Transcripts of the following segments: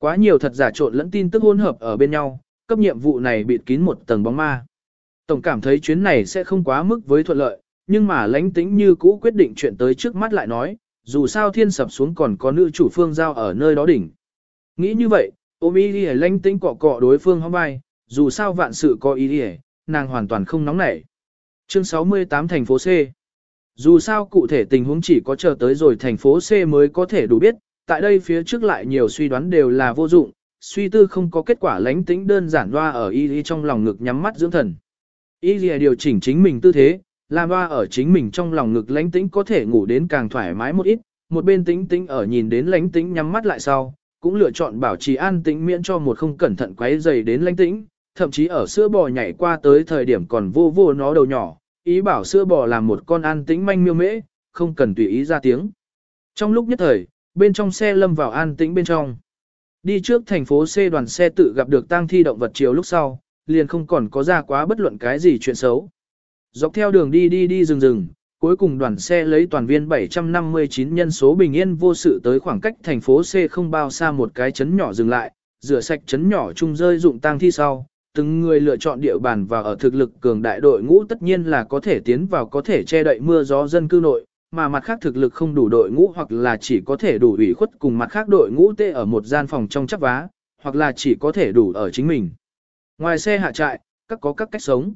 Quá nhiều thật giả trộn lẫn tin tức hỗn hợp ở bên nhau, cấp nhiệm vụ này bịt kín một tầng bóng ma. Tổng cảm thấy chuyến này sẽ không quá mức với thuận lợi, nhưng mà lãnh tĩnh như cũ quyết định chuyện tới trước mắt lại nói, dù sao thiên sập xuống còn có nữ chủ phương giao ở nơi đó đỉnh. Nghĩ như vậy, ôm ý đi lãnh tĩnh cọ cọ đối phương hóng vai, dù sao vạn sự có ý đi nàng hoàn toàn không nóng nảy. Chương 68 thành phố C Dù sao cụ thể tình huống chỉ có chờ tới rồi thành phố C mới có thể đủ biết, tại đây phía trước lại nhiều suy đoán đều là vô dụng, suy tư không có kết quả lánh tĩnh đơn giản loa ở y y trong lòng ngực nhắm mắt dưỡng thần. Y y điều chỉnh chính mình tư thế, làm loa ở chính mình trong lòng ngực lánh tĩnh có thể ngủ đến càng thoải mái một ít, một bên tĩnh tĩnh ở nhìn đến lánh tĩnh nhắm mắt lại sau, cũng lựa chọn bảo trì an tĩnh miễn cho một không cẩn thận quấy dày đến lánh tĩnh, thậm chí ở sữa bò nhảy qua tới thời điểm còn vô vô nó đầu nhỏ, ý bảo sữa bò làm một con an tĩnh manh miêu mễ, không cần tùy ý ra tiếng. Trong lúc nhất thời, bên trong xe lâm vào an tĩnh bên trong. Đi trước thành phố C đoàn xe tự gặp được tang thi động vật chiều lúc sau, liền không còn có ra quá bất luận cái gì chuyện xấu. Dọc theo đường đi đi đi rừng rừng, cuối cùng đoàn xe lấy toàn viên 759 nhân số bình yên vô sự tới khoảng cách thành phố C không bao xa một cái chấn nhỏ dừng lại, rửa sạch chấn nhỏ chung rơi dụng tang thi sau, từng người lựa chọn địa bàn và ở thực lực cường đại đội ngũ tất nhiên là có thể tiến vào có thể che đậy mưa gió dân cư nội, mà mặt khác thực lực không đủ đội ngũ hoặc là chỉ có thể đủ ủy khuất cùng mặt khác đội ngũ tê ở một gian phòng trong chắp vá, hoặc là chỉ có thể đủ ở chính mình. Ngoài xe hạ trại, các có các cách sống.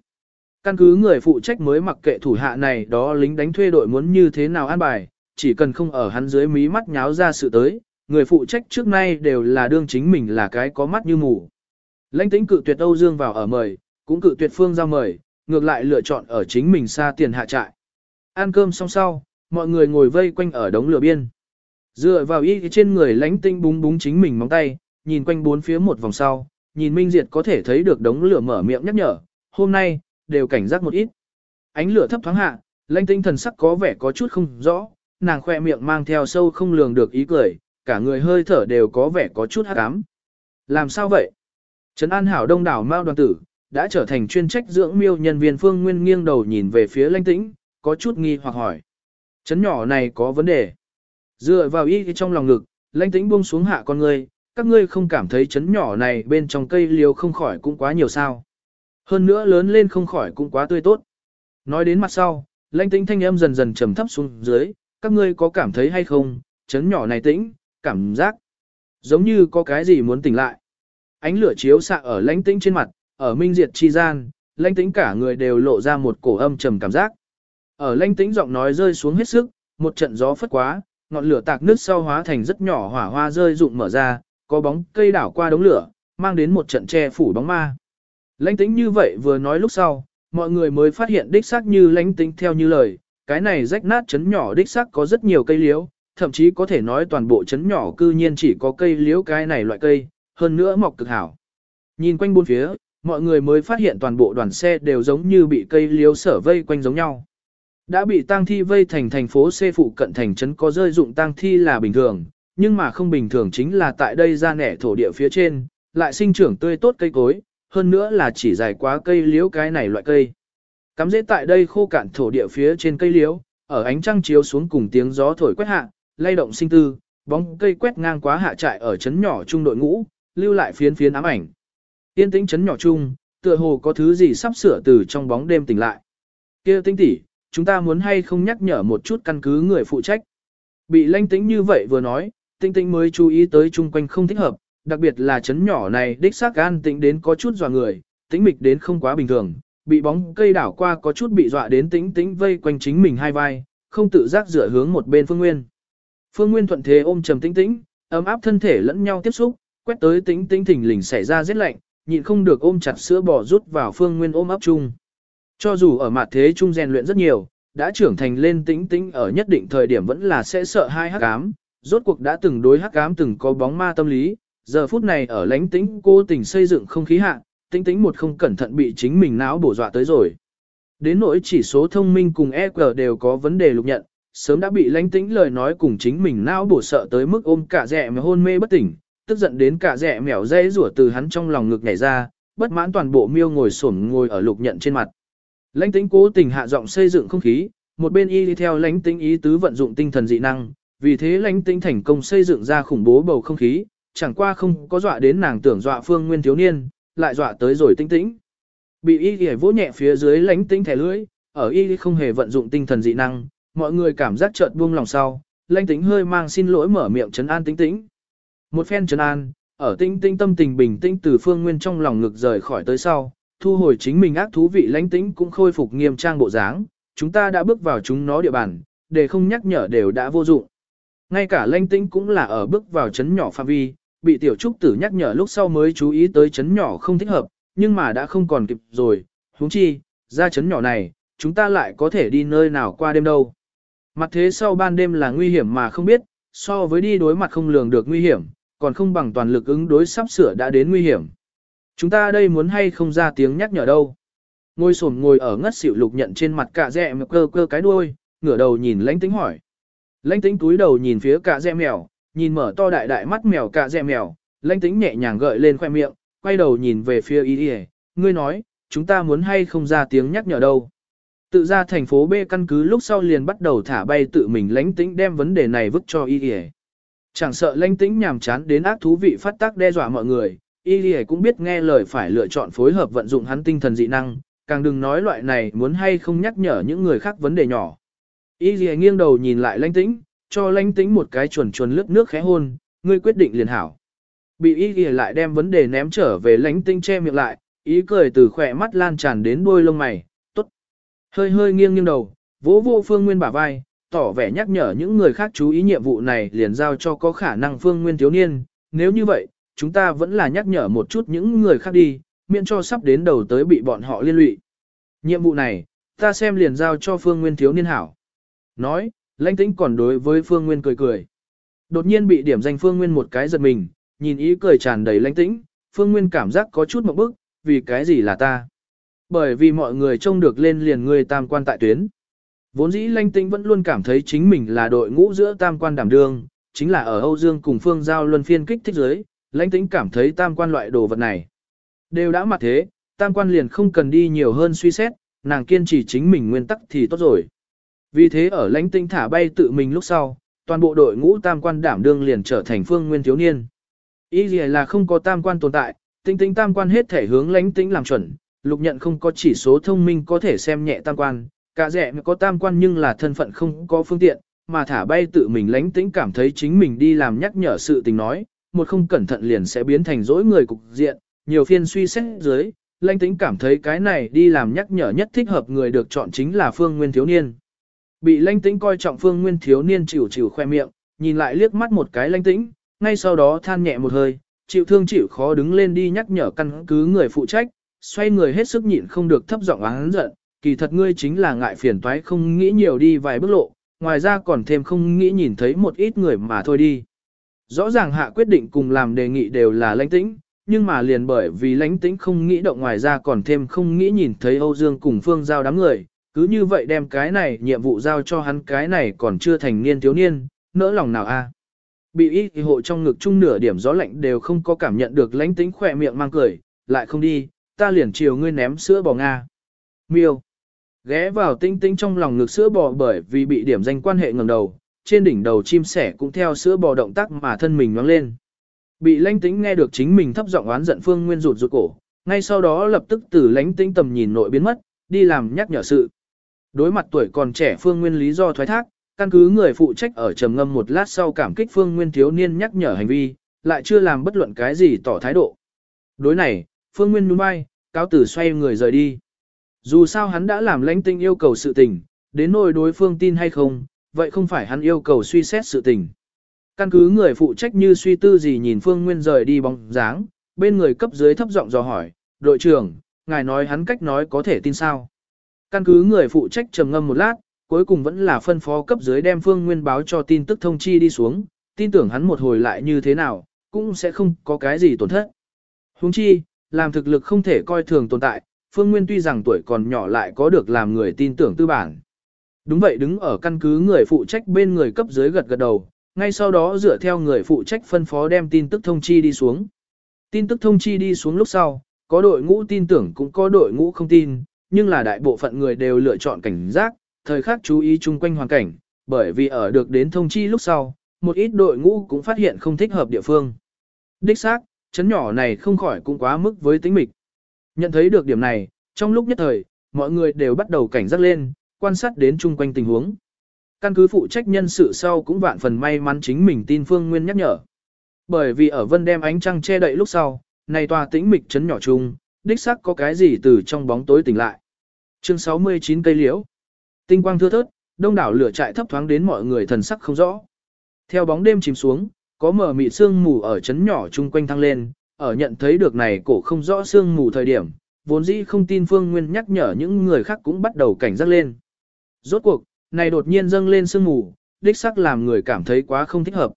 Căn cứ người phụ trách mới mặc kệ thủ hạ này đó lính đánh thuê đội muốn như thế nào an bài, chỉ cần không ở hắn dưới mí mắt nháo ra sự tới, người phụ trách trước nay đều là đương chính mình là cái có mắt như mù. Lãnh tĩnh cự tuyệt Âu Dương vào ở mời, cũng cự tuyệt Phương giao mời, ngược lại lựa chọn ở chính mình xa tiền hạ trại. Ăn cơm xong sau, mọi người ngồi vây quanh ở đống lửa biên. Dựa vào y trên người lãnh tinh búng búng chính mình móng tay, nhìn quanh bốn phía một vòng sau, nhìn Minh Diệt có thể thấy được đống lửa mở miệng nhắc nhở, hôm nay, đều cảnh giác một ít. Ánh lửa thấp thoáng hạ, lãnh tinh thần sắc có vẻ có chút không rõ, nàng khoe miệng mang theo sâu không lường được ý cười, cả người hơi thở đều có vẻ có chút hắc ám. Làm sao vậy? Trấn An Hảo đông đảo Mao đoàn tử, đã trở thành chuyên trách dưỡng miêu nhân viên phương nguyên nghiêng đầu nhìn về phía lãnh tĩnh, có chút nghi hoặc hỏi. Chấn nhỏ này có vấn đề. Dựa vào y trong lòng ngực, lãnh tĩnh buông xuống hạ con ngươi, các ngươi không cảm thấy chấn nhỏ này bên trong cây liều không khỏi cũng quá nhiều sao. Hơn nữa lớn lên không khỏi cũng quá tươi tốt. Nói đến mặt sau, lãnh tĩnh thanh âm dần dần trầm thấp xuống dưới, các ngươi có cảm thấy hay không, chấn nhỏ này tĩnh, cảm giác giống như có cái gì muốn tỉnh lại. Ánh lửa chiếu xạ ở lãnh tĩnh trên mặt, ở minh diệt chi gian, lãnh tĩnh cả người đều lộ ra một cổ âm trầm cảm giác. Ở lanh tĩnh giọng nói rơi xuống hết sức, một trận gió phất quá, ngọn lửa tạc nước sau hóa thành rất nhỏ hỏa hoa rơi rụng mở ra, có bóng cây đảo qua đống lửa, mang đến một trận che phủ bóng ma. Lanh tĩnh như vậy vừa nói lúc sau, mọi người mới phát hiện đích xác như lanh tĩnh theo như lời, cái này rách nát chấn nhỏ đích xác có rất nhiều cây liễu, thậm chí có thể nói toàn bộ chấn nhỏ cư nhiên chỉ có cây liễu cái này loại cây, hơn nữa mọc cực hảo. Nhìn quanh bốn phía, mọi người mới phát hiện toàn bộ đoàn xe đều giống như bị cây liễu sở vây quanh giống nhau. Đã bị tang thi vây thành thành phố C phụ cận thành trấn có rơi dụng tang thi là bình thường, nhưng mà không bình thường chính là tại đây ra nẻ thổ địa phía trên, lại sinh trưởng tươi tốt cây cối, hơn nữa là chỉ dài quá cây liễu cái này loại cây. Cắm dễ tại đây khô cạn thổ địa phía trên cây liễu, ở ánh trăng chiếu xuống cùng tiếng gió thổi quét hạ, lay động sinh tư, bóng cây quét ngang quá hạ trại ở trấn nhỏ trung đội ngũ, lưu lại phiến phiến ám ảnh. Tiên tĩnh trấn nhỏ trung, tựa hồ có thứ gì sắp sửa từ trong bóng đêm tỉnh lại. Kia tinh tỷ, chúng ta muốn hay không nhắc nhở một chút căn cứ người phụ trách. Bị lanh tĩnh như vậy vừa nói, tinh tinh mới chú ý tới chung quanh không thích hợp, đặc biệt là chấn nhỏ này đích xác gan tĩnh đến có chút dọa người, tĩnh mịch đến không quá bình thường, bị bóng cây đảo qua có chút bị dọa đến tĩnh tĩnh vây quanh chính mình hai vai, không tự giác dựa hướng một bên Phương Nguyên. Phương Nguyên thuận thế ôm trầm tĩnh tĩnh, ấm áp thân thể lẫn nhau tiếp xúc, quét tới tĩnh tĩnh thỉnh lình xảy ra rét lạnh, nhịn không được ôm chặt sữa bò rút vào Phương Nguyên ôm ấp chung. Cho dù ở mặt thế trung rèn luyện rất nhiều, đã trưởng thành lên tĩnh tĩnh ở nhất định thời điểm vẫn là sẽ sợ hai hắc ám, rốt cuộc đã từng đối hắc ám từng có bóng ma tâm lý, giờ phút này ở lánh tĩnh cô tình xây dựng không khí hạ, tĩnh tĩnh một không cẩn thận bị chính mình não bổ dọa tới rồi. Đến nỗi chỉ số thông minh cùng EQ đều có vấn đề lục nhận, sớm đã bị lánh tĩnh lời nói cùng chính mình não bổ sợ tới mức ôm cả rẻ mà hôn mê bất tỉnh, tức giận đến cả rẻ mèo dây rủa từ hắn trong lòng ngực nhảy ra, bất mãn toàn bộ miêu ngồi xổm ngồi ở lục nhận trên mặt. Lãnh tĩnh cố tình hạ giọng xây dựng không khí, một bên y đi theo lãnh tĩnh ý tứ vận dụng tinh thần dị năng, vì thế lãnh tĩnh thành công xây dựng ra khủng bố bầu không khí, chẳng qua không có dọa đến nàng tưởng dọa phương nguyên thiếu niên, lại dọa tới rồi tinh tĩnh. Bị y ghi vỗ nhẹ phía dưới lánh tĩnh thẻ lưỡi, ở y không hề vận dụng tinh thần dị năng, mọi người cảm giác chợt buông lòng sau, lánh tĩnh hơi mang xin lỗi mở miệng trấn an tĩnh tĩnh. Một phen trấn an, ở tinh tinh tâm tình bình tĩnh từ phương nguyên trong lòng ngực rời khỏi tới sau, thu hồi chính mình ác thú vị lãnh tĩnh cũng khôi phục nghiêm trang bộ dáng, chúng ta đã bước vào chúng nó địa bàn, để không nhắc nhở đều đã vô dụng. Ngay cả lãnh tĩnh cũng là ở bước vào chấn nhỏ phạm vi, bị tiểu trúc tử nhắc nhở lúc sau mới chú ý tới chấn nhỏ không thích hợp, nhưng mà đã không còn kịp rồi, huống chi, ra chấn nhỏ này, chúng ta lại có thể đi nơi nào qua đêm đâu. Mặt thế sau ban đêm là nguy hiểm mà không biết, so với đi đối mặt không lường được nguy hiểm, còn không bằng toàn lực ứng đối sắp sửa đã đến nguy hiểm. Chúng ta đây muốn hay không ra tiếng nhắc nhở đâu. Ngôi sồn ngồi ở ngất xỉu lục nhận trên mặt cả rẹ mèo cơ cơ cái đuôi, ngửa đầu nhìn lãnh tính hỏi. Lãnh tính túi đầu nhìn phía cả rẹ mèo, nhìn mở to đại đại mắt mèo cả rẹ mèo, lãnh tính nhẹ nhàng gợi lên khoe miệng, quay đầu nhìn về phía y y ngươi nói, chúng ta muốn hay không ra tiếng nhắc nhở đâu. Tự ra thành phố B căn cứ lúc sau liền bắt đầu thả bay tự mình lãnh tính đem vấn đề này vứt cho y y Chẳng sợ lãnh tính nhàm chán đến ác thú vị phát tác đe dọa mọi người, y lìa cũng biết nghe lời phải lựa chọn phối hợp vận dụng hắn tinh thần dị năng, càng đừng nói loại này muốn hay không nhắc nhở những người khác vấn đề nhỏ. Y lìa nghiêng đầu nhìn lại lãnh tĩnh, cho lãnh tĩnh một cái chuồn chuồn lướt nước khẽ hôn, ngươi quyết định liền hảo. Bị y lìa lại đem vấn đề ném trở về lãnh tĩnh che miệng lại, ý cười từ khỏe mắt lan tràn đến đôi lông mày, tốt. Hơi hơi nghiêng nghiêng đầu, vỗ vô phương nguyên bả vai, tỏ vẻ nhắc nhở những người khác chú ý nhiệm vụ này liền giao cho có khả năng phương nguyên thiếu niên. Nếu như vậy, chúng ta vẫn là nhắc nhở một chút những người khác đi, miễn cho sắp đến đầu tới bị bọn họ liên lụy. Nhiệm vụ này, ta xem liền giao cho phương nguyên thiếu niên hảo. Nói, lãnh tĩnh còn đối với phương nguyên cười cười. Đột nhiên bị điểm danh phương nguyên một cái giật mình, nhìn ý cười tràn đầy lãnh tĩnh, phương nguyên cảm giác có chút một bức, vì cái gì là ta. Bởi vì mọi người trông được lên liền người tam quan tại tuyến. Vốn dĩ lanh Tĩnh vẫn luôn cảm thấy chính mình là đội ngũ giữa tam quan đảm đương, chính là ở Âu Dương cùng Phương Giao luân phiên kích thích giới, lãnh tĩnh cảm thấy tam quan loại đồ vật này. Đều đã mặt thế, tam quan liền không cần đi nhiều hơn suy xét, nàng kiên trì chính mình nguyên tắc thì tốt rồi. Vì thế ở lãnh tĩnh thả bay tự mình lúc sau, toàn bộ đội ngũ tam quan đảm đương liền trở thành phương nguyên thiếu niên. Ý gì là không có tam quan tồn tại, tinh tinh tam quan hết thể hướng lãnh tĩnh làm chuẩn, lục nhận không có chỉ số thông minh có thể xem nhẹ tam quan, Cả rẻ có tam quan nhưng là thân phận không có phương tiện, mà thả bay tự mình lánh tĩnh cảm thấy chính mình đi làm nhắc nhở sự tình nói, một không cẩn thận liền sẽ biến thành dỗi người cục diện, nhiều phiên suy xét dưới, lãnh tĩnh cảm thấy cái này đi làm nhắc nhở nhất thích hợp người được chọn chính là phương nguyên thiếu niên. Bị lãnh tĩnh coi trọng phương nguyên thiếu niên chịu chịu khoe miệng, nhìn lại liếc mắt một cái lãnh tĩnh, ngay sau đó than nhẹ một hơi, chịu thương chịu khó đứng lên đi nhắc nhở căn cứ người phụ trách, xoay người hết sức nhịn không được thấp giọng oán giận, kỳ thật ngươi chính là ngại phiền toái không nghĩ nhiều đi vài bước lộ, ngoài ra còn thêm không nghĩ nhìn thấy một ít người mà thôi đi. Rõ ràng hạ quyết định cùng làm đề nghị đều là lãnh tĩnh, nhưng mà liền bởi vì lãnh tĩnh không nghĩ động ngoài ra còn thêm không nghĩ nhìn thấy Âu Dương cùng Phương Giao đám người, cứ như vậy đem cái này nhiệm vụ giao cho hắn cái này còn chưa thành niên thiếu niên, nỡ lòng nào a Bị y hộ trong ngực chung nửa điểm gió lạnh đều không có cảm nhận được lãnh tĩnh khỏe miệng mang cười, lại không đi, ta liền chiều ngươi ném sữa bò Nga. Miêu. Ghé vào tinh tinh trong lòng ngực sữa bò bởi vì bị điểm danh quan hệ ngầm đầu, trên đỉnh đầu chim sẻ cũng theo sữa bò động tác mà thân mình nhoáng lên. Bị lãnh tĩnh nghe được chính mình thấp giọng oán giận Phương Nguyên rụt rụt cổ, ngay sau đó lập tức từ lãnh tĩnh tầm nhìn nội biến mất, đi làm nhắc nhở sự. Đối mặt tuổi còn trẻ Phương Nguyên lý do thoái thác, căn cứ người phụ trách ở trầm ngâm một lát sau cảm kích Phương Nguyên thiếu niên nhắc nhở hành vi, lại chưa làm bất luận cái gì tỏ thái độ. Đối này, Phương Nguyên nhún vai, cáo tử xoay người rời đi. Dù sao hắn đã làm lãnh tinh yêu cầu sự tình, đến nỗi đối phương tin hay không, vậy không phải hắn yêu cầu suy xét sự tình. Căn cứ người phụ trách như suy tư gì nhìn Phương Nguyên rời đi bóng dáng, bên người cấp dưới thấp giọng dò hỏi, đội trưởng, ngài nói hắn cách nói có thể tin sao. Căn cứ người phụ trách trầm ngâm một lát, cuối cùng vẫn là phân phó cấp dưới đem Phương Nguyên báo cho tin tức thông chi đi xuống, tin tưởng hắn một hồi lại như thế nào, cũng sẽ không có cái gì tổn thất. Huống chi, làm thực lực không thể coi thường tồn tại, Phương Nguyên tuy rằng tuổi còn nhỏ lại có được làm người tin tưởng tư bản. Đúng vậy đứng ở căn cứ người phụ trách bên người cấp dưới gật gật đầu, ngay sau đó dựa theo người phụ trách phân phó đem tin tức thông chi đi xuống. Tin tức thông chi đi xuống lúc sau, có đội ngũ tin tưởng cũng có đội ngũ không tin, nhưng là đại bộ phận người đều lựa chọn cảnh giác, thời khắc chú ý chung quanh hoàn cảnh, bởi vì ở được đến thông chi lúc sau, một ít đội ngũ cũng phát hiện không thích hợp địa phương. Đích xác, chấn nhỏ này không khỏi cũng quá mức với tính mịch. Nhận thấy được điểm này, trong lúc nhất thời, mọi người đều bắt đầu cảnh giác lên, quan sát đến chung quanh tình huống. Căn cứ phụ trách nhân sự sau cũng vạn phần may mắn chính mình tin Phương Nguyên nhắc nhở. Bởi vì ở vân đem ánh trăng che đậy lúc sau, này tòa tĩnh mịch chấn nhỏ chung, đích xác có cái gì từ trong bóng tối tỉnh lại. Chương 69 cây liễu. Tinh quang thưa thớt, đông đảo lửa trại thấp thoáng đến mọi người thần sắc không rõ. Theo bóng đêm chìm xuống, có mờ mịt sương mù ở chấn nhỏ chung quanh thăng lên, ở nhận thấy được này cổ không rõ sương mù thời điểm, vốn dĩ không tin Phương Nguyên nhắc nhở những người khác cũng bắt đầu cảnh giác lên. Rốt cuộc, này đột nhiên dâng lên sương mù, đích sắc làm người cảm thấy quá không thích hợp.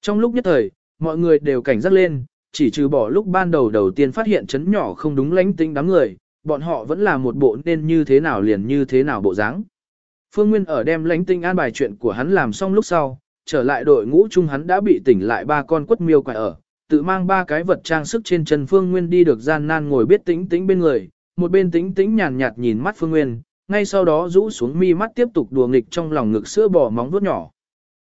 Trong lúc nhất thời, mọi người đều cảnh giác lên, chỉ trừ bỏ lúc ban đầu đầu tiên phát hiện chấn nhỏ không đúng lánh tính đám người, bọn họ vẫn là một bộ nên như thế nào liền như thế nào bộ dáng. Phương Nguyên ở đem lánh tinh an bài chuyện của hắn làm xong lúc sau, trở lại đội ngũ chung hắn đã bị tỉnh lại ba con quất miêu quài ở, tự mang ba cái vật trang sức trên chân Phương Nguyên đi được gian nan ngồi biết tĩnh tĩnh bên người, một bên tĩnh tĩnh nhàn nhạt nhìn mắt Phương Nguyên, ngay sau đó rũ xuống mi mắt tiếp tục đùa nghịch trong lòng ngực sữa bò móng vuốt nhỏ.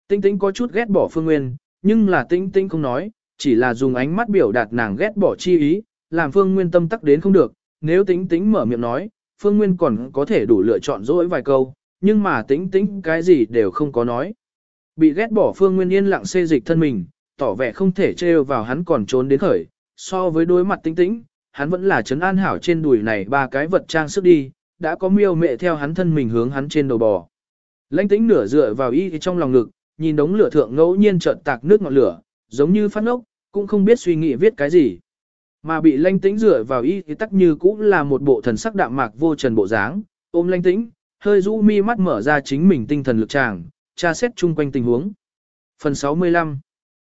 tinh tinh có chút ghét bỏ Phương Nguyên, nhưng là tinh tinh không nói, chỉ là dùng ánh mắt biểu đạt nàng ghét bỏ chi ý, làm Phương Nguyên tâm tắc đến không được, nếu tinh tinh mở miệng nói, Phương Nguyên còn có thể đủ lựa chọn dỗi vài câu, nhưng mà tinh tinh cái gì đều không có nói. Bị ghét bỏ Phương Nguyên yên lặng xê dịch thân mình, tỏ vẻ không thể trêu vào hắn còn trốn đến khởi, so với đối mặt tinh tinh hắn vẫn là trấn an hảo trên đùi này ba cái vật trang sức đi, đã có miêu mẹ theo hắn thân mình hướng hắn trên đầu bò. Lãnh tĩnh nửa dựa vào y trong lòng ngực, nhìn đống lửa thượng ngẫu nhiên chợt tạc nước ngọn lửa, giống như phát ngốc, cũng không biết suy nghĩ viết cái gì. Mà bị lãnh tĩnh dựa vào y thì tắc như cũng là một bộ thần sắc đạm mạc vô trần bộ dáng, ôm lãnh tĩnh, hơi rũ mi mắt mở ra chính mình tinh thần lực tràng, tra xét chung quanh tình huống. Phần 65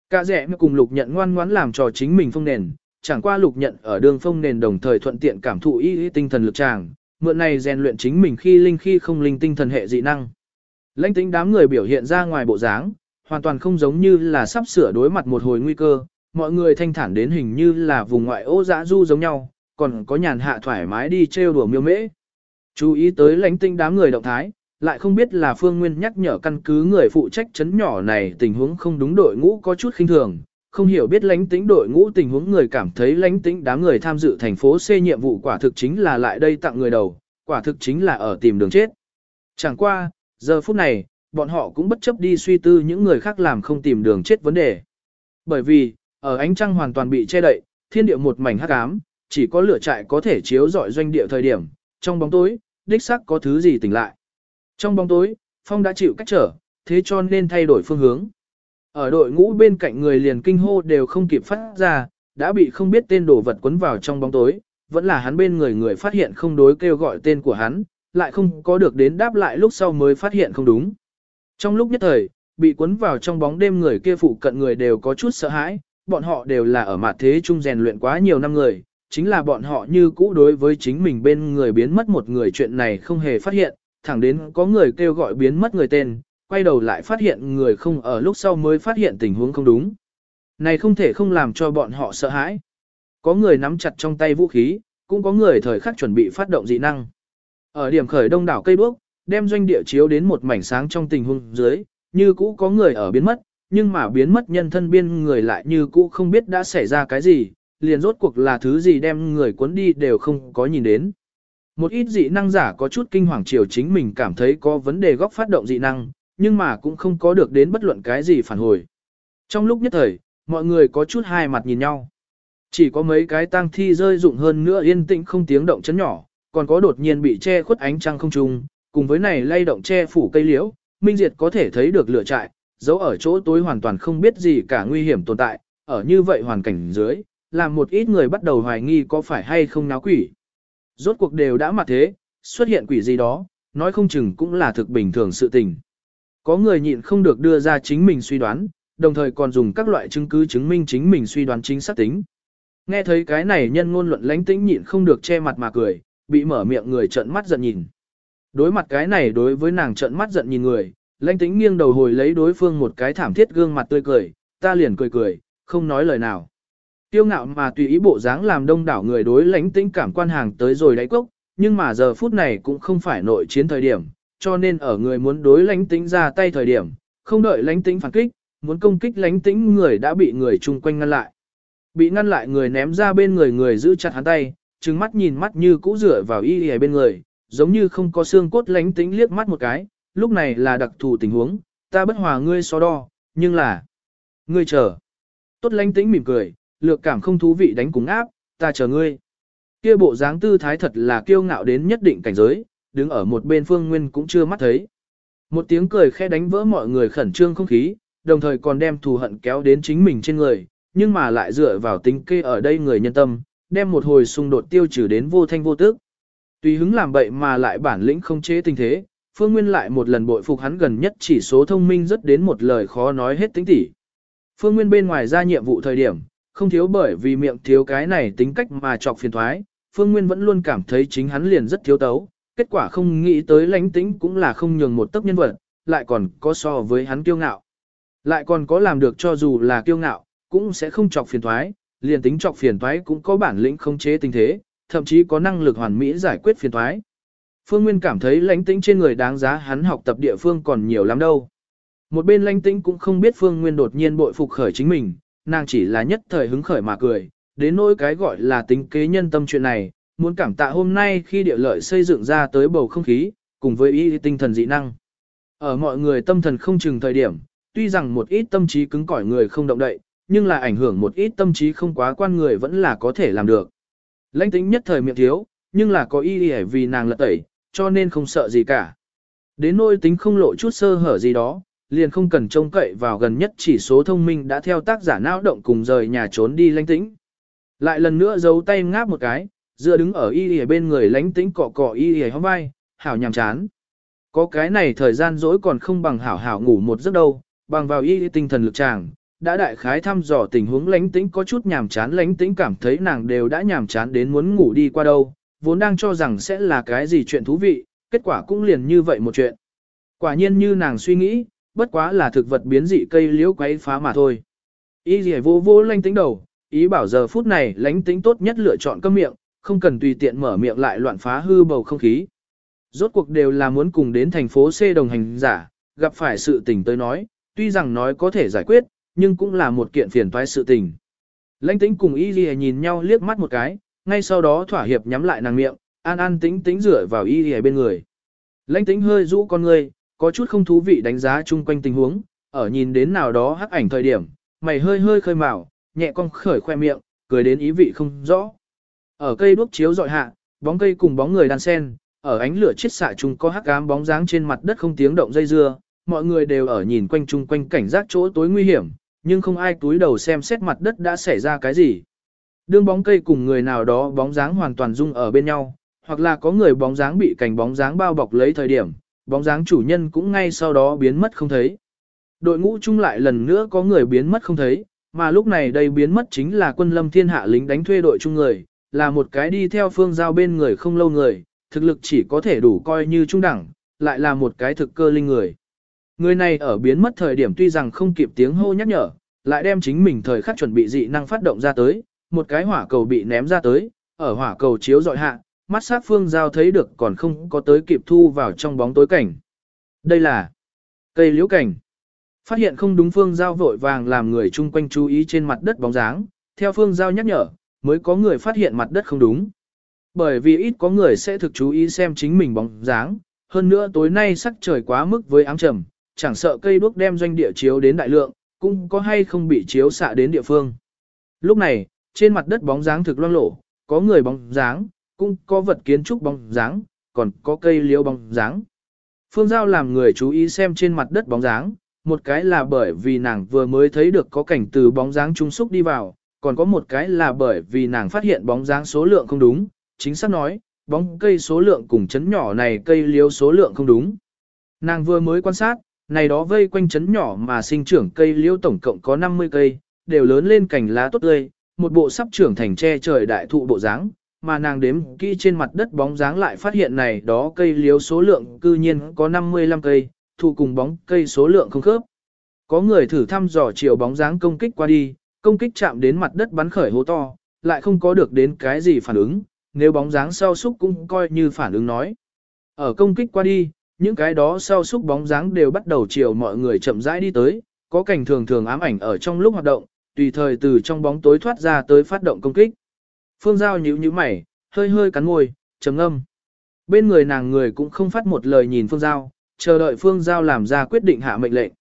Cả rẻ cùng lục nhận ngoan ngoãn làm trò chính mình phong nền, chẳng qua lục nhận ở đường phong nền đồng thời thuận tiện cảm thụ y y tinh thần lực tràng, mượn này rèn luyện chính mình khi linh khi không linh tinh thần hệ dị năng. Lãnh tính đám người biểu hiện ra ngoài bộ dáng, hoàn toàn không giống như là sắp sửa đối mặt một hồi nguy cơ, mọi người thanh thản đến hình như là vùng ngoại ô dã du giống nhau, còn có nhàn hạ thoải mái đi trêu đùa miêu mễ. Chú ý tới lãnh tinh đám người động thái, lại không biết là Phương Nguyên nhắc nhở căn cứ người phụ trách chấn nhỏ này tình huống không đúng đội ngũ có chút khinh thường, không hiểu biết lãnh tĩnh đội ngũ tình huống người cảm thấy lãnh tĩnh đám người tham dự thành phố C nhiệm vụ quả thực chính là lại đây tặng người đầu, quả thực chính là ở tìm đường chết. Chẳng qua, giờ phút này, bọn họ cũng bất chấp đi suy tư những người khác làm không tìm đường chết vấn đề. Bởi vì, ở ánh trăng hoàn toàn bị che đậy, thiên địa một mảnh hắc ám, chỉ có lửa trại có thể chiếu rọi doanh địa thời điểm, trong bóng tối, đích xác có thứ gì tỉnh lại. Trong bóng tối, Phong đã chịu cách trở, thế cho nên thay đổi phương hướng. Ở đội ngũ bên cạnh người liền kinh hô đều không kịp phát ra, đã bị không biết tên đồ vật quấn vào trong bóng tối, vẫn là hắn bên người người phát hiện không đối kêu gọi tên của hắn, lại không có được đến đáp lại lúc sau mới phát hiện không đúng. Trong lúc nhất thời, bị quấn vào trong bóng đêm người kia phụ cận người đều có chút sợ hãi, bọn họ đều là ở mặt thế trung rèn luyện quá nhiều năm người, chính là bọn họ như cũ đối với chính mình bên người biến mất một người chuyện này không hề phát hiện, thẳng đến có người kêu gọi biến mất người tên, quay đầu lại phát hiện người không ở lúc sau mới phát hiện tình huống không đúng. Này không thể không làm cho bọn họ sợ hãi. Có người nắm chặt trong tay vũ khí, cũng có người thời khắc chuẩn bị phát động dị năng. Ở điểm khởi đông đảo cây đuốc, đem doanh địa chiếu đến một mảnh sáng trong tình huống dưới, như cũ có người ở biến mất, nhưng mà biến mất nhân thân biên người lại như cũ không biết đã xảy ra cái gì, liền rốt cuộc là thứ gì đem người cuốn đi đều không có nhìn đến. Một ít dị năng giả có chút kinh hoàng chiều chính mình cảm thấy có vấn đề góc phát động dị năng, nhưng mà cũng không có được đến bất luận cái gì phản hồi. Trong lúc nhất thời, mọi người có chút hai mặt nhìn nhau. Chỉ có mấy cái tang thi rơi rụng hơn nữa yên tĩnh không tiếng động chấn nhỏ, còn có đột nhiên bị che khuất ánh trăng không trung, cùng với này lay động che phủ cây liễu, Minh Diệt có thể thấy được lửa trại, giấu ở chỗ tối hoàn toàn không biết gì cả nguy hiểm tồn tại, ở như vậy hoàn cảnh dưới, làm một ít người bắt đầu hoài nghi có phải hay không náo quỷ. Rốt cuộc đều đã mặt thế, xuất hiện quỷ gì đó, nói không chừng cũng là thực bình thường sự tình. Có người nhịn không được đưa ra chính mình suy đoán, đồng thời còn dùng các loại chứng cứ chứng minh chính mình suy đoán chính xác tính. Nghe thấy cái này nhân ngôn luận lánh tĩnh nhịn không được che mặt mà cười, bị mở miệng người trợn mắt giận nhìn. Đối mặt cái này đối với nàng trợn mắt giận nhìn người, lãnh tĩnh nghiêng đầu hồi lấy đối phương một cái thảm thiết gương mặt tươi cười, ta liền cười cười, không nói lời nào. Tiêu ngạo mà tùy ý bộ dáng làm đông đảo người đối lãnh tĩnh cảm quan hàng tới rồi đáy cốc, nhưng mà giờ phút này cũng không phải nội chiến thời điểm, cho nên ở người muốn đối lãnh tĩnh ra tay thời điểm, không đợi lãnh tĩnh phản kích, muốn công kích lãnh tĩnh người đã bị người chung quanh ngăn lại. Bị ngăn lại người ném ra bên người người giữ chặt hắn tay, trừng mắt nhìn mắt như cũ rửa vào y y bên người, giống như không có xương cốt lánh tĩnh liếc mắt một cái, lúc này là đặc thù tình huống, ta bất hòa ngươi so đo, nhưng là... Ngươi chờ. Tốt lánh tĩnh mỉm cười, lược cảm không thú vị đánh cùng áp, ta chờ ngươi. Kia bộ dáng tư thái thật là kiêu ngạo đến nhất định cảnh giới, đứng ở một bên phương nguyên cũng chưa mắt thấy. Một tiếng cười khẽ đánh vỡ mọi người khẩn trương không khí, đồng thời còn đem thù hận kéo đến chính mình trên người, nhưng mà lại dựa vào tính kê ở đây người nhân tâm, đem một hồi xung đột tiêu trừ đến vô thanh vô tức. Tùy hứng làm bậy mà lại bản lĩnh không chế tình thế, Phương Nguyên lại một lần bội phục hắn gần nhất chỉ số thông minh rất đến một lời khó nói hết tính tỉ. Phương Nguyên bên ngoài ra nhiệm vụ thời điểm, không thiếu bởi vì miệng thiếu cái này tính cách mà chọc phiền thoái, Phương Nguyên vẫn luôn cảm thấy chính hắn liền rất thiếu tấu, kết quả không nghĩ tới lánh tĩnh cũng là không nhường một tấc nhân vật, lại còn có so với hắn kiêu ngạo. Lại còn có làm được cho dù là kiêu ngạo, cũng sẽ không chọc phiền thoái, liền tính chọc phiền thoái cũng có bản lĩnh không chế tình thế, thậm chí có năng lực hoàn mỹ giải quyết phiền thoái. Phương Nguyên cảm thấy lãnh tĩnh trên người đáng giá hắn học tập địa phương còn nhiều lắm đâu. Một bên lãnh tĩnh cũng không biết Phương Nguyên đột nhiên bội phục khởi chính mình, nàng chỉ là nhất thời hứng khởi mà cười, đến nỗi cái gọi là tính kế nhân tâm chuyện này, muốn cảm tạ hôm nay khi địa lợi xây dựng ra tới bầu không khí, cùng với ý tinh thần dị năng. Ở mọi người tâm thần không chừng thời điểm, tuy rằng một ít tâm trí cứng cỏi người không động đậy, nhưng là ảnh hưởng một ít tâm trí không quá quan người vẫn là có thể làm được. Lãnh tính nhất thời miệng thiếu, nhưng là có ý ý vì nàng lật tẩy, cho nên không sợ gì cả. Đến nỗi tính không lộ chút sơ hở gì đó, liền không cần trông cậy vào gần nhất chỉ số thông minh đã theo tác giả não động cùng rời nhà trốn đi lãnh tĩnh. Lại lần nữa giấu tay ngáp một cái, dựa đứng ở y y bên người lãnh tĩnh cọ cọ y y hóng vai, hảo nhàm chán. Có cái này thời gian dỗi còn không bằng hảo hảo ngủ một giấc đâu, bằng vào y y tinh thần lực chàng, đã đại khái thăm dò tình huống lãnh tĩnh có chút nhàm chán lãnh tĩnh cảm thấy nàng đều đã nhàm chán đến muốn ngủ đi qua đâu, vốn đang cho rằng sẽ là cái gì chuyện thú vị, kết quả cũng liền như vậy một chuyện. Quả nhiên như nàng suy nghĩ, bất quá là thực vật biến dị cây liễu quấy phá mà thôi. Y gì vô vô lanh tĩnh đầu, ý bảo giờ phút này lãnh tĩnh tốt nhất lựa chọn cơm miệng, không cần tùy tiện mở miệng lại loạn phá hư bầu không khí. Rốt cuộc đều là muốn cùng đến thành phố C đồng hành giả, gặp phải sự tình tới nói, tuy rằng nói có thể giải quyết, nhưng cũng là một kiện phiền toái sự tình. Lãnh tĩnh cùng y ghi nhìn nhau liếc mắt một cái, ngay sau đó thỏa hiệp nhắm lại nàng miệng, an an tĩnh tĩnh rửa vào y ghi bên người. Lãnh tĩnh hơi rũ con người, có chút không thú vị đánh giá chung quanh tình huống, ở nhìn đến nào đó hắc ảnh thời điểm, mày hơi hơi khơi mào, nhẹ cong khởi khoe miệng, cười đến ý vị không rõ. Ở cây đuốc chiếu dọi hạ, bóng cây cùng bóng người đan sen, ở ánh lửa chiết xạ chung có hắc ám bóng dáng trên mặt đất không tiếng động dây dưa, mọi người đều ở nhìn quanh chung quanh cảnh giác chỗ tối nguy hiểm, nhưng không ai túi đầu xem xét mặt đất đã xảy ra cái gì. Đương bóng cây cùng người nào đó bóng dáng hoàn toàn dung ở bên nhau, hoặc là có người bóng dáng bị cảnh bóng dáng bao bọc lấy thời điểm, bóng dáng chủ nhân cũng ngay sau đó biến mất không thấy. Đội ngũ chung lại lần nữa có người biến mất không thấy, mà lúc này đây biến mất chính là quân lâm thiên hạ lính đánh thuê đội chung người, là một cái đi theo phương giao bên người không lâu người, thực lực chỉ có thể đủ coi như trung đẳng, lại là một cái thực cơ linh người. Người này ở biến mất thời điểm tuy rằng không kịp tiếng hô nhắc nhở, lại đem chính mình thời khắc chuẩn bị dị năng phát động ra tới, một cái hỏa cầu bị ném ra tới, ở hỏa cầu chiếu dọi hạ, mắt sát phương giao thấy được còn không có tới kịp thu vào trong bóng tối cảnh. Đây là cây liễu cảnh. Phát hiện không đúng phương giao vội vàng làm người chung quanh chú ý trên mặt đất bóng dáng, theo phương giao nhắc nhở, mới có người phát hiện mặt đất không đúng. Bởi vì ít có người sẽ thực chú ý xem chính mình bóng dáng, hơn nữa tối nay sắc trời quá mức với áng trầm, chẳng sợ cây đuốc đem doanh địa chiếu đến đại lượng, cũng có hay không bị chiếu xạ đến địa phương. Lúc này, trên mặt đất bóng dáng thực loang lổ, có người bóng dáng, cũng có vật kiến trúc bóng dáng, còn có cây liễu bóng dáng. Phương Giao làm người chú ý xem trên mặt đất bóng dáng, một cái là bởi vì nàng vừa mới thấy được có cảnh từ bóng dáng trung xúc đi vào, còn có một cái là bởi vì nàng phát hiện bóng dáng số lượng không đúng, chính xác nói, bóng cây số lượng cùng chấn nhỏ này cây liễu số lượng không đúng. Nàng vừa mới quan sát, này đó vây quanh chấn nhỏ mà sinh trưởng cây liễu tổng cộng có 50 cây, đều lớn lên cành lá tốt tươi, một bộ sắp trưởng thành che trời đại thụ bộ dáng, mà nàng đếm kỹ trên mặt đất bóng dáng lại phát hiện này đó cây liễu số lượng cư nhiên có 55 cây, thụ cùng bóng cây số lượng không khớp. Có người thử thăm dò chiều bóng dáng công kích qua đi, công kích chạm đến mặt đất bắn khởi hố to, lại không có được đến cái gì phản ứng, nếu bóng dáng sau xúc cũng coi như phản ứng nói. Ở công kích qua đi, những cái đó sau xúc bóng dáng đều bắt đầu chiều mọi người chậm rãi đi tới, có cảnh thường thường ám ảnh ở trong lúc hoạt động, tùy thời từ trong bóng tối thoát ra tới phát động công kích. Phương Giao nhíu nhíu mày, hơi hơi cắn môi, trầm ngâm. Bên người nàng người cũng không phát một lời nhìn Phương Giao, chờ đợi Phương Giao làm ra quyết định hạ mệnh lệnh.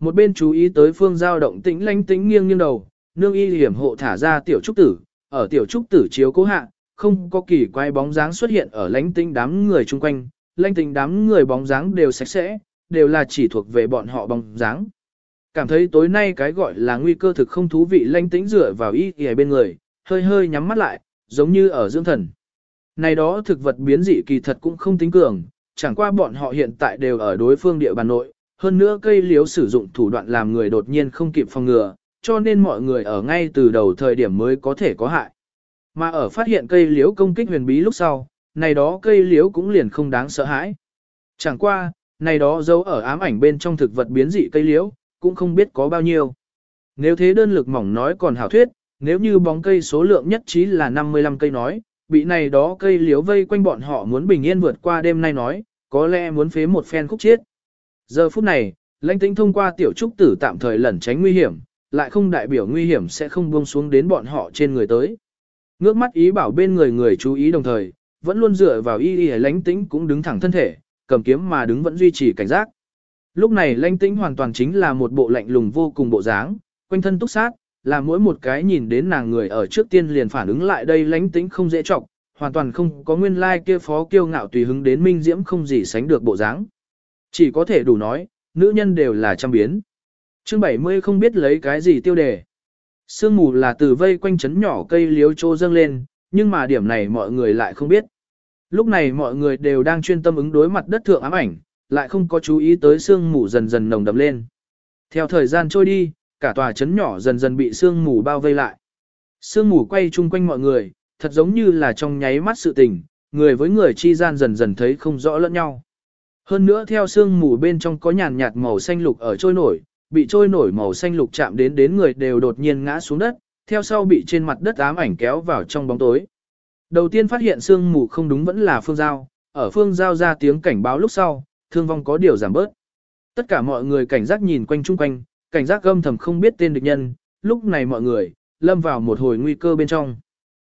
Một bên chú ý tới Phương Giao động tĩnh lánh tĩnh nghiêng nghiêng đầu, nương y hiểm hộ thả ra tiểu trúc tử, ở tiểu trúc tử chiếu cố hạ, không có kỳ quái bóng dáng xuất hiện ở lãnh tinh đám người chung quanh, lãnh tinh đám người bóng dáng đều sạch sẽ, đều là chỉ thuộc về bọn họ bóng dáng. Cảm thấy tối nay cái gọi là nguy cơ thực không thú vị lãnh tĩnh dựa vào y y bên người, hơi hơi nhắm mắt lại, giống như ở dưỡng thần. Này đó thực vật biến dị kỳ thật cũng không tính cường, chẳng qua bọn họ hiện tại đều ở đối phương địa bàn nội, hơn nữa cây liếu sử dụng thủ đoạn làm người đột nhiên không kịp phòng ngừa, cho nên mọi người ở ngay từ đầu thời điểm mới có thể có hại. Mà ở phát hiện cây liễu công kích huyền bí lúc sau, này đó cây liễu cũng liền không đáng sợ hãi. Chẳng qua, này đó giấu ở ám ảnh bên trong thực vật biến dị cây liễu cũng không biết có bao nhiêu. Nếu thế đơn lực mỏng nói còn hảo thuyết, nếu như bóng cây số lượng nhất trí là 55 cây nói, bị này đó cây liễu vây quanh bọn họ muốn bình yên vượt qua đêm nay nói, có lẽ muốn phế một phen khúc chết. Giờ phút này, lãnh tĩnh thông qua tiểu trúc tử tạm thời lẩn tránh nguy hiểm, lại không đại biểu nguy hiểm sẽ không buông xuống đến bọn họ trên người tới. Ngước mắt ý bảo bên người người chú ý đồng thời, vẫn luôn dựa vào y y lãnh tĩnh cũng đứng thẳng thân thể, cầm kiếm mà đứng vẫn duy trì cảnh giác. Lúc này lãnh tĩnh hoàn toàn chính là một bộ lạnh lùng vô cùng bộ dáng, quanh thân túc sát, là mỗi một cái nhìn đến nàng người ở trước tiên liền phản ứng lại đây lãnh tĩnh không dễ trọng, hoàn toàn không có nguyên lai like kia phó kiêu ngạo tùy hứng đến minh diễm không gì sánh được bộ dáng. Chỉ có thể đủ nói, nữ nhân đều là trăm biến. Chương 70 không biết lấy cái gì tiêu đề. Sương mù là từ vây quanh chấn nhỏ cây liếu trô dâng lên, nhưng mà điểm này mọi người lại không biết. Lúc này mọi người đều đang chuyên tâm ứng đối mặt đất thượng ám ảnh, lại không có chú ý tới sương mù dần dần nồng đậm lên. Theo thời gian trôi đi, cả tòa chấn nhỏ dần dần bị sương mù bao vây lại. Sương mù quay chung quanh mọi người, thật giống như là trong nháy mắt sự tình, người với người chi gian dần dần thấy không rõ lẫn nhau. Hơn nữa theo sương mù bên trong có nhàn nhạt màu xanh lục ở trôi nổi, bị trôi nổi màu xanh lục chạm đến đến người đều đột nhiên ngã xuống đất, theo sau bị trên mặt đất ám ảnh kéo vào trong bóng tối. Đầu tiên phát hiện sương mù không đúng vẫn là phương giao, ở phương giao ra tiếng cảnh báo lúc sau, thương vong có điều giảm bớt. Tất cả mọi người cảnh giác nhìn quanh chung quanh, cảnh giác gâm thầm không biết tên địch nhân, lúc này mọi người, lâm vào một hồi nguy cơ bên trong.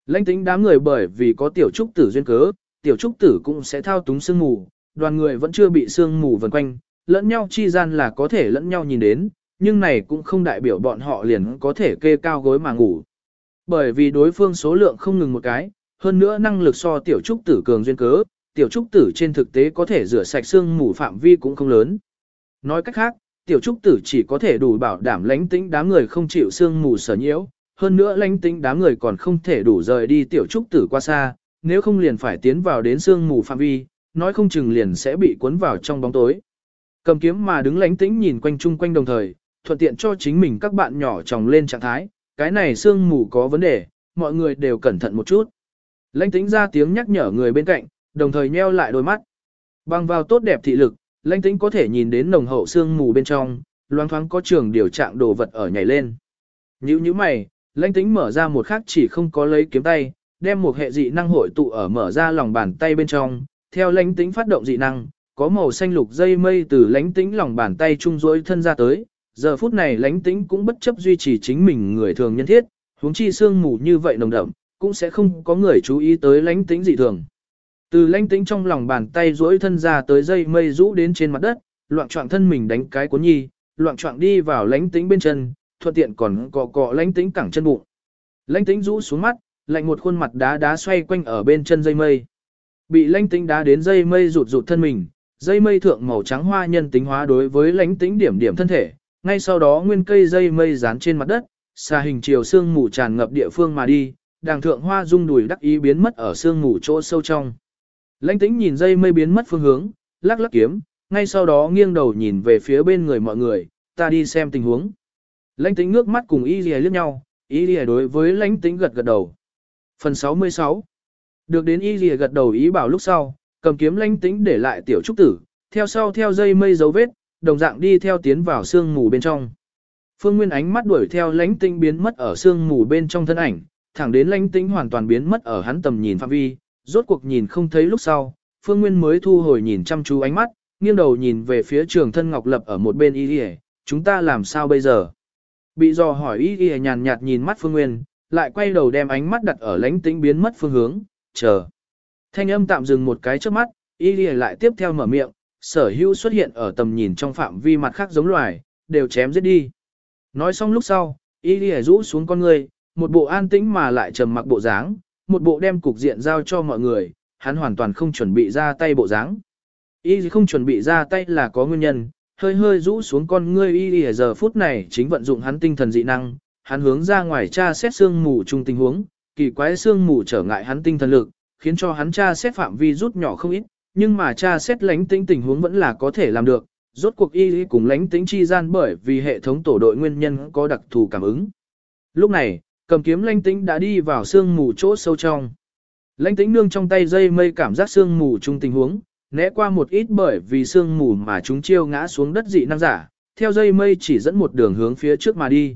Lãnh tính đám người bởi vì có tiểu trúc tử duyên cớ, tiểu trúc tử cũng sẽ thao túng sương mù, đoàn người vẫn chưa bị sương mù vần quanh, lẫn nhau chi gian là có thể lẫn nhau nhìn đến, nhưng này cũng không đại biểu bọn họ liền có thể kê cao gối mà ngủ. Bởi vì đối phương số lượng không ngừng một cái, hơn nữa năng lực so tiểu trúc tử cường duyên cớ, tiểu trúc tử trên thực tế có thể rửa sạch xương mù phạm vi cũng không lớn. Nói cách khác, tiểu trúc tử chỉ có thể đủ bảo đảm lãnh tĩnh đám người không chịu xương mù sở nhiễu, hơn nữa lãnh tĩnh đám người còn không thể đủ rời đi tiểu trúc tử qua xa, nếu không liền phải tiến vào đến xương mù phạm vi, nói không chừng liền sẽ bị cuốn vào trong bóng tối. Cầm kiếm mà đứng lánh tĩnh nhìn quanh chung quanh đồng thời, thuận tiện cho chính mình các bạn nhỏ tròng lên trạng thái, cái này xương mù có vấn đề, mọi người đều cẩn thận một chút. lánh tĩnh ra tiếng nhắc nhở người bên cạnh, đồng thời nheo lại đôi mắt. Bằng vào tốt đẹp thị lực, lánh tĩnh có thể nhìn đến nồng hậu xương mù bên trong, loang thoáng có trường điều trạng đồ vật ở nhảy lên. Nhữ như mày, lãnh tĩnh mở ra một khắc chỉ không có lấy kiếm tay, đem một hệ dị năng hội tụ ở mở ra lòng bàn tay bên trong, theo lãnh tĩnh phát động dị năng, có màu xanh lục dây mây từ lãnh tĩnh lòng bàn tay trung rỗi thân ra tới, giờ phút này lãnh tĩnh cũng bất chấp duy trì chính mình người thường nhân thiết, huống chi xương mù như vậy nồng đậm, cũng sẽ không có người chú ý tới lãnh tĩnh dị thường. Từ lãnh tĩnh trong lòng bàn tay duỗi thân ra tới dây mây rũ đến trên mặt đất, loạn trọng thân mình đánh cái cuốn nhi, loạn trọng đi vào lãnh tĩnh bên chân, thuận tiện còn cọ cọ lãnh tĩnh cẳng chân bụng. Lãnh tĩnh rũ xuống mắt, lạnh một khuôn mặt đá đá xoay quanh ở bên chân dây mây. Bị lãnh tĩnh đá đến dây mây rụt rụt thân mình, dây mây thượng màu trắng hoa nhân tính hóa đối với lãnh tĩnh điểm điểm thân thể, ngay sau đó nguyên cây dây mây dán trên mặt đất, xa hình chiều xương mù tràn ngập địa phương mà đi, đàng thượng hoa rung đùi đắc ý biến mất ở xương mù chỗ sâu trong. Lãnh tĩnh nhìn dây mây biến mất phương hướng, lắc lắc kiếm, ngay sau đó nghiêng đầu nhìn về phía bên người mọi người, ta đi xem tình huống. Lãnh tĩnh ngước mắt cùng y lìa liếc nhau, y lìa đối với lãnh tĩnh gật gật đầu. Phần 66 Được đến y lìa gật đầu ý bảo lúc sau, cầm kiếm lanh tĩnh để lại tiểu trúc tử, theo sau theo dây mây dấu vết, đồng dạng đi theo tiến vào sương mù bên trong. Phương Nguyên ánh mắt đuổi theo lãnh tĩnh biến mất ở sương mù bên trong thân ảnh, thẳng đến lãnh tĩnh hoàn toàn biến mất ở hắn tầm nhìn phạm vi, rốt cuộc nhìn không thấy lúc sau, Phương Nguyên mới thu hồi nhìn chăm chú ánh mắt, nghiêng đầu nhìn về phía trường thân Ngọc Lập ở một bên y y chúng ta làm sao bây giờ? bị dò hỏi y y nhàn nhạt nhìn mắt Phương Nguyên, lại quay đầu đem ánh mắt đặt ở lãnh tĩnh biến mất phương hướng, chờ. Thanh âm tạm dừng một cái trước mắt, y lại tiếp theo mở miệng, sở hữu xuất hiện ở tầm nhìn trong phạm vi mặt khác giống loài, đều chém giết đi. Nói xong lúc sau, y rũ xuống con người, một bộ an tĩnh mà lại trầm mặc bộ dáng, một bộ đem cục diện giao cho mọi người, hắn hoàn toàn không chuẩn bị ra tay bộ dáng. Y không chuẩn bị ra tay là có nguyên nhân, hơi hơi rũ xuống con ngươi y lìa giờ phút này chính vận dụng hắn tinh thần dị năng, hắn hướng ra ngoài tra xét xương mù chung tình huống, kỳ quái xương mù trở ngại hắn tinh thần lực, khiến cho hắn tra xét phạm vi rút nhỏ không ít, nhưng mà tra xét lánh tĩnh tình huống vẫn là có thể làm được. Rốt cuộc y cùng lánh tĩnh chi gian bởi vì hệ thống tổ đội nguyên nhân có đặc thù cảm ứng. Lúc này, cầm kiếm lánh tĩnh đã đi vào xương mù chỗ sâu trong. Lánh tĩnh nương trong tay dây mây cảm giác xương mù chung tình huống, né qua một ít bởi vì sương mù mà chúng chiêu ngã xuống đất dị năng giả, theo dây mây chỉ dẫn một đường hướng phía trước mà đi.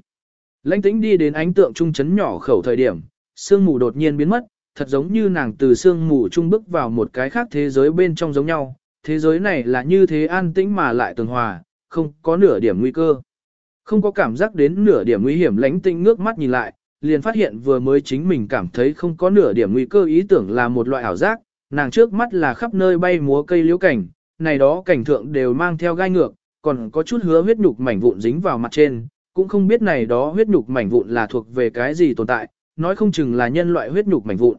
Lãnh tĩnh đi đến ánh tượng trung chấn nhỏ khẩu thời điểm, sương mù đột nhiên biến mất, thật giống như nàng từ sương mù trung bước vào một cái khác thế giới bên trong giống nhau. Thế giới này là như thế an tĩnh mà lại tường hòa, không có nửa điểm nguy cơ. Không có cảm giác đến nửa điểm nguy hiểm lánh tinh ngước mắt nhìn lại, liền phát hiện vừa mới chính mình cảm thấy không có nửa điểm nguy cơ ý tưởng là một loại ảo giác, nàng trước mắt là khắp nơi bay múa cây liễu cảnh, này đó cảnh thượng đều mang theo gai ngược, còn có chút hứa huyết nhục mảnh vụn dính vào mặt trên, cũng không biết này đó huyết nhục mảnh vụn là thuộc về cái gì tồn tại, nói không chừng là nhân loại huyết nhục mảnh vụn.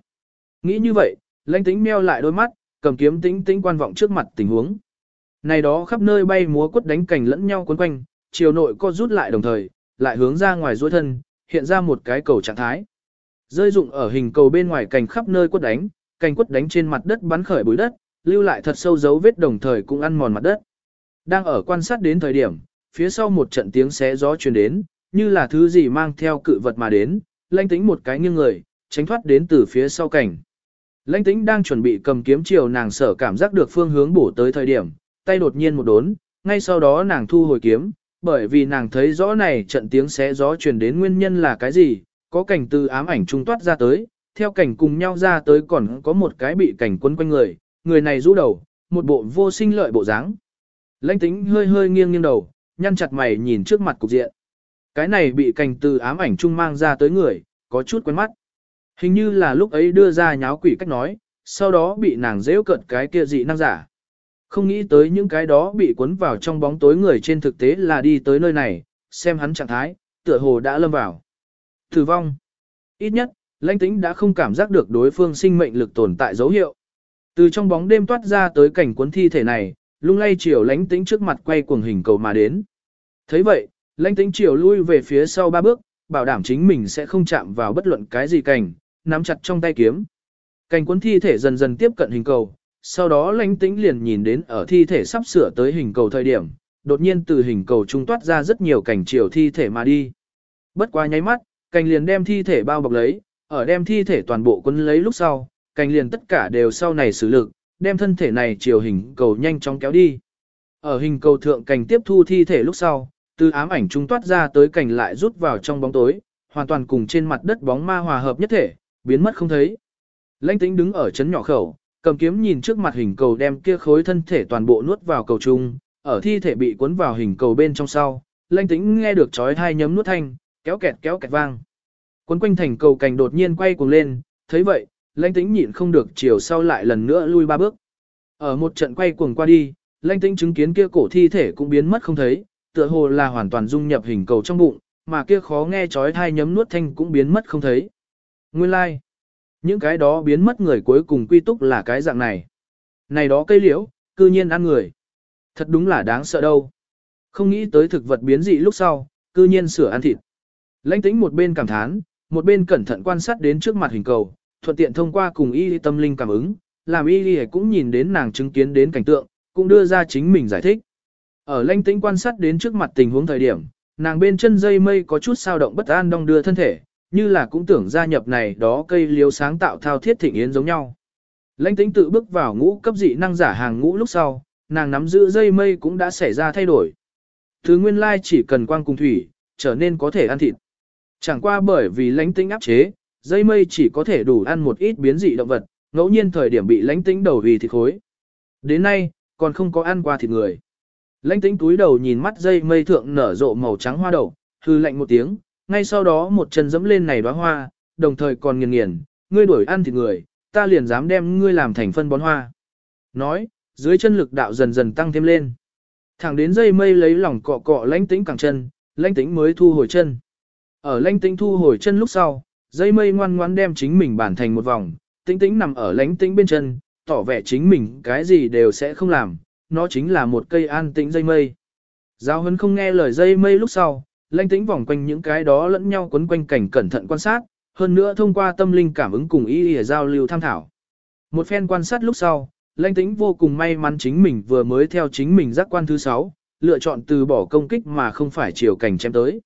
Nghĩ như vậy, lãnh tĩnh meo lại đôi mắt, cầm kiếm tĩnh tĩnh quan vọng trước mặt tình huống. Này đó khắp nơi bay múa quất đánh cành lẫn nhau quấn quanh, chiều nội co rút lại đồng thời, lại hướng ra ngoài duỗi thân, hiện ra một cái cầu trạng thái. Rơi dụng ở hình cầu bên ngoài cành khắp nơi quất đánh, cành quất đánh trên mặt đất bắn khởi bụi đất, lưu lại thật sâu dấu vết đồng thời cũng ăn mòn mặt đất. Đang ở quan sát đến thời điểm, phía sau một trận tiếng xé gió truyền đến, như là thứ gì mang theo cự vật mà đến, lãnh tĩnh một cái nghiêng người, tránh thoát đến từ phía sau cảnh. Lãnh tĩnh đang chuẩn bị cầm kiếm chiều nàng sở cảm giác được phương hướng bổ tới thời điểm, tay đột nhiên một đốn, ngay sau đó nàng thu hồi kiếm, bởi vì nàng thấy rõ này trận tiếng xé gió truyền đến nguyên nhân là cái gì, có cảnh từ ám ảnh trung toát ra tới, theo cảnh cùng nhau ra tới còn có một cái bị cảnh quấn quanh người, người này rũ đầu, một bộ vô sinh lợi bộ dáng. Lãnh tĩnh hơi hơi nghiêng nghiêng đầu, nhăn chặt mày nhìn trước mặt cục diện. Cái này bị cảnh từ ám ảnh trung mang ra tới người, có chút quen mắt. Hình như là lúc ấy đưa ra nháo quỷ cách nói, sau đó bị nàng dễ cận cái kia dị năng giả. Không nghĩ tới những cái đó bị cuốn vào trong bóng tối người trên thực tế là đi tới nơi này, xem hắn trạng thái, tựa hồ đã lâm vào. Thử vong. Ít nhất, lãnh tĩnh đã không cảm giác được đối phương sinh mệnh lực tồn tại dấu hiệu. Từ trong bóng đêm toát ra tới cảnh cuốn thi thể này, lung lay chiều lãnh tĩnh trước mặt quay cuồng hình cầu mà đến. thấy vậy, lãnh tĩnh chiều lui về phía sau ba bước, bảo đảm chính mình sẽ không chạm vào bất luận cái gì cảnh, nắm chặt trong tay kiếm. Cảnh cuốn thi thể dần dần tiếp cận hình cầu, sau đó lãnh tĩnh liền nhìn đến ở thi thể sắp sửa tới hình cầu thời điểm, đột nhiên từ hình cầu trung toát ra rất nhiều cảnh chiều thi thể mà đi. Bất quá nháy mắt, cảnh liền đem thi thể bao bọc lấy, ở đem thi thể toàn bộ quân lấy lúc sau, cành liền tất cả đều sau này xử lực, đem thân thể này chiều hình cầu nhanh chóng kéo đi. Ở hình cầu thượng cành tiếp thu thi thể lúc sau, từ ám ảnh trung toát ra tới cành lại rút vào trong bóng tối, hoàn toàn cùng trên mặt đất bóng ma hòa hợp nhất thể, biến mất không thấy. Lãnh tĩnh đứng ở chấn nhỏ khẩu, cầm kiếm nhìn trước mặt hình cầu đem kia khối thân thể toàn bộ nuốt vào cầu trung, ở thi thể bị cuốn vào hình cầu bên trong sau, lãnh tĩnh nghe được chói thai nhấm nuốt thanh, kéo kẹt kéo kẹt vang. cuốn quanh thành cầu cành đột nhiên quay cuồng lên, thấy vậy, lãnh tĩnh nhịn không được chiều sau lại lần nữa lui ba bước. Ở một trận quay cuồng qua đi, lãnh tĩnh chứng kiến kia cổ thi thể cũng biến mất không thấy, tựa hồ là hoàn toàn dung nhập hình cầu trong bụng, mà kia khó nghe chói thai nhấm nuốt thanh cũng biến mất không thấy. Nguyên lai, like. những cái đó biến mất người cuối cùng quy túc là cái dạng này. Này đó cây liễu, cư nhiên ăn người. Thật đúng là đáng sợ đâu. Không nghĩ tới thực vật biến dị lúc sau, cư nhiên sửa ăn thịt. Lãnh tĩnh một bên cảm thán, một bên cẩn thận quan sát đến trước mặt hình cầu, thuận tiện thông qua cùng y tâm linh cảm ứng, làm y cũng nhìn đến nàng chứng kiến đến cảnh tượng, cũng đưa ra chính mình giải thích. Ở lanh tĩnh quan sát đến trước mặt tình huống thời điểm, nàng bên chân dây mây có chút sao động bất an đong đưa thân thể, như là cũng tưởng gia nhập này đó cây liếu sáng tạo thao thiết thịnh yến giống nhau. Lãnh tĩnh tự bước vào ngũ cấp dị năng giả hàng ngũ lúc sau, nàng nắm giữ dây mây cũng đã xảy ra thay đổi. Thứ nguyên lai chỉ cần quang cùng thủy, trở nên có thể ăn thịt. Chẳng qua bởi vì lãnh tĩnh áp chế, dây mây chỉ có thể đủ ăn một ít biến dị động vật, ngẫu nhiên thời điểm bị lãnh tĩnh đầu vì thịt khối. Đến nay, còn không có ăn qua thịt người. Lãnh tĩnh túi đầu nhìn mắt dây mây thượng nở rộ màu trắng hoa đậu, hư lạnh một tiếng, ngay sau đó một chân dẫm lên này đóa hoa, đồng thời còn nghiền nghiền, ngươi đuổi ăn thịt người, ta liền dám đem ngươi làm thành phân bón hoa. Nói, dưới chân lực đạo dần dần tăng thêm lên. Thẳng đến dây mây lấy lòng cọ cọ lãnh tĩnh cẳng chân, lãnh tĩnh mới thu hồi chân. Ở lãnh tĩnh thu hồi chân lúc sau, dây mây ngoan ngoan đem chính mình bản thành một vòng, tĩnh tĩnh nằm ở lãnh tĩnh bên chân, tỏ vẻ chính mình cái gì đều sẽ không làm, nó chính là một cây an tĩnh dây mây. Giáo hấn không nghe lời dây mây lúc sau, lãnh tĩnh vòng quanh những cái đó lẫn nhau quấn quanh cảnh cẩn thận quan sát, hơn nữa thông qua tâm linh cảm ứng cùng ý để giao lưu tham thảo. Một phen quan sát lúc sau, lãnh tĩnh vô cùng may mắn chính mình vừa mới theo chính mình giác quan thứ 6, lựa chọn từ bỏ công kích mà không phải chiều cảnh chém tới.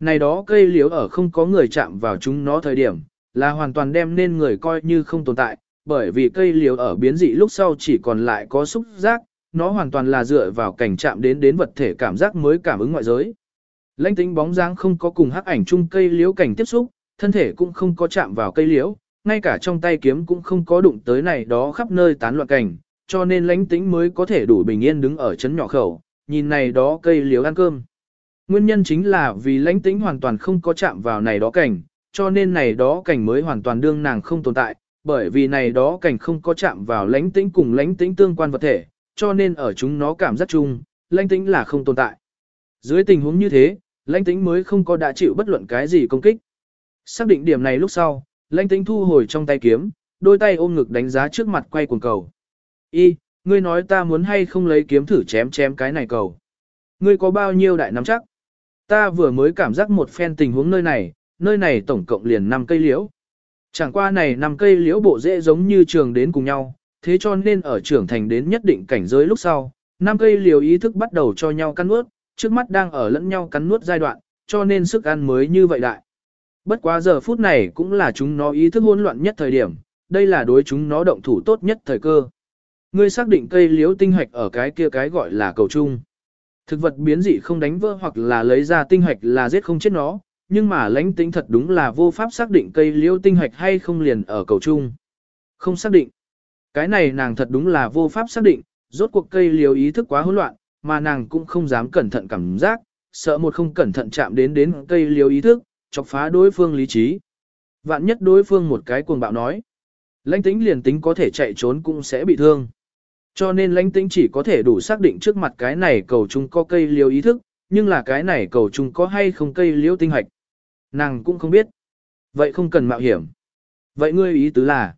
Này đó cây liễu ở không có người chạm vào chúng nó thời điểm, là hoàn toàn đem nên người coi như không tồn tại, bởi vì cây liễu ở biến dị lúc sau chỉ còn lại có xúc giác, nó hoàn toàn là dựa vào cảnh chạm đến đến vật thể cảm giác mới cảm ứng ngoại giới. Lãnh tính bóng dáng không có cùng hắc ảnh chung cây liễu cảnh tiếp xúc, thân thể cũng không có chạm vào cây liễu, ngay cả trong tay kiếm cũng không có đụng tới này đó khắp nơi tán loạn cảnh, cho nên lãnh tính mới có thể đủ bình yên đứng ở chấn nhỏ khẩu, nhìn này đó cây liễu ăn cơm. Nguyên nhân chính là vì lãnh tính hoàn toàn không có chạm vào này đó cảnh, cho nên này đó cảnh mới hoàn toàn đương nàng không tồn tại, bởi vì này đó cảnh không có chạm vào lãnh tính cùng lãnh tính tương quan vật thể, cho nên ở chúng nó cảm giác chung, lãnh tính là không tồn tại. Dưới tình huống như thế, lãnh tĩnh mới không có đã chịu bất luận cái gì công kích. Xác định điểm này lúc sau, lãnh tĩnh thu hồi trong tay kiếm, đôi tay ôm ngực đánh giá trước mặt quay cuồng cầu. Y, ngươi nói ta muốn hay không lấy kiếm thử chém chém cái này cầu. Ngươi có bao nhiêu đại nắm chắc? Ta vừa mới cảm giác một phen tình huống nơi này, nơi này tổng cộng liền 5 cây liễu. Chẳng qua này 5 cây liễu bộ dễ giống như trường đến cùng nhau, thế cho nên ở trưởng thành đến nhất định cảnh giới lúc sau, 5 cây liễu ý thức bắt đầu cho nhau căn ướt, trước mắt đang ở lẫn nhau cắn nuốt giai đoạn, cho nên sức ăn mới như vậy đại. Bất quá giờ phút này cũng là chúng nó ý thức hỗn loạn nhất thời điểm, đây là đối chúng nó động thủ tốt nhất thời cơ. Ngươi xác định cây liễu tinh hạch ở cái kia cái gọi là cầu trung. Thực vật biến dị không đánh vỡ hoặc là lấy ra tinh hạch là giết không chết nó, nhưng mà lãnh tính thật đúng là vô pháp xác định cây liễu tinh hạch hay không liền ở cầu trung. Không xác định. Cái này nàng thật đúng là vô pháp xác định, rốt cuộc cây liễu ý thức quá hỗn loạn, mà nàng cũng không dám cẩn thận cảm giác, sợ một không cẩn thận chạm đến đến cây liễu ý thức, chọc phá đối phương lý trí. Vạn nhất đối phương một cái cuồng bạo nói. Lãnh tính liền tính có thể chạy trốn cũng sẽ bị thương. Cho nên lãnh tĩnh chỉ có thể đủ xác định trước mặt cái này cầu chung có cây liêu ý thức, nhưng là cái này cầu chung có hay không cây liễu tinh hạch. Nàng cũng không biết. Vậy không cần mạo hiểm. Vậy ngươi ý tứ là,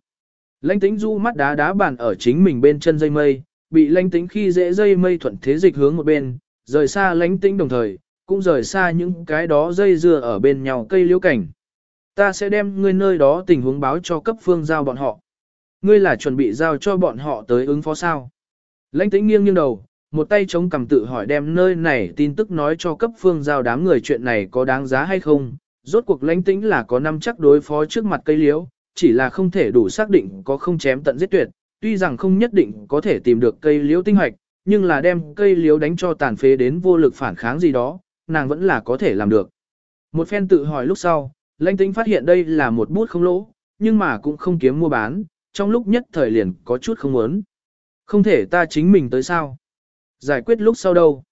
lãnh tĩnh du mắt đá đá bàn ở chính mình bên chân dây mây, bị lãnh tĩnh khi dễ dây mây thuận thế dịch hướng một bên, rời xa lãnh tĩnh đồng thời, cũng rời xa những cái đó dây dưa ở bên nhau cây liễu cảnh. Ta sẽ đem ngươi nơi đó tình huống báo cho cấp phương giao bọn họ. Ngươi là chuẩn bị giao cho bọn họ tới ứng phó sao? Lãnh tĩnh nghiêng nghiêng đầu, một tay chống cầm tự hỏi đem nơi này tin tức nói cho cấp phương giao đám người chuyện này có đáng giá hay không. Rốt cuộc lãnh tĩnh là có năm chắc đối phó trước mặt cây liễu, chỉ là không thể đủ xác định có không chém tận giết tuyệt, tuy rằng không nhất định có thể tìm được cây liễu tinh hoạch, nhưng là đem cây liễu đánh cho tàn phế đến vô lực phản kháng gì đó, nàng vẫn là có thể làm được. Một phen tự hỏi lúc sau, lãnh tĩnh phát hiện đây là một bút không lỗ, nhưng mà cũng không kiếm mua bán, trong lúc nhất thời liền có chút không muốn. Không thể ta chính mình tới sao? Giải quyết lúc sau đâu?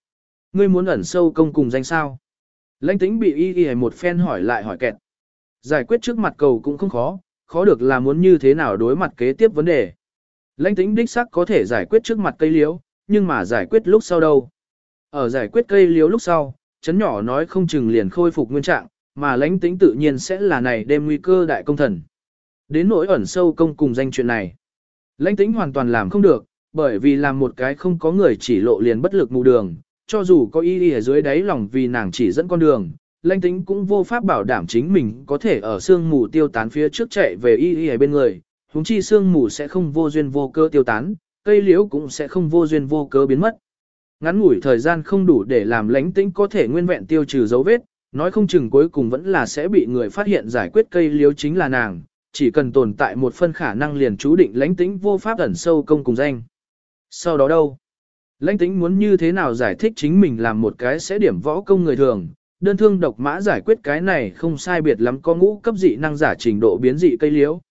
Ngươi muốn ẩn sâu công cùng danh sao? Lãnh tĩnh bị y y một phen hỏi lại hỏi kẹt. Giải quyết trước mặt cầu cũng không khó, khó được là muốn như thế nào đối mặt kế tiếp vấn đề. Lãnh tĩnh đích sắc có thể giải quyết trước mặt cây liễu, nhưng mà giải quyết lúc sau đâu? Ở giải quyết cây liễu lúc sau, chấn nhỏ nói không chừng liền khôi phục nguyên trạng, mà lãnh tĩnh tự nhiên sẽ là này đem nguy cơ đại công thần. Đến nỗi ẩn sâu công cùng danh chuyện này. Lãnh tĩnh hoàn toàn làm không được, bởi vì làm một cái không có người chỉ lộ liền bất lực mù đường, cho dù có y y ở dưới đáy lòng vì nàng chỉ dẫn con đường, lãnh tĩnh cũng vô pháp bảo đảm chính mình có thể ở sương mù tiêu tán phía trước chạy về y y ở bên người, huống chi sương mù sẽ không vô duyên vô cơ tiêu tán, cây liễu cũng sẽ không vô duyên vô cớ biến mất. Ngắn ngủi thời gian không đủ để làm lãnh tĩnh có thể nguyên vẹn tiêu trừ dấu vết, nói không chừng cuối cùng vẫn là sẽ bị người phát hiện giải quyết cây liễu chính là nàng, chỉ cần tồn tại một phân khả năng liền chú định lãnh tĩnh vô pháp ẩn sâu công cùng danh. Sau đó đâu? Lãnh tĩnh muốn như thế nào giải thích chính mình làm một cái sẽ điểm võ công người thường, đơn thương độc mã giải quyết cái này không sai biệt lắm có ngũ cấp dị năng giả trình độ biến dị cây liễu.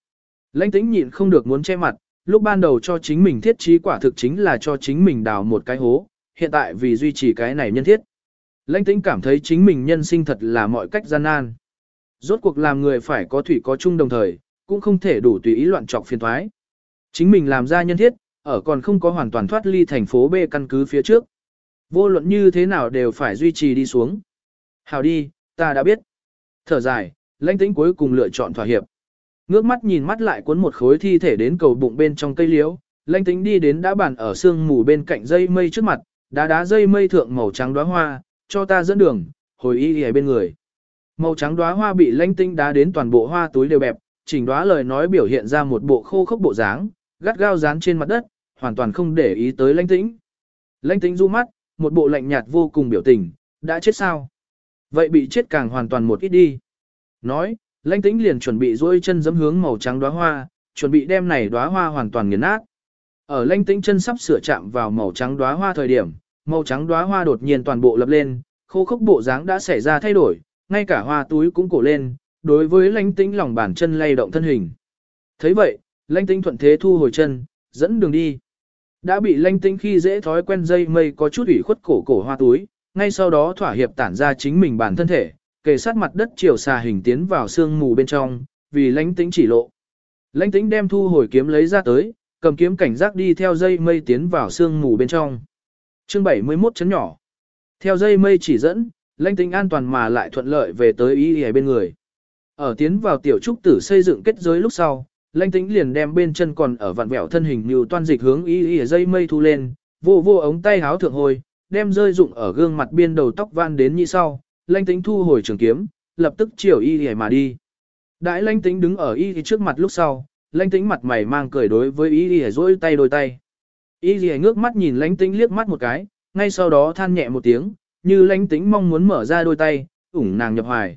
Lãnh tĩnh nhịn không được muốn che mặt, lúc ban đầu cho chính mình thiết trí quả thực chính là cho chính mình đào một cái hố, hiện tại vì duy trì cái này nhân thiết. Lãnh tĩnh cảm thấy chính mình nhân sinh thật là mọi cách gian nan. Rốt cuộc làm người phải có thủy có chung đồng thời, cũng không thể đủ tùy ý loạn trọc phiền thoái. Chính mình làm ra nhân thiết, ở còn không có hoàn toàn thoát ly thành phố B căn cứ phía trước. Vô luận như thế nào đều phải duy trì đi xuống. Hào đi, ta đã biết. Thở dài, lãnh tĩnh cuối cùng lựa chọn thỏa hiệp. Ngước mắt nhìn mắt lại cuốn một khối thi thể đến cầu bụng bên trong cây liễu, lãnh tính đi đến đã bàn ở sương mù bên cạnh dây mây trước mặt, đá đá dây mây thượng màu trắng đóa hoa, cho ta dẫn đường, hồi y ở bên người. Màu trắng đóa hoa bị lãnh tinh đá đến toàn bộ hoa túi đều bẹp, chỉnh đóa lời nói biểu hiện ra một bộ khô khốc bộ dáng, gắt gao dán trên mặt đất, hoàn toàn không để ý tới lãnh tĩnh. Lãnh tĩnh du mắt, một bộ lạnh nhạt vô cùng biểu tình, đã chết sao? Vậy bị chết càng hoàn toàn một ít đi. Nói, lãnh tĩnh liền chuẩn bị duỗi chân giẫm hướng màu trắng đóa hoa, chuẩn bị đem này đóa hoa hoàn toàn nghiền nát. Ở lãnh tĩnh chân sắp sửa chạm vào màu trắng đóa hoa thời điểm, màu trắng đóa hoa đột nhiên toàn bộ lập lên, khô khốc bộ dáng đã xảy ra thay đổi, ngay cả hoa túi cũng cổ lên, đối với lãnh tĩnh lòng bàn chân lay động thân hình. thấy vậy, lãnh tĩnh thuận thế thu hồi chân, dẫn đường đi. Đã bị lãnh tĩnh khi dễ thói quen dây mây có chút ủy khuất cổ cổ hoa túi, ngay sau đó thỏa hiệp tản ra chính mình bản thân thể, kề sát mặt đất chiều xà hình tiến vào sương mù bên trong, vì lãnh tĩnh chỉ lộ. Lãnh tĩnh đem thu hồi kiếm lấy ra tới, cầm kiếm cảnh giác đi theo dây mây tiến vào sương mù bên trong. Chương 71 chấn nhỏ. Theo dây mây chỉ dẫn, lãnh tĩnh an toàn mà lại thuận lợi về tới ý ý bên người. Ở tiến vào tiểu trúc tử xây dựng kết giới lúc sau, lãnh tĩnh liền đem bên chân còn ở vặn vẹo thân hình như toan dịch hướng ý ý dây mây thu lên, vô vô ống tay háo thượng hồi, đem rơi dụng ở gương mặt biên đầu tóc van đến như sau, lãnh tính thu hồi trường kiếm, lập tức chiều y hề mà đi. Đại lãnh tính đứng ở y trước mặt lúc sau, lãnh tính mặt mày mang cười đối với y hề rỗi tay đôi tay. Y hề ngước mắt nhìn lãnh tính liếc mắt một cái, ngay sau đó than nhẹ một tiếng, như lãnh tính mong muốn mở ra đôi tay, ủng nàng nhập hoài.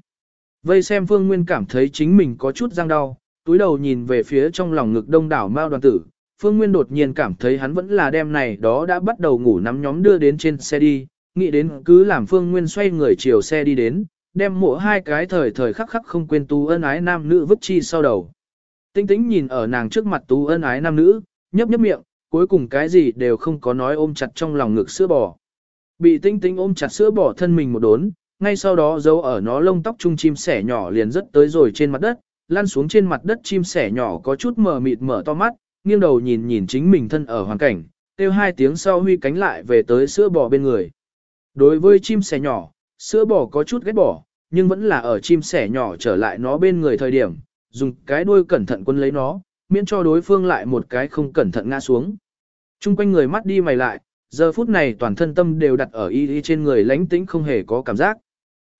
Vây xem Phương Nguyên cảm thấy chính mình có chút răng đau, túi đầu nhìn về phía trong lòng ngực đông đảo Mao đoàn tử. Phương Nguyên đột nhiên cảm thấy hắn vẫn là đêm này đó đã bắt đầu ngủ nắm nhóm đưa đến trên xe đi, nghĩ đến cứ làm Phương Nguyên xoay người chiều xe đi đến, đem mộ hai cái thời thời khắc khắc không quên tú ân ái nam nữ vứt chi sau đầu. Tinh tĩnh nhìn ở nàng trước mặt tú ân ái nam nữ, nhấp nhấp miệng, cuối cùng cái gì đều không có nói ôm chặt trong lòng ngực sữa bò. Bị tinh tĩnh ôm chặt sữa bò thân mình một đốn, ngay sau đó giấu ở nó lông tóc chung chim sẻ nhỏ liền rất tới rồi trên mặt đất, lăn xuống trên mặt đất chim sẻ nhỏ có chút mờ mịt mở to mắt, nghiêng đầu nhìn nhìn chính mình thân ở hoàn cảnh, kêu hai tiếng sau huy cánh lại về tới sữa bò bên người. Đối với chim sẻ nhỏ, sữa bò có chút ghét bỏ, nhưng vẫn là ở chim sẻ nhỏ trở lại nó bên người thời điểm, dùng cái đuôi cẩn thận quân lấy nó, miễn cho đối phương lại một cái không cẩn thận ngã xuống. Trung quanh người mắt đi mày lại, giờ phút này toàn thân tâm đều đặt ở y y trên người lánh tĩnh không hề có cảm giác.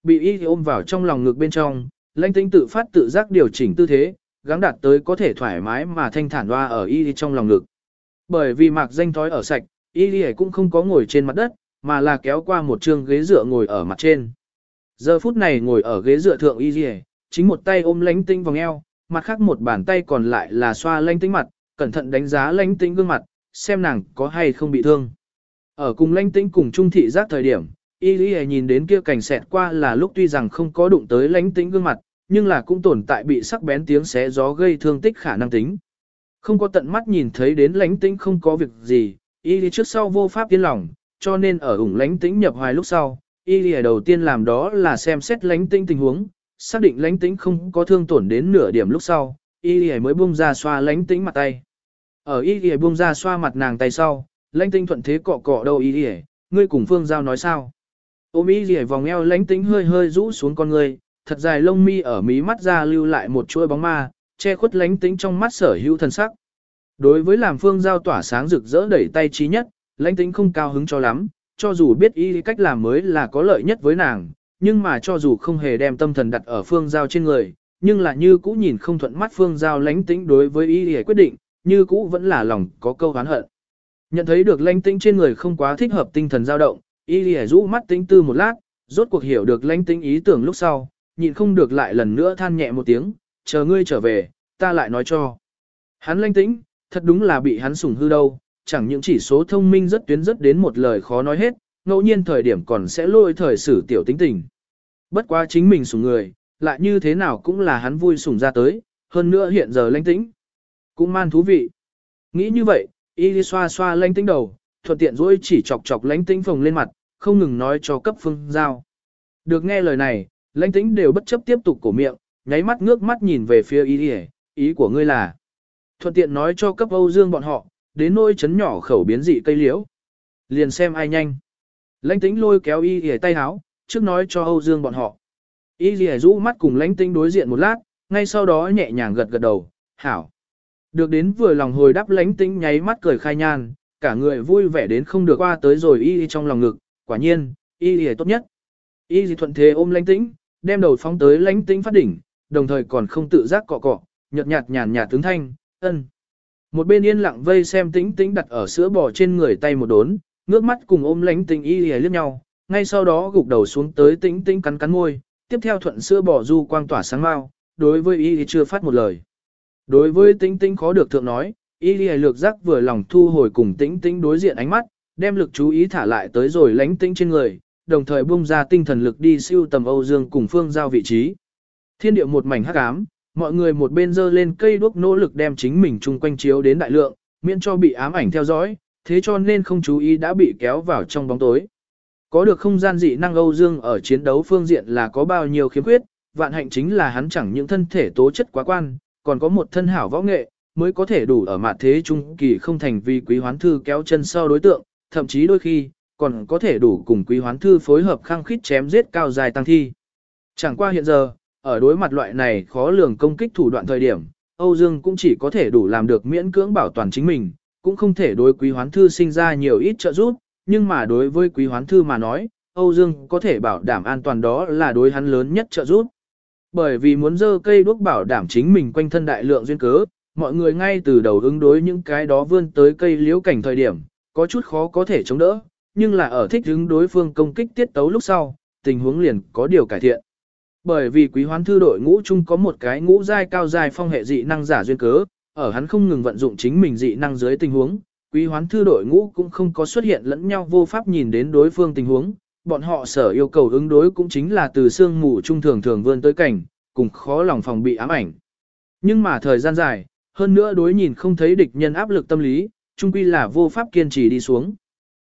Bị y ôm vào trong lòng ngực bên trong, lánh tĩnh tự phát tự giác điều chỉnh tư thế, gắng đạt tới có thể thoải mái mà thanh thản hoa ở y trong lòng ngực. Bởi vì mạc danh thói ở sạch, y cũng không có ngồi trên mặt đất, mà là kéo qua một chương ghế dựa ngồi ở mặt trên. Giờ phút này ngồi ở ghế dựa thượng y dì chính một tay ôm lánh tinh vòng eo, mặt khác một bàn tay còn lại là xoa lánh tinh mặt, cẩn thận đánh giá lánh tinh gương mặt, xem nàng có hay không bị thương. Ở cùng lánh tinh cùng trung thị giác thời điểm, y dì nhìn đến kia cảnh xẹt qua là lúc tuy rằng không có đụng tới lánh tinh gương mặt, nhưng là cũng tồn tại bị sắc bén tiếng xé gió gây thương tích khả năng tính. Không có tận mắt nhìn thấy đến lánh tinh không có việc gì, y lý trước sau vô pháp yên lòng, cho nên ở ủng lánh tĩnh nhập hoài lúc sau, y lìa đầu tiên làm đó là xem xét lánh tĩnh tình huống, xác định lánh tĩnh không có thương tổn đến nửa điểm lúc sau, y lìa mới buông ra xoa lánh tĩnh mặt tay. Ở y lìa buông ra xoa mặt nàng tay sau, lánh tĩnh thuận thế cọ cọ đầu y lìa, ngươi cùng phương giao nói sao. Ôm y lìa vòng eo lánh tĩnh hơi hơi rũ xuống con người, thật dài lông mi ở mí mắt ra lưu lại một chuỗi bóng ma, che khuất lánh tĩnh trong mắt sở hữu thần sắc. Đối với làm phương giao tỏa sáng rực rỡ đẩy tay trí nhất, lãnh tĩnh không cao hứng cho lắm, cho dù biết y cách làm mới là có lợi nhất với nàng, nhưng mà cho dù không hề đem tâm thần đặt ở phương giao trên người, nhưng là như cũ nhìn không thuận mắt phương giao lãnh tĩnh đối với y quyết định, như cũ vẫn là lòng có câu hán hận. Nhận thấy được lãnh tĩnh trên người không quá thích hợp tinh thần dao động, y rũ mắt tĩnh tư một lát, rốt cuộc hiểu được lãnh tĩnh ý tưởng lúc sau, nhịn không được lại lần nữa than nhẹ một tiếng, chờ ngươi trở về, ta lại nói cho. Hắn lãnh tĩnh, thật đúng là bị hắn sủng hư đâu, chẳng những chỉ số thông minh rất tuyến rất đến một lời khó nói hết, ngẫu nhiên thời điểm còn sẽ lôi thời sử tiểu tính tình. Bất quá chính mình sủng người, lại như thế nào cũng là hắn vui sủng ra tới, hơn nữa hiện giờ lãnh tĩnh. Cũng man thú vị. Nghĩ như vậy, y đi xoa xoa lãnh tĩnh đầu, thuận tiện dỗi chỉ chọc chọc lãnh tĩnh phồng lên mặt, không ngừng nói cho cấp phương giao. Được nghe lời này, lãnh tĩnh đều bất chấp tiếp tục cổ miệng, nháy mắt ngước mắt nhìn về phía ý đi ý của ngươi là. Thuận tiện nói cho cấp Âu Dương bọn họ, đến nôi chấn nhỏ khẩu biến dị cây liễu. Liền xem ai nhanh. Lãnh tĩnh lôi kéo y hề tay háo, trước nói cho Âu Dương bọn họ. Y hề rũ mắt cùng lãnh tĩnh đối diện một lát, ngay sau đó nhẹ nhàng gật gật đầu, hảo. Được đến vừa lòng hồi đáp lãnh tĩnh nháy mắt cười khai nhan, cả người vui vẻ đến không được qua tới rồi y trong lòng ngực, quả nhiên, y hề tốt nhất. Y hề thuận thế ôm lãnh tĩnh, đem đầu phóng tới lãnh tĩnh phát đỉnh, đồng thời còn không tự giác cọ cọ, nhợt nhạt nhàn nhạt tướng thanh, ân. Một bên yên lặng vây xem tĩnh tĩnh đặt ở sữa bò trên người tay một đốn, ngước mắt cùng ôm lánh tình y hề liếc nhau, ngay sau đó gục đầu xuống tới tĩnh tĩnh cắn cắn môi, tiếp theo thuận sữa bò du quang tỏa sáng mau, đối với y chưa phát một lời. Đối với tĩnh tĩnh khó được thượng nói, y hề lược giác vừa lòng thu hồi cùng tĩnh tĩnh đối diện ánh mắt, đem lực chú ý thả lại tới rồi lãnh tĩnh trên người, đồng thời bung ra tinh thần lực đi siêu tầm Âu Dương cùng phương giao vị trí. Thiên địa một mảnh hắc ám, mọi người một bên dơ lên cây đuốc nỗ lực đem chính mình chung quanh chiếu đến đại lượng, miễn cho bị ám ảnh theo dõi, thế cho nên không chú ý đã bị kéo vào trong bóng tối. Có được không gian dị năng Âu Dương ở chiến đấu phương diện là có bao nhiêu khiếm khuyết, vạn hạnh chính là hắn chẳng những thân thể tố chất quá quan, còn có một thân hảo võ nghệ, mới có thể đủ ở mặt thế trung kỳ không thành vì quý hoán thư kéo chân sau đối tượng, thậm chí đôi khi, còn có thể đủ cùng quý hoán thư phối hợp khăng khít chém giết cao dài tăng thi. Chẳng qua hiện giờ, ở đối mặt loại này khó lường công kích thủ đoạn thời điểm, Âu Dương cũng chỉ có thể đủ làm được miễn cưỡng bảo toàn chính mình, cũng không thể đối quý hoán thư sinh ra nhiều ít trợ giúp, nhưng mà đối với quý hoán thư mà nói, Âu Dương có thể bảo đảm an toàn đó là đối hắn lớn nhất trợ giúp. Bởi vì muốn dơ cây đuốc bảo đảm chính mình quanh thân đại lượng duyên cớ, mọi người ngay từ đầu ứng đối những cái đó vươn tới cây liễu cảnh thời điểm, có chút khó có thể chống đỡ, nhưng là ở thích ứng đối phương công kích tiết tấu lúc sau, tình huống liền có điều cải thiện. Bởi vì quý hoán thư đội ngũ chung có một cái ngũ giai cao giai phong hệ dị năng giả duyên cớ, ở hắn không ngừng vận dụng chính mình dị năng dưới tình huống, quý hoán thư đội ngũ cũng không có xuất hiện lẫn nhau vô pháp nhìn đến đối phương tình huống, bọn họ sở yêu cầu ứng đối cũng chính là từ xương mù trung thường thường vươn tới cảnh, cùng khó lòng phòng bị ám ảnh. Nhưng mà thời gian dài, hơn nữa đối nhìn không thấy địch nhân áp lực tâm lý, trung quy là vô pháp kiên trì đi xuống.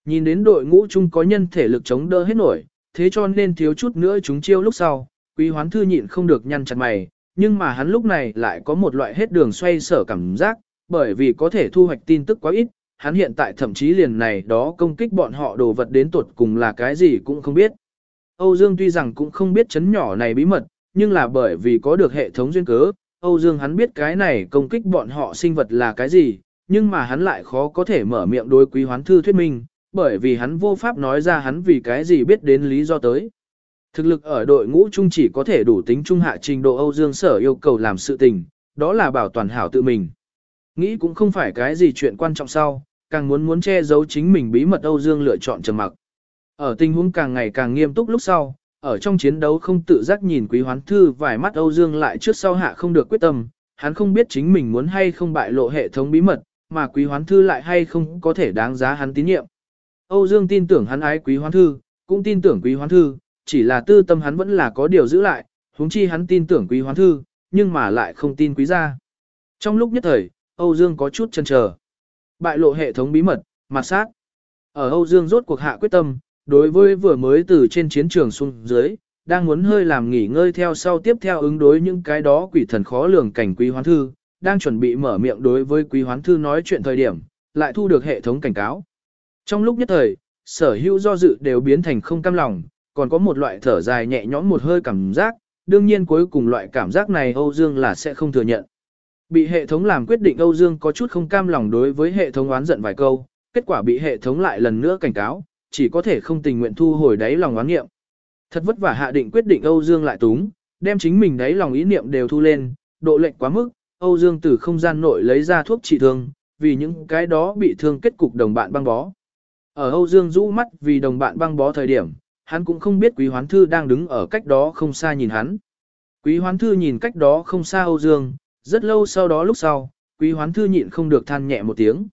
Nhìn đến đội ngũ chung có nhân thể lực chống đỡ hết nổi, thế cho nên thiếu chút nữa chúng chiêu lúc sau, quý hoán thư nhịn không được nhăn chặt mày, nhưng mà hắn lúc này lại có một loại hết đường xoay sở cảm giác, bởi vì có thể thu hoạch tin tức quá ít, hắn hiện tại thậm chí liền này đó công kích bọn họ đồ vật đến tuột cùng là cái gì cũng không biết. Âu Dương tuy rằng cũng không biết chấn nhỏ này bí mật, nhưng là bởi vì có được hệ thống duyên cớ, Âu Dương hắn biết cái này công kích bọn họ sinh vật là cái gì, nhưng mà hắn lại khó có thể mở miệng đối quý hoán thư thuyết minh, bởi vì hắn vô pháp nói ra hắn vì cái gì biết đến lý do tới. Thực lực ở đội ngũ chung chỉ có thể đủ tính trung hạ trình độ Âu Dương Sở yêu cầu làm sự tình, đó là bảo toàn hảo tự mình. Nghĩ cũng không phải cái gì chuyện quan trọng sau, càng muốn muốn che giấu chính mình bí mật Âu Dương lựa chọn trầm mặc. Ở tình huống càng ngày càng nghiêm túc lúc sau, ở trong chiến đấu không tự giác nhìn quý hoán thư vài mắt Âu Dương lại trước sau hạ không được quyết tâm, hắn không biết chính mình muốn hay không bại lộ hệ thống bí mật, mà quý hoán thư lại hay không có thể đáng giá hắn tín nhiệm. Âu Dương tin tưởng hắn ái quý hoán thư, cũng tin tưởng quý hoán thư, chỉ là tư tâm hắn vẫn là có điều giữ lại, huống chi hắn tin tưởng quý hoán thư, nhưng mà lại không tin quý gia. Trong lúc nhất thời, Âu Dương có chút chần chờ. Bại lộ hệ thống bí mật, mặt sát. Ở Âu Dương rốt cuộc hạ quyết tâm, đối với vừa mới từ trên chiến trường xuống dưới, đang muốn hơi làm nghỉ ngơi theo sau tiếp theo ứng đối những cái đó quỷ thần khó lường cảnh quý hoán thư, đang chuẩn bị mở miệng đối với quý hoán thư nói chuyện thời điểm, lại thu được hệ thống cảnh cáo. Trong lúc nhất thời, sở hữu do dự đều biến thành không cam lòng, còn có một loại thở dài nhẹ nhõm một hơi cảm giác, đương nhiên cuối cùng loại cảm giác này Âu Dương là sẽ không thừa nhận. Bị hệ thống làm quyết định Âu Dương có chút không cam lòng đối với hệ thống oán giận vài câu, kết quả bị hệ thống lại lần nữa cảnh cáo, chỉ có thể không tình nguyện thu hồi đáy lòng oán nghiệm. Thật vất vả hạ định quyết định Âu Dương lại túng, đem chính mình đáy lòng ý niệm đều thu lên, độ lệnh quá mức, Âu Dương từ không gian nội lấy ra thuốc trị thương, vì những cái đó bị thương kết cục đồng bạn băng bó. Ở Âu Dương rũ mắt vì đồng bạn băng bó thời điểm, hắn cũng không biết Quý Hoán Thư đang đứng ở cách đó không xa nhìn hắn. Quý Hoán Thư nhìn cách đó không xa Âu Dương, rất lâu sau đó lúc sau, Quý Hoán Thư nhịn không được than nhẹ một tiếng.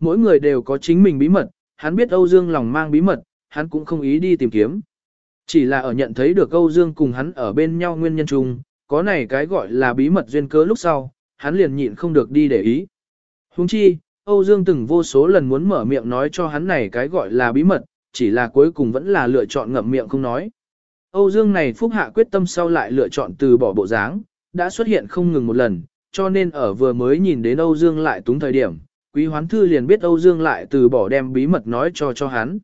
Mỗi người đều có chính mình bí mật, hắn biết Âu Dương lòng mang bí mật, hắn cũng không ý đi tìm kiếm. Chỉ là ở nhận thấy được Âu Dương cùng hắn ở bên nhau nguyên nhân chung, có này cái gọi là bí mật duyên cớ lúc sau, hắn liền nhịn không được đi để ý. Huống chi, Âu Dương từng vô số lần muốn mở miệng nói cho hắn này cái gọi là bí mật, chỉ là cuối cùng vẫn là lựa chọn ngậm miệng không nói. Âu Dương này phúc hạ quyết tâm sau lại lựa chọn từ bỏ bộ dáng, đã xuất hiện không ngừng một lần, cho nên ở vừa mới nhìn đến Âu Dương lại túng thời điểm, Quý Hoán Thư liền biết Âu Dương lại từ bỏ đem bí mật nói cho cho hắn.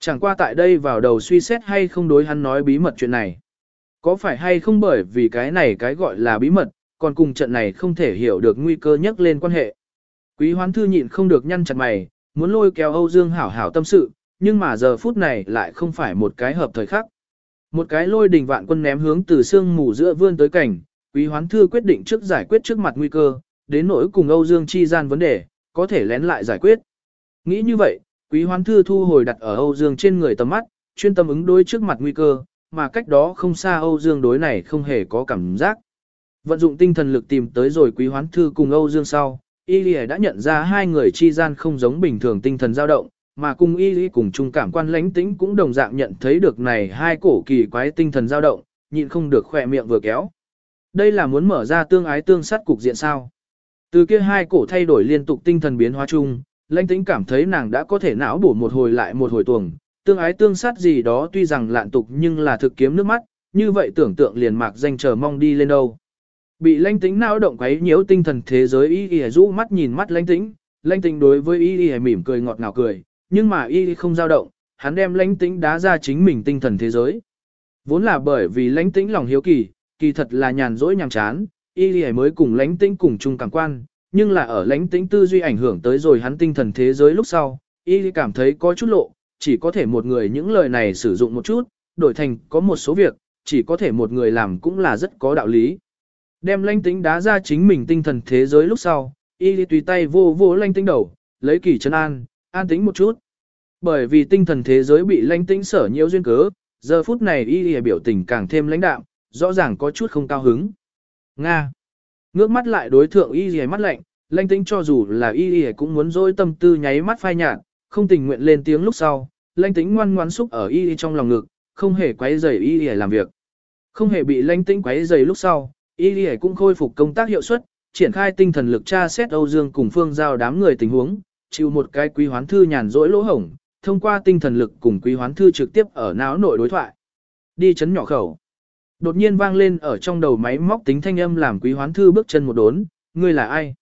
Chẳng qua tại đây vào đầu suy xét hay không đối hắn nói bí mật chuyện này. Có phải hay không bởi vì cái này cái gọi là bí mật, còn cùng trận này không thể hiểu được nguy cơ nhất lên quan hệ. Quý Hoán Thư nhịn không được nhăn chặt mày, muốn lôi kéo Âu Dương hảo hảo tâm sự, nhưng mà giờ phút này lại không phải một cái hợp thời khắc. Một cái lôi đình vạn quân ném hướng từ xương mù giữa vươn tới cảnh, Quý Hoán Thư quyết định trước giải quyết trước mặt nguy cơ, đến nỗi cùng Âu Dương chi gian vấn đề, có thể lén lại giải quyết. Nghĩ như vậy, Quý Hoán Thư thu hồi đặt ở Âu Dương trên người tầm mắt, chuyên tâm ứng đối trước mặt nguy cơ, mà cách đó không xa Âu Dương đối này không hề có cảm giác. Vận dụng tinh thần lực tìm tới rồi Quý Hoán Thư cùng Âu Dương sau, Y đã nhận ra hai người chi gian không giống bình thường tinh thần dao động, mà cùng Y Y cùng trung cảm quan lãnh tĩnh cũng đồng dạng nhận thấy được này hai cổ kỳ quái tinh thần dao động, nhịn không được khỏe miệng vừa kéo. Đây là muốn mở ra tương ái tương sát cục diện sao. Từ kia hai cổ thay đổi liên tục tinh thần biến hóa chung, lãnh tĩnh cảm thấy nàng đã có thể não bổ một hồi lại một hồi tuồng, tương ái tương sát gì đó tuy rằng lạn tục nhưng là thực kiếm nước mắt, như vậy tưởng tượng liền mạc danh chờ mong đi lên đâu. Bị lãnh tĩnh não động quấy nhiễu tinh thần thế giới y y rũ mắt nhìn mắt lãnh tĩnh, lãnh tĩnh đối với y y mỉm cười ngọt ngào cười, nhưng mà y không dao động, hắn đem lãnh tĩnh đá ra chính mình tinh thần thế giới. Vốn là bởi vì lãnh tĩnh lòng hiếu kỳ, kỳ thật là nhàn rỗi nhàm chán, y mới cùng lãnh tĩnh cùng chung cảm quan, nhưng là ở lãnh tĩnh tư duy ảnh hưởng tới rồi hắn tinh thần thế giới lúc sau, y cảm thấy có chút lộ, chỉ có thể một người những lời này sử dụng một chút, đổi thành có một số việc, chỉ có thể một người làm cũng là rất có đạo lý. Đem lãnh tĩnh đá ra chính mình tinh thần thế giới lúc sau, y tùy tay vô vô lãnh tĩnh đầu, lấy kỳ chân an, an tĩnh một chút. Bởi vì tinh thần thế giới bị lãnh tĩnh sở nhiễu duyên cớ, giờ phút này y Y biểu tình càng thêm lãnh đạm, rõ ràng có chút không cao hứng. Nga. Ngước mắt lại đối thượng y y mắt lạnh, lãnh tĩnh cho dù là y y cũng muốn dối tâm tư nháy mắt phai nhạt, không tình nguyện lên tiếng lúc sau, lãnh tĩnh ngoan ngoãn xúc ở y y trong lòng ngực, không hề quấy rầy y y làm việc. Không hề bị lãnh tĩnh quấy rầy lúc sau, Y Y cũng khôi phục công tác hiệu suất, triển khai tinh thần lực tra xét Âu Dương cùng Phương Giao đám người tình huống, chịu một cái quý hoán thư nhàn rỗi lỗ hổng, thông qua tinh thần lực cùng quý hoán thư trực tiếp ở não nội đối thoại. Đi chấn nhỏ khẩu. Đột nhiên vang lên ở trong đầu máy móc tính thanh âm làm quý hoán thư bước chân một đốn, ngươi là ai?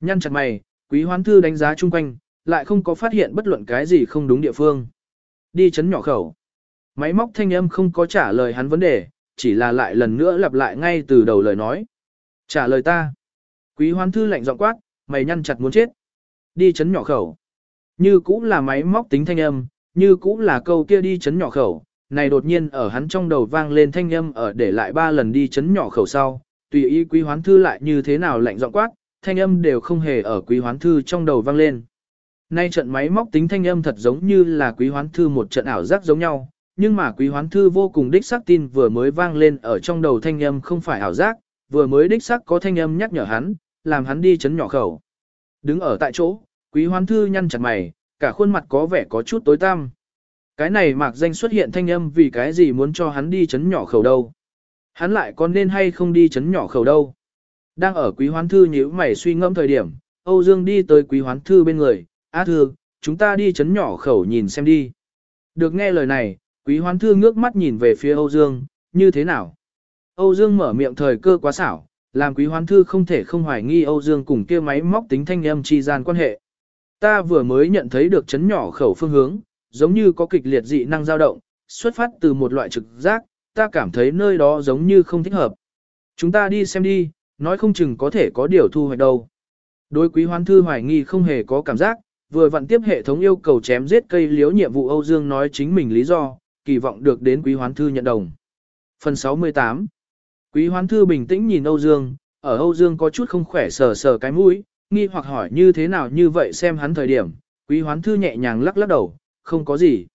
Nhăn chặt mày, quý hoán thư đánh giá chung quanh, lại không có phát hiện bất luận cái gì không đúng địa phương. Đi chấn nhỏ khẩu. Máy móc thanh âm không có trả lời hắn vấn đề, chỉ là lại lần nữa lặp lại ngay từ đầu lời nói. Trả lời ta. Quý hoán thư lạnh giọng quát, mày nhăn chặt muốn chết. Đi chấn nhỏ khẩu. Như cũng là máy móc tính thanh âm, như cũng là câu kia đi chấn nhỏ khẩu. Này đột nhiên ở hắn trong đầu vang lên thanh âm ở để lại ba lần đi chấn nhỏ khẩu sau. Tùy ý quý hoán thư lại như thế nào lạnh giọng quát, thanh âm đều không hề ở quý hoán thư trong đầu vang lên. Nay trận máy móc tính thanh âm thật giống như là quý hoán thư một trận ảo giác giống nhau, nhưng mà quý hoán thư vô cùng đích xác tin vừa mới vang lên ở trong đầu thanh âm không phải ảo giác, vừa mới đích xác có thanh âm nhắc nhở hắn, làm hắn đi chấn nhỏ khẩu. Đứng ở tại chỗ, quý hoán thư nhăn chặt mày, cả khuôn mặt có vẻ có chút tối tăm. Cái này mạc danh xuất hiện thanh âm vì cái gì muốn cho hắn đi chấn nhỏ khẩu đâu. Hắn lại có nên hay không đi chấn nhỏ khẩu đâu. Đang ở quý hoán thư nhíu mày suy ngẫm thời điểm, Âu Dương đi tới quý hoán thư bên người, á thư, chúng ta đi chấn nhỏ khẩu nhìn xem đi. Được nghe lời này, Quý hoán thư ngước mắt nhìn về phía Âu Dương, như thế nào? Âu Dương mở miệng thời cơ quá xảo, làm quý hoán thư không thể không hoài nghi Âu Dương cùng kia máy móc tính thanh âm chi gian quan hệ. Ta vừa mới nhận thấy được chấn nhỏ khẩu phương hướng, giống như có kịch liệt dị năng dao động, xuất phát từ một loại trực giác, ta cảm thấy nơi đó giống như không thích hợp. Chúng ta đi xem đi, nói không chừng có thể có điều thu hoạch đâu. Đối quý hoán thư hoài nghi không hề có cảm giác, vừa vặn tiếp hệ thống yêu cầu chém giết cây liếu nhiệm vụ Âu Dương nói chính mình lý do, kỳ vọng được đến quý hoán thư nhận đồng. Phần 68 Quý hoán thư bình tĩnh nhìn Âu Dương, ở Âu Dương có chút không khỏe sờ sờ cái mũi, nghi hoặc hỏi như thế nào như vậy xem hắn thời điểm, quý hoán thư nhẹ nhàng lắc lắc đầu, không có gì.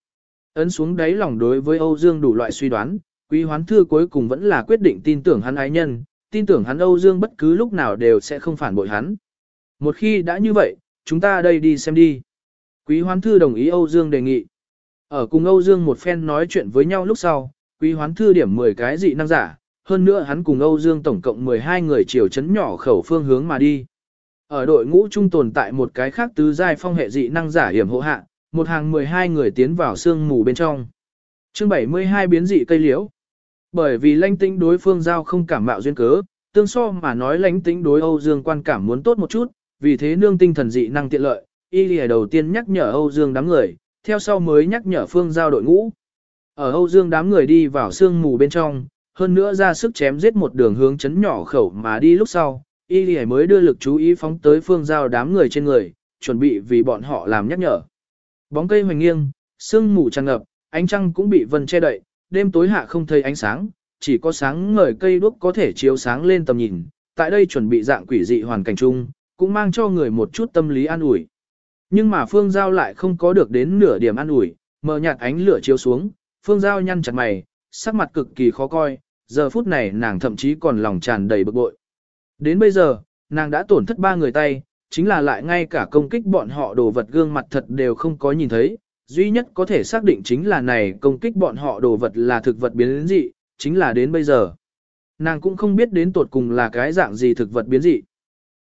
Ấn xuống đáy lòng đối với Âu Dương đủ loại suy đoán, quý hoán thư cuối cùng vẫn là quyết định tin tưởng hắn ái nhân, tin tưởng hắn Âu Dương bất cứ lúc nào đều sẽ không phản bội hắn. Một khi đã như vậy, chúng ta đây đi xem đi. Quý hoán thư đồng ý Âu Dương đề nghị. Ở cùng Âu Dương một phen nói chuyện với nhau lúc sau, quý hoán thư điểm 10 cái dị năng giả, hơn nữa hắn cùng Âu Dương tổng cộng 12 người chiều chấn nhỏ khẩu phương hướng mà đi. Ở đội ngũ trung tồn tại một cái khác tứ giai phong hệ dị năng giả hiểm hộ hạ, một hàng 12 người tiến vào sương mù bên trong. chương 72 biến dị cây liễu. Bởi vì lãnh tĩnh đối phương giao không cảm mạo duyên cớ, tương so mà nói lãnh tĩnh đối Âu Dương quan cảm muốn tốt một chút, vì thế nương tinh thần dị năng tiện lợi, y lìa đầu tiên nhắc nhở Âu Dương đám người, theo sau mới nhắc nhở phương giao đội ngũ. Ở Âu Dương đám người đi vào sương mù bên trong, hơn nữa ra sức chém giết một đường hướng chấn nhỏ khẩu mà đi lúc sau, y lìa mới đưa lực chú ý phóng tới phương giao đám người trên người, chuẩn bị vì bọn họ làm nhắc nhở. Bóng cây hoành nghiêng, sương mù tràn ngập, ánh trăng cũng bị vân che đậy, đêm tối hạ không thấy ánh sáng, chỉ có sáng ngời cây đuốc có thể chiếu sáng lên tầm nhìn. Tại đây chuẩn bị dạng quỷ dị hoàn cảnh chung, cũng mang cho người một chút tâm lý an ủi. Nhưng mà Phương Giao lại không có được đến nửa điểm an ủi, mờ nhạt ánh lửa chiếu xuống, Phương Giao nhăn chặt mày, sắc mặt cực kỳ khó coi, giờ phút này nàng thậm chí còn lòng tràn đầy bực bội. Đến bây giờ, nàng đã tổn thất ba người tay, chính là lại ngay cả công kích bọn họ đồ vật gương mặt thật đều không có nhìn thấy, duy nhất có thể xác định chính là này công kích bọn họ đồ vật là thực vật biến dị, chính là đến bây giờ. Nàng cũng không biết đến tột cùng là cái dạng gì thực vật biến dị.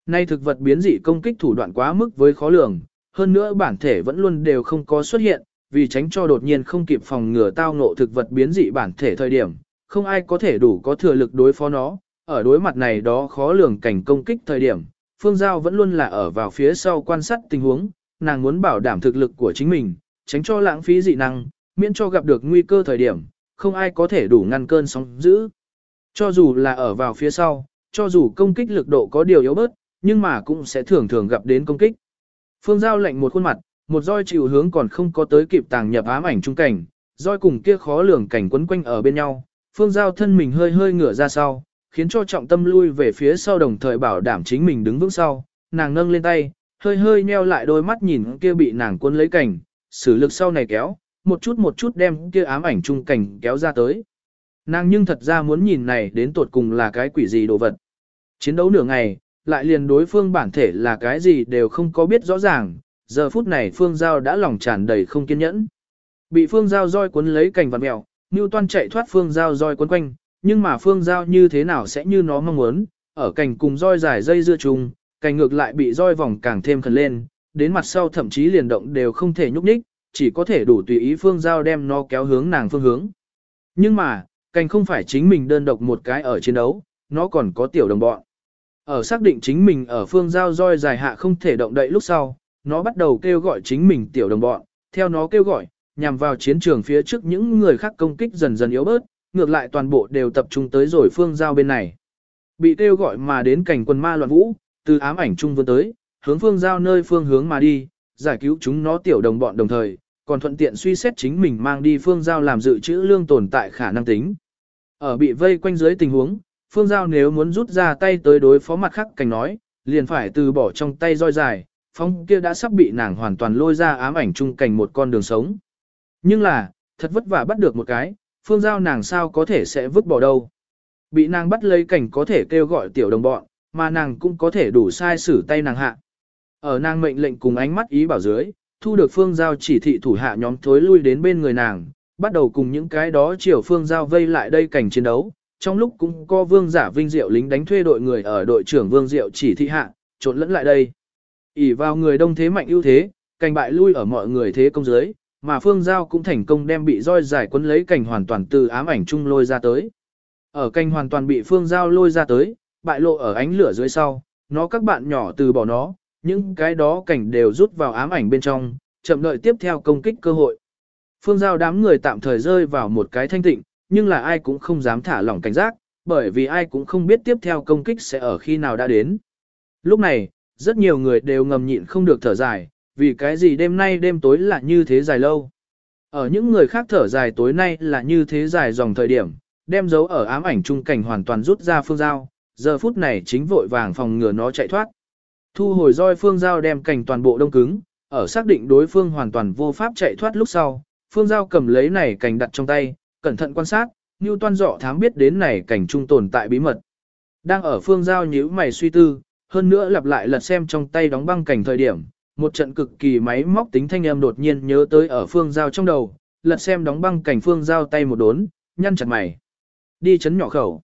Nay thực vật biến dị công kích thủ đoạn quá mức với khó lường, hơn nữa bản thể vẫn luôn đều không có xuất hiện, vì tránh cho đột nhiên không kịp phòng ngừa tao ngộ thực vật biến dị bản thể thời điểm, không ai có thể đủ có thừa lực đối phó nó, ở đối mặt này đó khó lường cảnh công kích thời điểm, Phương Giao vẫn luôn là ở vào phía sau quan sát tình huống, nàng muốn bảo đảm thực lực của chính mình, tránh cho lãng phí dị năng, miễn cho gặp được nguy cơ thời điểm, không ai có thể đủ ngăn cơn sóng dữ. Cho dù là ở vào phía sau, cho dù công kích lực độ có điều yếu bớt, nhưng mà cũng sẽ thường thường gặp đến công kích. Phương Giao lạnh một khuôn mặt, một roi chịu hướng còn không có tới kịp tàng nhập ám ảnh trung cảnh, roi cùng kia khó lường cảnh quấn quanh ở bên nhau, Phương Giao thân mình hơi hơi ngửa ra sau, khiến cho trọng tâm lui về phía sau đồng thời bảo đảm chính mình đứng vững sau, nàng nâng lên tay, hơi hơi nheo lại đôi mắt nhìn kia bị nàng cuốn lấy cảnh, sử lực sau này kéo, một chút một chút đem kia ám ảnh trung cảnh kéo ra tới. Nàng nhưng thật ra muốn nhìn này đến tột cùng là cái quỷ gì đồ vật. Chiến đấu nửa ngày, lại liền đối phương bản thể là cái gì đều không có biết rõ ràng, giờ phút này Phương Giao đã lòng tràn đầy không kiên nhẫn. Bị Phương Giao roi cuốn lấy cành vặt mèo, Toan chạy thoát Phương Giao roi quấn quanh, nhưng mà Phương Giao như thế nào sẽ như nó mong muốn, ở cành cùng roi dài dây dưa chung, cành ngược lại bị roi vòng càng thêm khẩn lên, đến mặt sau thậm chí liền động đều không thể nhúc nhích, chỉ có thể đủ tùy ý Phương Giao đem nó kéo hướng nàng phương hướng. Nhưng mà, cành không phải chính mình đơn độc một cái ở chiến đấu, nó còn có tiểu đồng bọn. Ở xác định chính mình ở phương giao roi dài hạ không thể động đậy lúc sau, nó bắt đầu kêu gọi chính mình tiểu đồng bọn, theo nó kêu gọi, nhằm vào chiến trường phía trước những người khác công kích dần dần yếu bớt, ngược lại toàn bộ đều tập trung tới rồi phương giao bên này. Bị kêu gọi mà đến cảnh quân ma loạn vũ, từ ám ảnh trung vươn tới, hướng phương giao nơi phương hướng mà đi, giải cứu chúng nó tiểu đồng bọn đồng thời, còn thuận tiện suy xét chính mình mang đi phương giao làm dự trữ lương tồn tại khả năng tính. Ở bị vây quanh dưới tình huống, Phương Giao nếu muốn rút ra tay tới đối phó mặt khác cảnh nói, liền phải từ bỏ trong tay roi dài, phong kia đã sắp bị nàng hoàn toàn lôi ra ám ảnh trung cảnh một con đường sống. Nhưng là, thật vất vả bắt được một cái, Phương Giao nàng sao có thể sẽ vứt bỏ đâu. Bị nàng bắt lấy cảnh có thể kêu gọi tiểu đồng bọn, mà nàng cũng có thể đủ sai xử tay nàng hạ. Ở nàng mệnh lệnh cùng ánh mắt ý bảo dưới, thu được Phương Giao chỉ thị thủ hạ nhóm thối lui đến bên người nàng, bắt đầu cùng những cái đó chiều Phương Giao vây lại đây cảnh chiến đấu, trong lúc cũng có vương giả vinh diệu lính đánh thuê đội người ở đội trưởng vương diệu chỉ thị hạ, trộn lẫn lại đây. ỉ vào người đông thế mạnh ưu thế, cành bại lui ở mọi người thế công dưới, mà phương giao cũng thành công đem bị roi giải quấn lấy cành hoàn toàn từ ám ảnh chung lôi ra tới. Ở cành hoàn toàn bị phương giao lôi ra tới, bại lộ ở ánh lửa dưới sau, nó các bạn nhỏ từ bỏ nó, những cái đó cảnh đều rút vào ám ảnh bên trong, chậm đợi tiếp theo công kích cơ hội. Phương giao đám người tạm thời rơi vào một cái thanh tịnh, nhưng là ai cũng không dám thả lỏng cảnh giác, bởi vì ai cũng không biết tiếp theo công kích sẽ ở khi nào đã đến. Lúc này, rất nhiều người đều ngầm nhịn không được thở dài, vì cái gì đêm nay đêm tối là như thế dài lâu. Ở những người khác thở dài tối nay là như thế dài dòng thời điểm, đem dấu ở ám ảnh trung cảnh hoàn toàn rút ra phương giao, giờ phút này chính vội vàng phòng ngừa nó chạy thoát. Thu hồi roi phương giao đem cảnh toàn bộ đông cứng, ở xác định đối phương hoàn toàn vô pháp chạy thoát lúc sau, phương giao cầm lấy này cảnh đặt trong tay, cẩn thận quan sát, như toan dọ thám biết đến này cảnh trung tồn tại bí mật. Đang ở phương giao nhíu mày suy tư, hơn nữa lặp lại lật xem trong tay đóng băng cảnh thời điểm, một trận cực kỳ máy móc tính thanh âm đột nhiên nhớ tới ở phương giao trong đầu, lật xem đóng băng cảnh phương giao tay một đốn, nhăn chặt mày. Đi chấn nhỏ khẩu.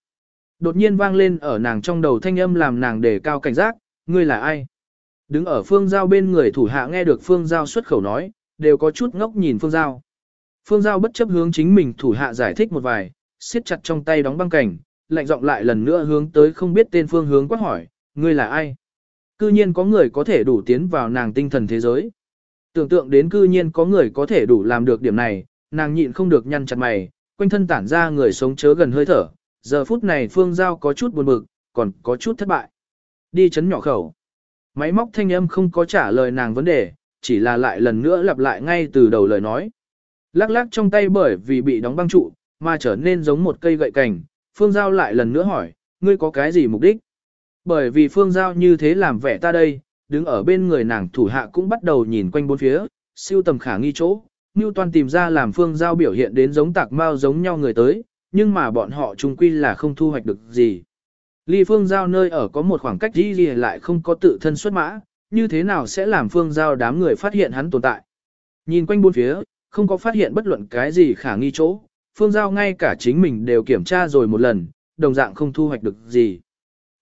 Đột nhiên vang lên ở nàng trong đầu thanh âm làm nàng đề cao cảnh giác, ngươi là ai? Đứng ở phương giao bên người thủ hạ nghe được phương giao xuất khẩu nói, đều có chút ngốc nhìn Phương Giao. Phương Giao bất chấp hướng chính mình thủ hạ giải thích một vài, siết chặt trong tay đóng băng cảnh, lạnh giọng lại lần nữa hướng tới không biết tên phương hướng quát hỏi, ngươi là ai? Cư nhiên có người có thể đủ tiến vào nàng tinh thần thế giới. Tưởng tượng đến cư nhiên có người có thể đủ làm được điểm này, nàng nhịn không được nhăn chặt mày, quanh thân tản ra người sống chớ gần hơi thở, giờ phút này Phương Giao có chút buồn bực, còn có chút thất bại. Đi chấn nhỏ khẩu. Máy móc thanh âm không có trả lời nàng vấn đề, chỉ là lại lần nữa lặp lại ngay từ đầu lời nói. Lắc lắc trong tay bởi vì bị đóng băng trụ, mà trở nên giống một cây gậy cành, Phương Giao lại lần nữa hỏi, ngươi có cái gì mục đích? Bởi vì Phương Giao như thế làm vẻ ta đây, đứng ở bên người nàng thủ hạ cũng bắt đầu nhìn quanh bốn phía, siêu tầm khả nghi chỗ. Newton tìm ra làm Phương Giao biểu hiện đến giống tạc mao giống nhau người tới, nhưng mà bọn họ chung quy là không thu hoạch được gì. Ly Phương Giao nơi ở có một khoảng cách đi lại không có tự thân xuất mã, như thế nào sẽ làm Phương Giao đám người phát hiện hắn tồn tại. Nhìn quanh bốn phía, không có phát hiện bất luận cái gì khả nghi chỗ, Phương Giao ngay cả chính mình đều kiểm tra rồi một lần, đồng dạng không thu hoạch được gì.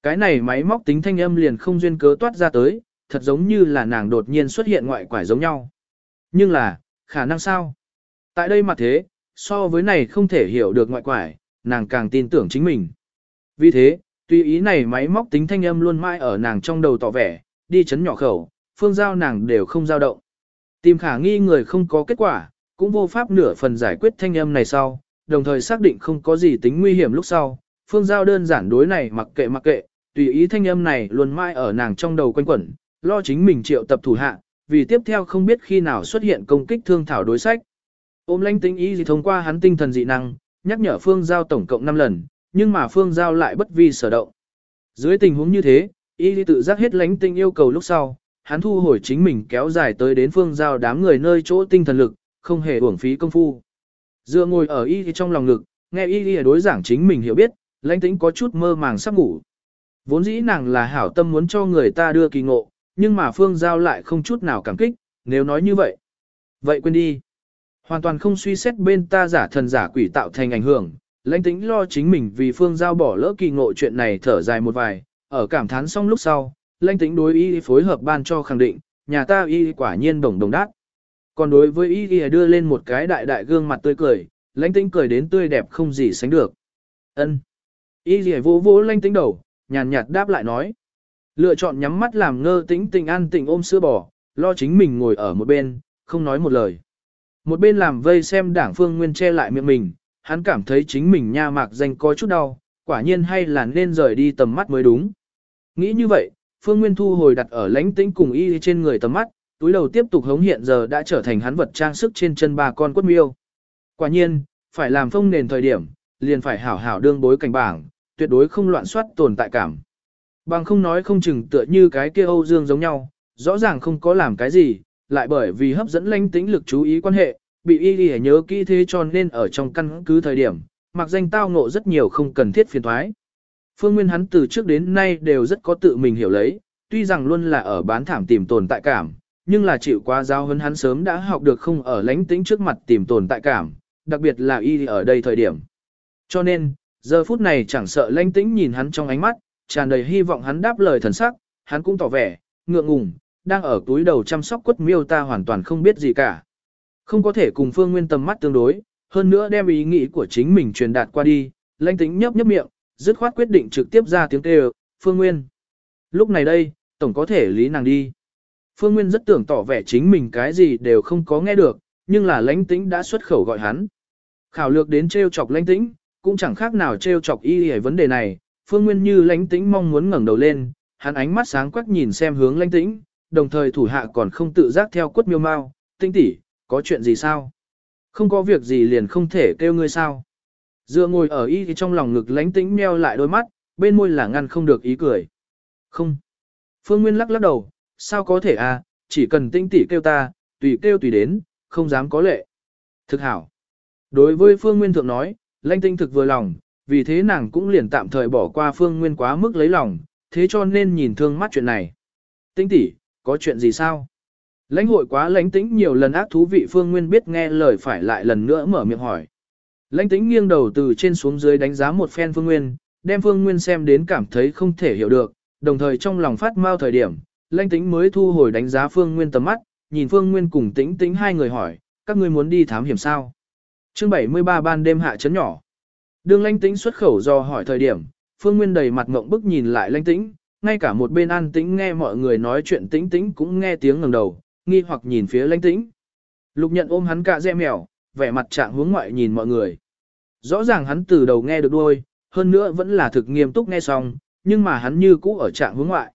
Cái này máy móc tính thanh âm liền không duyên cớ toát ra tới, thật giống như là nàng đột nhiên xuất hiện ngoại quải giống nhau. Nhưng là, khả năng sao? Tại đây mà thế, so với này không thể hiểu được ngoại quải, nàng càng tin tưởng chính mình. Vì thế, tùy ý này máy móc tính thanh âm luôn mãi ở nàng trong đầu tỏ vẻ, đi chấn nhỏ khẩu, phương giao nàng đều không giao động. Tìm khả nghi người không có kết quả, cũng vô pháp nửa phần giải quyết thanh âm này sau, đồng thời xác định không có gì tính nguy hiểm lúc sau. Phương Giao đơn giản đối này mặc kệ mặc kệ, tùy ý thanh âm này luôn mãi ở nàng trong đầu quanh quẩn, lo chính mình triệu tập thủ hạ, vì tiếp theo không biết khi nào xuất hiện công kích thương thảo đối sách. Ôm lãnh tính ý gì thông qua hắn tinh thần dị năng, nhắc nhở Phương Giao tổng cộng 5 lần, nhưng mà Phương Giao lại bất vi sở động. Dưới tình huống như thế, y tự giác hết lãnh tinh yêu cầu lúc sau, hắn thu hồi chính mình kéo dài tới đến Phương Giao đám người nơi chỗ tinh thần lực, không hề uổng phí công phu. Dựa ngồi ở y thì trong lòng ngực, nghe y thì đối giảng chính mình hiểu biết, lãnh tính có chút mơ màng sắp ngủ. Vốn dĩ nàng là hảo tâm muốn cho người ta đưa kỳ ngộ, nhưng mà phương giao lại không chút nào cảm kích, nếu nói như vậy. Vậy quên đi. Hoàn toàn không suy xét bên ta giả thần giả quỷ tạo thành ảnh hưởng, lãnh tĩnh lo chính mình vì phương giao bỏ lỡ kỳ ngộ chuyện này thở dài một vài, ở cảm thán xong lúc sau, lãnh tĩnh đối y phối hợp ban cho khẳng định, nhà ta y quả nhiên đồng đồng đát. Còn đối với y y đưa lên một cái đại đại gương mặt tươi cười, lãnh tĩnh cười đến tươi đẹp không gì sánh được. ân Y y vỗ vỗ lãnh tĩnh đầu, nhàn nhạt đáp lại nói. Lựa chọn nhắm mắt làm ngơ tĩnh tình an tĩnh ôm sữa bò, lo chính mình ngồi ở một bên, không nói một lời. Một bên làm vây xem đảng phương nguyên che lại miệng mình, hắn cảm thấy chính mình nha mạc danh có chút đau, quả nhiên hay là nên rời đi tầm mắt mới đúng. Nghĩ như vậy, phương nguyên thu hồi đặt ở lãnh tĩnh cùng y trên người tầm mắt, túi đầu tiếp tục hống hiện giờ đã trở thành hắn vật trang sức trên chân ba con quất miêu. Quả nhiên, phải làm phong nền thời điểm, liền phải hảo hảo đương bối cảnh bảng, tuyệt đối không loạn soát tồn tại cảm. Bằng không nói không chừng tựa như cái kia Âu Dương giống nhau, rõ ràng không có làm cái gì, lại bởi vì hấp dẫn lanh tĩnh lực chú ý quan hệ, bị y đi nhớ kỹ thế cho nên ở trong căn cứ thời điểm, mặc danh tao ngộ rất nhiều không cần thiết phiền thoái. Phương Nguyên hắn từ trước đến nay đều rất có tự mình hiểu lấy, tuy rằng luôn là ở bán thảm tìm tồn tại cảm, nhưng là chịu quá giáo huấn hắn sớm đã học được không ở lánh tĩnh trước mặt tìm tồn tại cảm, đặc biệt là y ở đây thời điểm. Cho nên, giờ phút này chẳng sợ lãnh tĩnh nhìn hắn trong ánh mắt, tràn đầy hy vọng hắn đáp lời thần sắc, hắn cũng tỏ vẻ, ngượng ngùng, đang ở túi đầu chăm sóc quất miêu ta hoàn toàn không biết gì cả. Không có thể cùng phương nguyên tầm mắt tương đối, hơn nữa đem ý nghĩ của chính mình truyền đạt qua đi, lãnh tĩnh nhấp nhấp miệng, dứt khoát quyết định trực tiếp ra tiếng kêu, phương nguyên. Lúc này đây, tổng có thể lý nàng đi. Phương Nguyên rất tưởng tỏ vẻ chính mình cái gì đều không có nghe được, nhưng là lãnh tĩnh đã xuất khẩu gọi hắn. Khảo lược đến treo chọc lãnh tĩnh, cũng chẳng khác nào treo chọc y hề vấn đề này, Phương Nguyên như lãnh tĩnh mong muốn ngẩng đầu lên, hắn ánh mắt sáng quắc nhìn xem hướng lãnh tĩnh, đồng thời thủ hạ còn không tự giác theo quất miêu mau, tinh tỷ, có chuyện gì sao? Không có việc gì liền không thể kêu ngươi sao? Dựa ngồi ở y thì trong lòng ngực lãnh tĩnh meo lại đôi mắt, bên môi là ngăn không được ý cười. Không. Phương Nguyên lắc lắc đầu, sao có thể à, chỉ cần tinh tỉ kêu ta, tùy kêu tùy đến, không dám có lệ. Thực hảo. Đối với Phương Nguyên Thượng nói, Lanh tinh thực vừa lòng, vì thế nàng cũng liền tạm thời bỏ qua Phương Nguyên quá mức lấy lòng, thế cho nên nhìn thương mắt chuyện này. Tinh Tỷ có chuyện gì sao? Lãnh hội quá lãnh tĩnh nhiều lần ác thú vị Phương Nguyên biết nghe lời phải lại lần nữa mở miệng hỏi. Lãnh tĩnh nghiêng đầu từ trên xuống dưới đánh giá một phen Phương Nguyên, đem Phương Nguyên xem đến cảm thấy không thể hiểu được, đồng thời trong lòng phát mau thời điểm, lãnh tĩnh mới thu hồi đánh giá phương nguyên tầm mắt, nhìn Phương Nguyên cùng tĩnh tĩnh hai người hỏi, các ngươi muốn đi thám hiểm sao? Chương 73 ban đêm hạ chấn nhỏ. Đường lanh tĩnh xuất khẩu do hỏi thời điểm, Phương Nguyên đầy mặt ngộng bức nhìn lại lanh tĩnh, ngay cả một bên an tĩnh nghe mọi người nói chuyện tĩnh tĩnh cũng nghe tiếng ngẩng đầu, nghi hoặc nhìn phía lanh tĩnh. Lục nhận ôm hắn cả dẹ mèo, vẻ mặt trạng hướng ngoại nhìn mọi người. Rõ ràng hắn từ đầu nghe được đuôi, hơn nữa vẫn là thực nghiêm túc nghe xong, nhưng mà hắn như cũ ở trạng hướng ngoại.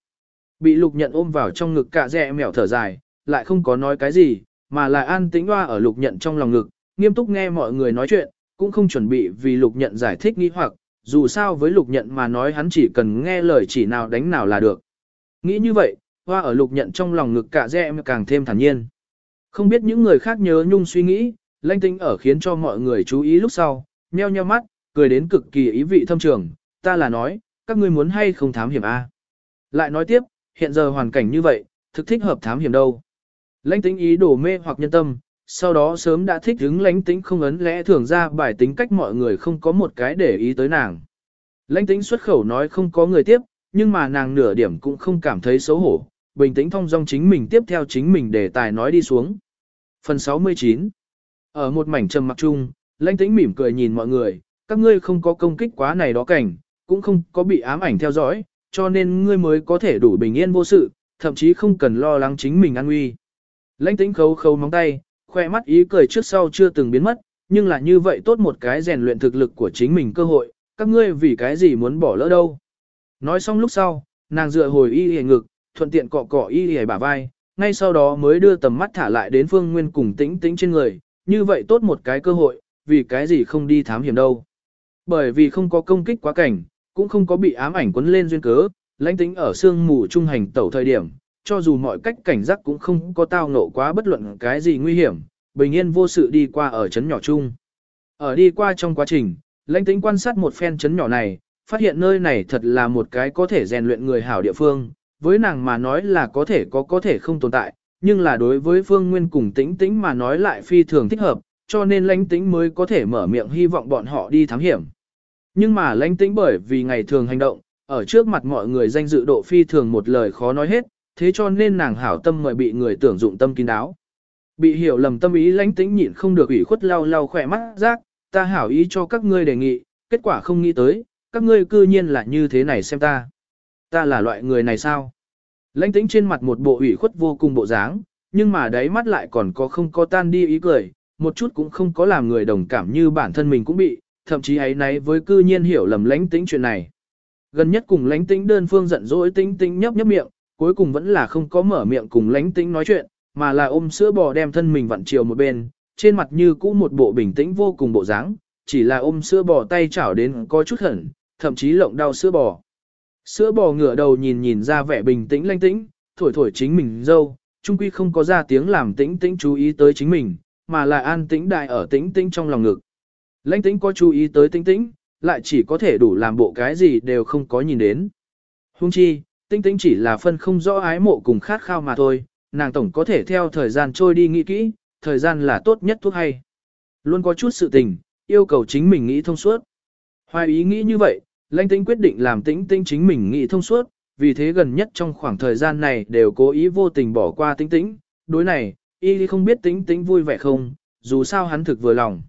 Bị lục nhận ôm vào trong ngực cả dẹ mèo thở dài, lại không có nói cái gì, mà là an tĩnh hoa ở lục nhận trong lòng ngực, nghiêm túc nghe mọi người nói chuyện, cũng không chuẩn bị vì lục nhận giải thích nghi hoặc, dù sao với lục nhận mà nói hắn chỉ cần nghe lời chỉ nào đánh nào là được. Nghĩ như vậy, hoa ở lục nhận trong lòng ngực cả dẹ càng thêm thản nhiên. Không biết những người khác nhớ nhung suy nghĩ, lanh tinh ở khiến cho mọi người chú ý lúc sau, nheo nheo mắt, cười đến cực kỳ ý vị thâm trường, ta là nói, các ngươi muốn hay không thám hiểm a? Lại nói tiếp, hiện giờ hoàn cảnh như vậy, thực thích hợp thám hiểm đâu. Lãnh tính ý đổ mê hoặc nhân tâm, sau đó sớm đã thích hứng lãnh tính không ấn lẽ thường ra bài tính cách mọi người không có một cái để ý tới nàng. Lãnh tính xuất khẩu nói không có người tiếp, nhưng mà nàng nửa điểm cũng không cảm thấy xấu hổ, bình tĩnh thông dong chính mình tiếp theo chính mình để tài nói đi xuống. Phần 69 Ở một mảnh trầm mặc chung, lãnh tĩnh mỉm cười nhìn mọi người, các ngươi không có công kích quá này đó cảnh, cũng không có bị ám ảnh theo dõi, cho nên ngươi mới có thể đủ bình yên vô sự, thậm chí không cần lo lắng chính mình an nguy. Lãnh tĩnh khâu khâu móng tay, khoe mắt ý cười trước sau chưa từng biến mất, nhưng là như vậy tốt một cái rèn luyện thực lực của chính mình cơ hội, các ngươi vì cái gì muốn bỏ lỡ đâu. Nói xong lúc sau, nàng dựa hồi y hề ngực, thuận tiện cọ cọ y hề bả vai, ngay sau đó mới đưa tầm mắt thả lại đến phương nguyên cùng tĩnh tĩnh trên người, như vậy tốt một cái cơ hội, vì cái gì không đi thám hiểm đâu. Bởi vì không có công kích quá cảnh, cũng không có bị ám ảnh quấn lên duyên cớ, lãnh tĩnh ở sương mù trung hành tẩu thời điểm, cho dù mọi cách cảnh giác cũng không có tao nộ quá bất luận cái gì nguy hiểm, bình yên vô sự đi qua ở chấn nhỏ chung. Ở đi qua trong quá trình, lãnh tĩnh quan sát một phen chấn nhỏ này, phát hiện nơi này thật là một cái có thể rèn luyện người hảo địa phương, với nàng mà nói là có thể có có thể không tồn tại, nhưng là đối với phương nguyên cùng tĩnh tĩnh mà nói lại phi thường thích hợp, cho nên lãnh tĩnh mới có thể mở miệng hy vọng bọn họ đi thám hiểm. Nhưng mà lãnh tĩnh bởi vì ngày thường hành động, ở trước mặt mọi người danh dự độ phi thường một lời khó nói hết, thế cho nên nàng hảo tâm mời bị người tưởng dụng tâm kín đáo. Bị hiểu lầm tâm ý lãnh tĩnh nhịn không được ủy khuất lau lau khỏe mắt rác, ta hảo ý cho các ngươi đề nghị, kết quả không nghĩ tới, các ngươi cư nhiên là như thế này xem ta. Ta là loại người này sao? Lãnh tĩnh trên mặt một bộ ủy khuất vô cùng bộ dáng, nhưng mà đáy mắt lại còn có không có tan đi ý cười, một chút cũng không có làm người đồng cảm như bản thân mình cũng bị, thậm chí ấy nấy với cư nhiên hiểu lầm lãnh tĩnh chuyện này. Gần nhất cùng lãnh tĩnh đơn phương giận dỗi tĩnh tĩnh nhấp nhấp miệng, cuối cùng vẫn là không có mở miệng cùng lãnh tĩnh nói chuyện, mà là ôm sữa bò đem thân mình vặn chiều một bên, trên mặt như cũ một bộ bình tĩnh vô cùng bộ dáng, chỉ là ôm sữa bò tay chảo đến có chút hẩn, thậm chí lộng đau sữa bò. Sữa bò ngửa đầu nhìn nhìn ra vẻ bình tĩnh lãnh tĩnh, thổi thổi chính mình dâu, trung quy không có ra tiếng làm tĩnh tĩnh chú ý tới chính mình, mà là an tĩnh đại ở tĩnh tĩnh trong lòng ngực. Lãnh tĩnh có chú ý tới tĩnh tĩnh, lại chỉ có thể đủ làm bộ cái gì đều không có nhìn đến. Hung chi, Tinh tinh chỉ là phân không rõ ái mộ cùng khát khao mà thôi, nàng tổng có thể theo thời gian trôi đi nghĩ kỹ, thời gian là tốt nhất thuốc hay. Luôn có chút sự tình, yêu cầu chính mình nghĩ thông suốt. Hoài ý nghĩ như vậy, lãnh Tinh quyết định làm tĩnh tinh chính mình nghĩ thông suốt, vì thế gần nhất trong khoảng thời gian này đều cố ý vô tình bỏ qua tĩnh tĩnh. Đối này, y không biết tĩnh tĩnh vui vẻ không, dù sao hắn thực vừa lòng.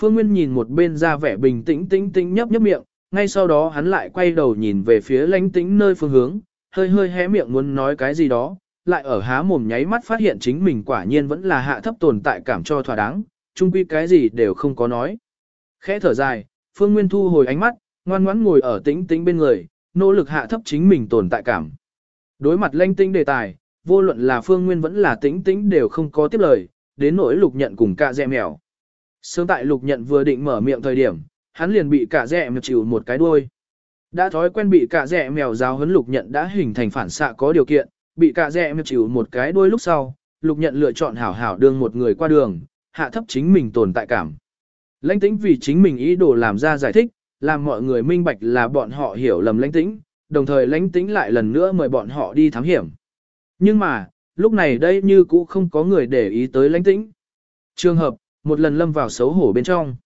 Phương Nguyên nhìn một bên ra vẻ bình tĩnh tĩnh tĩnh nhấp nhấp miệng, ngay sau đó hắn lại quay đầu nhìn về phía lánh tĩnh nơi phương hướng, hơi hơi hé miệng muốn nói cái gì đó, lại ở há mồm nháy mắt phát hiện chính mình quả nhiên vẫn là hạ thấp tồn tại cảm cho thỏa đáng, chung quy cái gì đều không có nói. Khẽ thở dài, Phương Nguyên thu hồi ánh mắt, ngoan ngoãn ngồi ở tĩnh tĩnh bên người, nỗ lực hạ thấp chính mình tồn tại cảm. Đối mặt lanh tinh đề tài, vô luận là Phương Nguyên vẫn là tĩnh tĩnh đều không có tiếp lời, đến nỗi lục nhận cùng cả dẹ mèo. Sớm tại lục nhận vừa định mở miệng thời điểm, hắn liền bị cả dẹ mèo chịu một cái đuôi. Đã thói quen bị cả dẹ mèo giáo huấn lục nhận đã hình thành phản xạ có điều kiện, bị cả dẹ mèo chịu một cái đuôi lúc sau, lục nhận lựa chọn hảo hảo đương một người qua đường, hạ thấp chính mình tồn tại cảm. Lãnh tĩnh vì chính mình ý đồ làm ra giải thích, làm mọi người minh bạch là bọn họ hiểu lầm lãnh tĩnh, đồng thời lãnh tĩnh lại lần nữa mời bọn họ đi thám hiểm. Nhưng mà, lúc này đây như cũ không có người để ý tới lãnh tĩnh. Trường hợp, một lần lâm vào xấu hổ bên trong.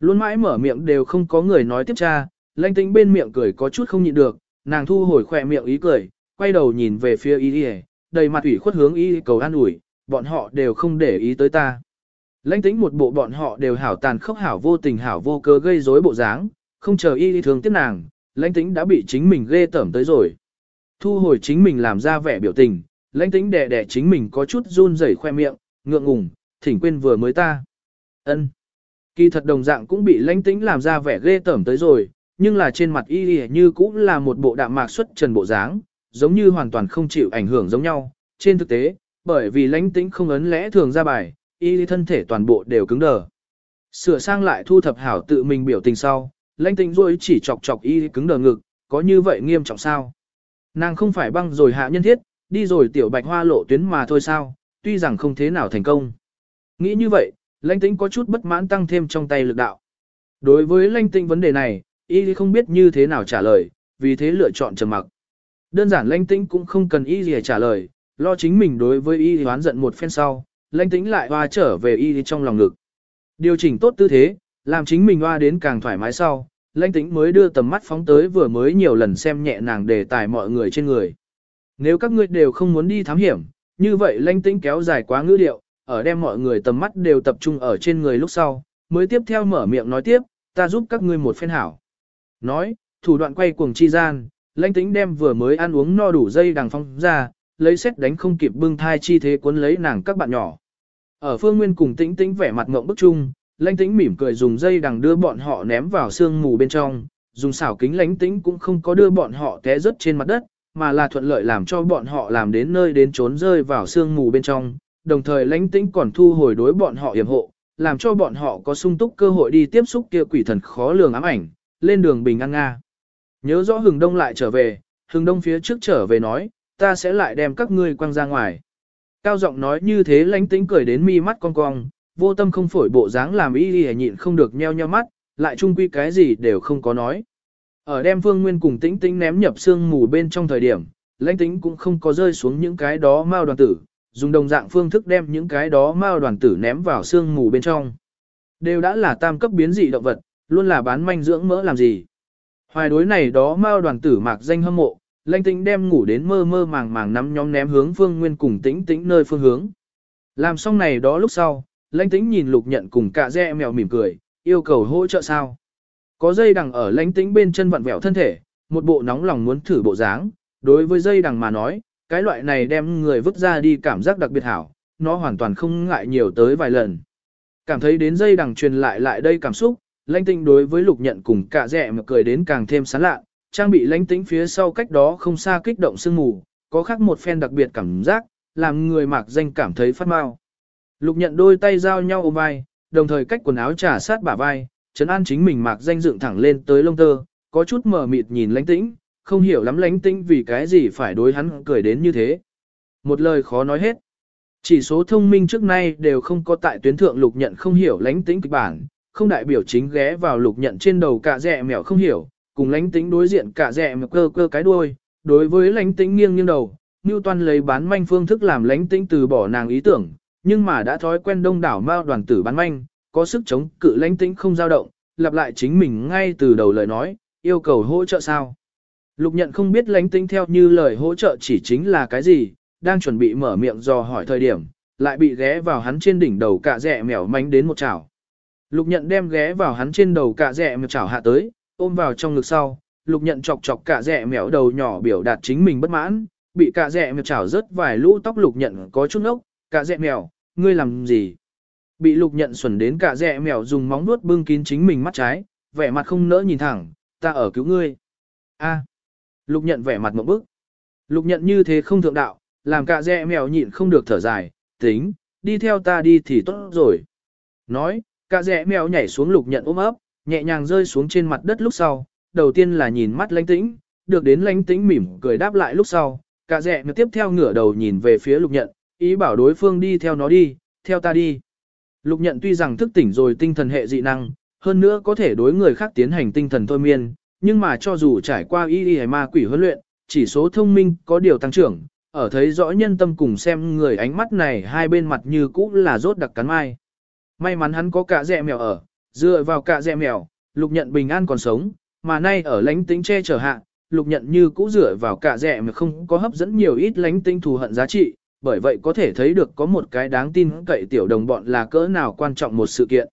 Luôn mãi mở miệng đều không có người nói tiếp tra, lãnh tĩnh bên miệng cười có chút không nhịn được, nàng thu hồi khỏe miệng ý cười, quay đầu nhìn về phía y y đầy mặt ủy khuất hướng y cầu an ủi, bọn họ đều không để ý tới ta. Lãnh tĩnh một bộ bọn họ đều hảo tàn khốc hảo vô tình hảo vô cơ gây rối bộ dáng, không chờ y đi thường tiếp nàng, lãnh tĩnh đã bị chính mình ghê tởm tới rồi. Thu hồi chính mình làm ra vẻ biểu tình, lãnh tĩnh đẻ đẻ chính mình có chút run rẩy khoe miệng, ngượng ngùng, thỉnh quên vừa mới ta. ân Kỳ thật đồng dạng cũng bị lãnh tĩnh làm ra vẻ ghê tởm tới rồi, nhưng là trên mặt y như cũng là một bộ đạm mạc xuất trần bộ dáng, giống như hoàn toàn không chịu ảnh hưởng giống nhau. Trên thực tế, bởi vì lãnh tĩnh không ấn lẽ thường ra bài, y thân thể toàn bộ đều cứng đờ. Sửa sang lại thu thập hảo tự mình biểu tình sau, lãnh tĩnh rồi chỉ chọc chọc y cứng đờ ngực, có như vậy nghiêm trọng sao? Nàng không phải băng rồi hạ nhân thiết, đi rồi tiểu bạch hoa lộ tuyến mà thôi sao, tuy rằng không thế nào thành công. Nghĩ như vậy, lãnh tĩnh có chút bất mãn tăng thêm trong tay lực đạo. Đối với lãnh tĩnh vấn đề này, y không biết như thế nào trả lời, vì thế lựa chọn trầm mặc. Đơn giản lãnh tĩnh cũng không cần y gì trả lời, lo chính mình đối với y hoán giận một phen sau, lãnh tĩnh lại hoa trở về y trong lòng ngực. Điều chỉnh tốt tư thế, làm chính mình hoa đến càng thoải mái sau, lãnh tĩnh mới đưa tầm mắt phóng tới vừa mới nhiều lần xem nhẹ nàng đề tài mọi người trên người. Nếu các ngươi đều không muốn đi thám hiểm, như vậy lãnh tĩnh kéo dài quá ngữ điệu, ở đem mọi người tầm mắt đều tập trung ở trên người lúc sau, mới tiếp theo mở miệng nói tiếp, ta giúp các ngươi một phen hảo. Nói, thủ đoạn quay cuồng chi gian, lãnh tĩnh đem vừa mới ăn uống no đủ dây đằng phong ra, lấy xét đánh không kịp bưng thai chi thế cuốn lấy nàng các bạn nhỏ. Ở phương nguyên cùng tĩnh tĩnh vẻ mặt ngộng bức chung, lãnh tĩnh mỉm cười dùng dây đằng đưa bọn họ ném vào sương mù bên trong, dùng xảo kính lãnh tĩnh cũng không có đưa bọn họ té rớt trên mặt đất, mà là thuận lợi làm cho bọn họ làm đến nơi đến trốn rơi vào sương mù bên trong, đồng thời lãnh tĩnh còn thu hồi đối bọn họ yểm hộ, làm cho bọn họ có sung túc cơ hội đi tiếp xúc kia quỷ thần khó lường ám ảnh, lên đường bình an nga. Nhớ rõ hừng đông lại trở về, hừng đông phía trước trở về nói, ta sẽ lại đem các ngươi quăng ra ngoài. Cao giọng nói như thế lãnh tĩnh cười đến mi mắt cong cong, vô tâm không phổi bộ dáng làm y y nhịn không được nheo nheo mắt, lại chung quy cái gì đều không có nói. Ở đem phương nguyên cùng tĩnh tĩnh ném nhập xương mù bên trong thời điểm, lãnh tĩnh cũng không có rơi xuống những cái đó mao đoàn tử, dùng đồng dạng phương thức đem những cái đó mao đoàn tử ném vào xương mù bên trong. Đều đã là tam cấp biến dị động vật, luôn là bán manh dưỡng mỡ làm gì. Hoài đối này đó mao đoàn tử mạc danh hâm mộ, lãnh tĩnh đem ngủ đến mơ mơ màng màng nắm nhóm ném hướng phương nguyên cùng tĩnh tĩnh nơi phương hướng. Làm xong này đó lúc sau, lãnh tĩnh nhìn lục nhận cùng cả dẹ mèo mỉm cười, yêu cầu hỗ trợ sao. Có dây đằng ở lãnh tĩnh bên chân vặn vẹo thân thể, một bộ nóng lòng muốn thử bộ dáng, đối với dây đằng mà nói, cái loại này đem người vứt ra đi cảm giác đặc biệt hảo, nó hoàn toàn không ngại nhiều tới vài lần. Cảm thấy đến dây đằng truyền lại lại đây cảm xúc, lãnh tĩnh đối với lục nhận cùng cả rẻ mà cười đến càng thêm sán lạ, trang bị lãnh tĩnh phía sau cách đó không xa kích động sương mù, có khác một phen đặc biệt cảm giác, làm người mạc danh cảm thấy phát mau. Lục nhận đôi tay giao nhau ôm vai, đồng thời cách quần áo trả sát bả vai, chấn an chính mình mạc danh dựng thẳng lên tới lông tơ, có chút mở mịt nhìn lãnh tĩnh, không hiểu lắm lánh tĩnh vì cái gì phải đối hắn cười đến như thế. Một lời khó nói hết. Chỉ số thông minh trước nay đều không có tại tuyến thượng lục nhận không hiểu lánh tĩnh kịch bản, không đại biểu chính ghé vào lục nhận trên đầu cả rẹ mèo không hiểu, cùng lánh tĩnh đối diện cả rẹ mèo cơ cơ cái đuôi, đối với lánh tĩnh nghiêng nghiêng đầu, Newton lấy bán manh phương thức làm lánh tĩnh từ bỏ nàng ý tưởng, nhưng mà đã thói quen đông đảo mao đoàn tử bán manh, có sức chống cự lãnh tĩnh không dao động, lặp lại chính mình ngay từ đầu lời nói, yêu cầu hỗ trợ sao. Lục nhận không biết lánh tính theo như lời hỗ trợ chỉ chính là cái gì, đang chuẩn bị mở miệng dò hỏi thời điểm, lại bị ghé vào hắn trên đỉnh đầu cạ rẻ mèo mánh đến một chảo. Lục nhận đem ghé vào hắn trên đầu cạ rẻ mèo chảo hạ tới, ôm vào trong ngực sau, lục nhận chọc chọc cạ rẻ mèo đầu nhỏ biểu đạt chính mình bất mãn, bị cạ rẻ mèo chảo rớt vài lũ tóc lục nhận có chút nốc, cạ rẻ mèo, ngươi làm gì? Bị lục nhận xuẩn đến cả rẹ mèo dùng móng nuốt bưng kín chính mình mắt trái, vẻ mặt không nỡ nhìn thẳng, ta ở cứu ngươi. A. Lục nhận vẻ mặt một bức. Lục nhận như thế không thượng đạo, làm cả dẹ mèo nhịn không được thở dài, tính, đi theo ta đi thì tốt rồi. Nói, cả dẹ mèo nhảy xuống lục nhận ôm ấp, nhẹ nhàng rơi xuống trên mặt đất lúc sau, đầu tiên là nhìn mắt lánh tĩnh, được đến lánh tĩnh mỉm cười đáp lại lúc sau, cả dẹ mèo tiếp theo ngửa đầu nhìn về phía lục nhận, ý bảo đối phương đi theo nó đi, theo ta đi. Lục nhận tuy rằng thức tỉnh rồi tinh thần hệ dị năng, hơn nữa có thể đối người khác tiến hành tinh thần thôi miên, nhưng mà cho dù trải qua y y ma quỷ huấn luyện, chỉ số thông minh có điều tăng trưởng, ở thấy rõ nhân tâm cùng xem người ánh mắt này hai bên mặt như cũ là rốt đặc cắn mai. May mắn hắn có cả dẹ mèo ở, dựa vào cả dẹ mèo, lục nhận bình an còn sống, mà nay ở lánh tính che chở hạ, lục nhận như cũ dựa vào cả dẹ mà không có hấp dẫn nhiều ít lánh tính thù hận giá trị, bởi vậy có thể thấy được có một cái đáng tin cậy tiểu đồng bọn là cỡ nào quan trọng một sự kiện.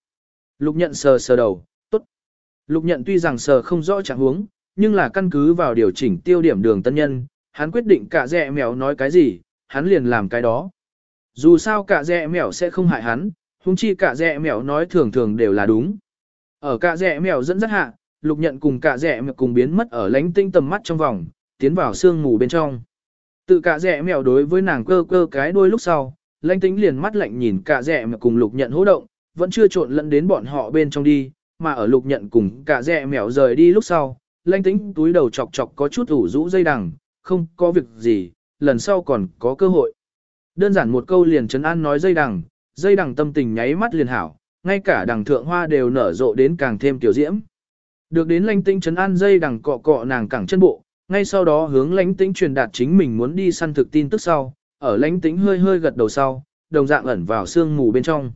Lục nhận sờ sờ đầu. Lục nhận tuy rằng sờ không rõ trạng huống, nhưng là căn cứ vào điều chỉnh tiêu điểm đường tân nhân, hắn quyết định cả dẹ mèo nói cái gì, hắn liền làm cái đó. Dù sao cả dẹ mèo sẽ không hại hắn, huống chi cả dẹ mèo nói thường thường đều là đúng. Ở cả dẹ mèo dẫn dắt hạ, lục nhận cùng cả dẹ mèo cùng biến mất ở lánh tinh tầm mắt trong vòng, tiến vào sương mù bên trong. Tự cả dẹ mèo đối với nàng cơ cơ cái đuôi lúc sau, lánh tinh liền mắt lạnh nhìn cả dẹ mèo cùng lục nhận hỗ động, vẫn chưa trộn lẫn đến bọn họ bên trong đi, mà ở lục nhận cùng cả dẹ mèo rời đi lúc sau, lanh tĩnh túi đầu chọc chọc có chút ủ rũ dây đằng, không có việc gì, lần sau còn có cơ hội. Đơn giản một câu liền chấn an nói dây đằng, dây đằng tâm tình nháy mắt liền hảo, ngay cả đằng thượng hoa đều nở rộ đến càng thêm tiểu diễm. Được đến lãnh tĩnh chấn an dây đằng cọ cọ nàng cẳng chân bộ, ngay sau đó hướng lãnh tĩnh truyền đạt chính mình muốn đi săn thực tin tức sau, ở lãnh tĩnh hơi hơi gật đầu sau, đồng dạng ẩn vào sương mù bên trong.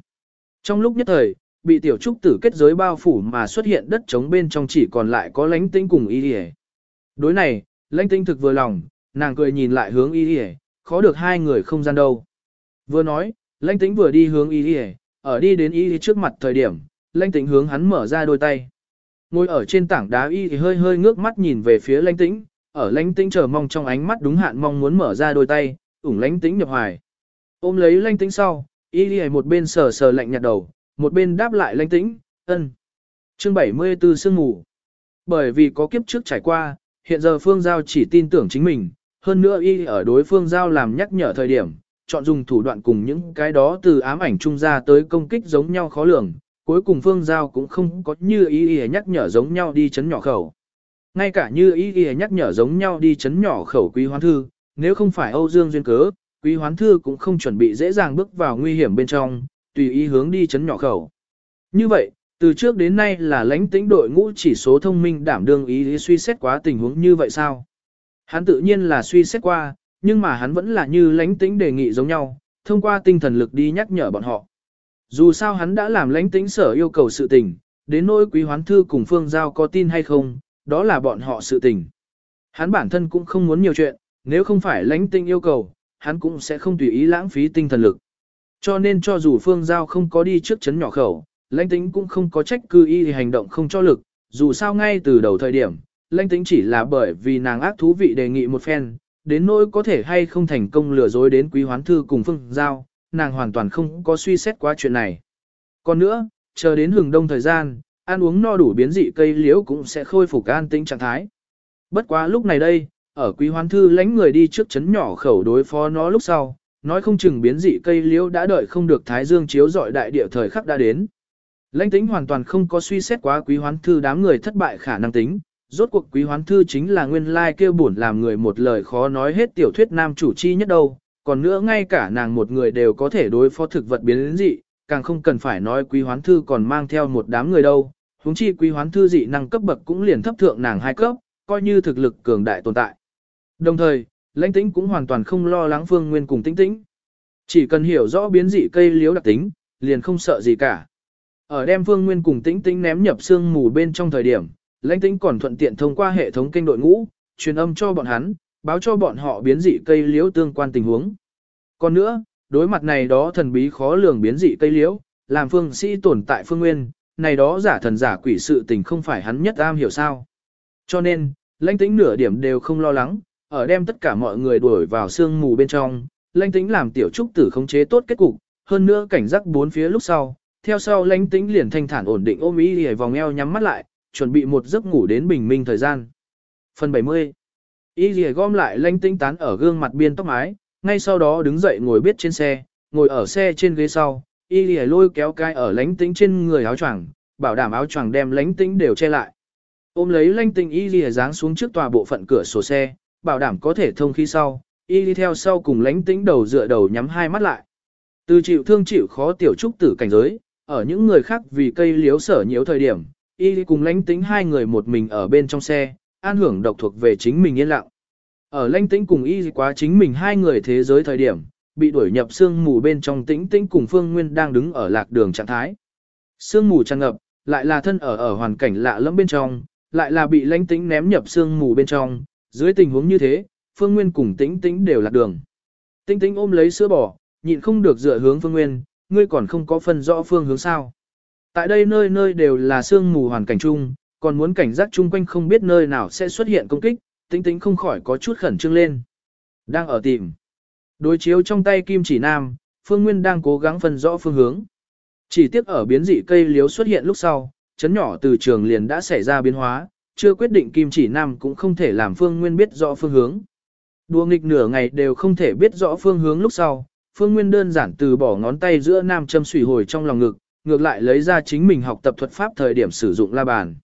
Trong lúc nhất thời, bị tiểu trúc tử kết giới bao phủ mà xuất hiện đất trống bên trong chỉ còn lại có lãnh tinh cùng y đi Đối này, lãnh tinh thực vừa lòng, nàng cười nhìn lại hướng y đi khó được hai người không gian đâu. Vừa nói, lãnh tinh vừa đi hướng y đi ở đi đến y trước mặt thời điểm, lãnh tinh hướng hắn mở ra đôi tay. Ngồi ở trên tảng đá y thì hơi hơi ngước mắt nhìn về phía lãnh tĩnh, ở lãnh tĩnh chờ mong trong ánh mắt đúng hạn mong muốn mở ra đôi tay, ủng lãnh tĩnh nhập hoài. Ôm lấy lãnh tĩnh sau, y thì một bên sờ sờ lạnh nhạt đầu, một bên đáp lại lãnh tĩnh, ân. Chương 74 sương ngủ. Bởi vì có kiếp trước trải qua, hiện giờ Phương Giao chỉ tin tưởng chính mình, hơn nữa y ở đối phương Giao làm nhắc nhở thời điểm, chọn dùng thủ đoạn cùng những cái đó từ ám ảnh trung ra tới công kích giống nhau khó lường, cuối cùng Phương Giao cũng không có như ý nhắc nhở giống nhau đi chấn nhỏ khẩu. Ngay cả như y ý nhắc nhở giống nhau đi chấn nhỏ khẩu quý hoán thư, nếu không phải Âu Dương duyên cớ, quý hoán thư cũng không chuẩn bị dễ dàng bước vào nguy hiểm bên trong, tùy ý hướng đi chấn nhỏ khẩu. Như vậy, từ trước đến nay là lãnh tĩnh đội ngũ chỉ số thông minh đảm đương ý suy xét quá tình huống như vậy sao? Hắn tự nhiên là suy xét qua, nhưng mà hắn vẫn là như lãnh tĩnh đề nghị giống nhau, thông qua tinh thần lực đi nhắc nhở bọn họ. Dù sao hắn đã làm lãnh tĩnh sở yêu cầu sự tình, đến nỗi quý hoán thư cùng phương giao có tin hay không, đó là bọn họ sự tình. Hắn bản thân cũng không muốn nhiều chuyện, nếu không phải lãnh tĩnh yêu cầu, hắn cũng sẽ không tùy ý lãng phí tinh thần lực. Cho nên cho dù phương giao không có đi trước chấn nhỏ khẩu, lãnh tính cũng không có trách cư y thì hành động không cho lực, dù sao ngay từ đầu thời điểm, lãnh tính chỉ là bởi vì nàng ác thú vị đề nghị một phen, đến nỗi có thể hay không thành công lừa dối đến quý hoán thư cùng phương giao, nàng hoàn toàn không có suy xét qua chuyện này. Còn nữa, chờ đến hừng đông thời gian, ăn uống no đủ biến dị cây liễu cũng sẽ khôi phục an tĩnh trạng thái. Bất quá lúc này đây, ở quý hoán thư lãnh người đi trước chấn nhỏ khẩu đối phó nó lúc sau, nói không chừng biến dị cây liễu đã đợi không được thái dương chiếu rọi đại địa thời khắc đã đến. Lãnh tính hoàn toàn không có suy xét quá quý hoán thư đám người thất bại khả năng tính, rốt cuộc quý hoán thư chính là nguyên lai like kêu buồn làm người một lời khó nói hết tiểu thuyết nam chủ chi nhất đâu, còn nữa ngay cả nàng một người đều có thể đối phó thực vật biến dị, càng không cần phải nói quý hoán thư còn mang theo một đám người đâu, huống chi quý hoán thư dị năng cấp bậc cũng liền thấp thượng nàng hai cấp, coi như thực lực cường đại tồn tại. Đồng thời, lãnh tĩnh cũng hoàn toàn không lo lắng phương nguyên cùng tĩnh tĩnh. Chỉ cần hiểu rõ biến dị cây liếu đặc tính, liền không sợ gì cả. Ở đem phương nguyên cùng tĩnh tĩnh ném nhập xương mù bên trong thời điểm, lãnh tĩnh còn thuận tiện thông qua hệ thống kênh đội ngũ, truyền âm cho bọn hắn, báo cho bọn họ biến dị cây liễu tương quan tình huống. Còn nữa, đối mặt này đó thần bí khó lường biến dị cây liễu, làm phương sĩ tồn tại phương nguyên, này đó giả thần giả quỷ sự tình không phải hắn nhất am hiểu sao. Cho nên, lãnh tĩnh nửa điểm đều không lo lắng, ở đem tất cả mọi người đuổi vào sương mù bên trong, lãnh tĩnh làm tiểu trúc tử khống chế tốt kết cục, hơn nữa cảnh giác bốn phía lúc sau, theo sau lãnh tĩnh liền thanh thản ổn định ôm ý hề vòng eo nhắm mắt lại, chuẩn bị một giấc ngủ đến bình minh thời gian. Phần 70 Y lìa gom lại lanh tĩnh tán ở gương mặt biên tóc mái, ngay sau đó đứng dậy ngồi biết trên xe, ngồi ở xe trên ghế sau, y lìa lôi kéo cai ở lãnh tĩnh trên người áo choàng, bảo đảm áo choàng đem lãnh tĩnh đều che lại. Ôm lấy lanh tĩnh y lìa dáng xuống trước tòa bộ phận cửa sổ xe, bảo đảm có thể thông khí sau, y đi theo sau cùng lánh tĩnh đầu dựa đầu nhắm hai mắt lại. Từ chịu thương chịu khó tiểu trúc tử cảnh giới, ở những người khác vì cây liếu sở nhiễu thời điểm, y cùng lánh tĩnh hai người một mình ở bên trong xe, an hưởng độc thuộc về chính mình yên lặng. Ở lánh tĩnh cùng y quá chính mình hai người thế giới thời điểm, bị đuổi nhập sương mù bên trong tĩnh tĩnh cùng Phương Nguyên đang đứng ở lạc đường trạng thái. Sương mù tràn ngập, lại là thân ở ở hoàn cảnh lạ lẫm bên trong, lại là bị lánh tĩnh ném nhập sương mù bên trong, dưới tình huống như thế, Phương Nguyên cùng tĩnh tĩnh đều lạc đường. Tinh tinh ôm lấy sữa bò, nhịn không được dựa hướng phương nguyên, ngươi còn không có phân rõ phương hướng sao. Tại đây nơi nơi đều là sương mù hoàn cảnh chung, còn muốn cảnh giác chung quanh không biết nơi nào sẽ xuất hiện công kích, tinh tinh không khỏi có chút khẩn trương lên. Đang ở tìm. Đối chiếu trong tay kim chỉ nam, phương nguyên đang cố gắng phân rõ phương hướng. Chỉ tiếc ở biến dị cây liếu xuất hiện lúc sau, chấn nhỏ từ trường liền đã xảy ra biến hóa, chưa quyết định kim chỉ nam cũng không thể làm phương nguyên biết rõ phương hướng. Đùa nghịch nửa ngày đều không thể biết rõ phương hướng lúc sau, phương nguyên đơn giản từ bỏ ngón tay giữa nam châm sủy hồi trong lòng ngực, ngược lại lấy ra chính mình học tập thuật pháp thời điểm sử dụng la bàn.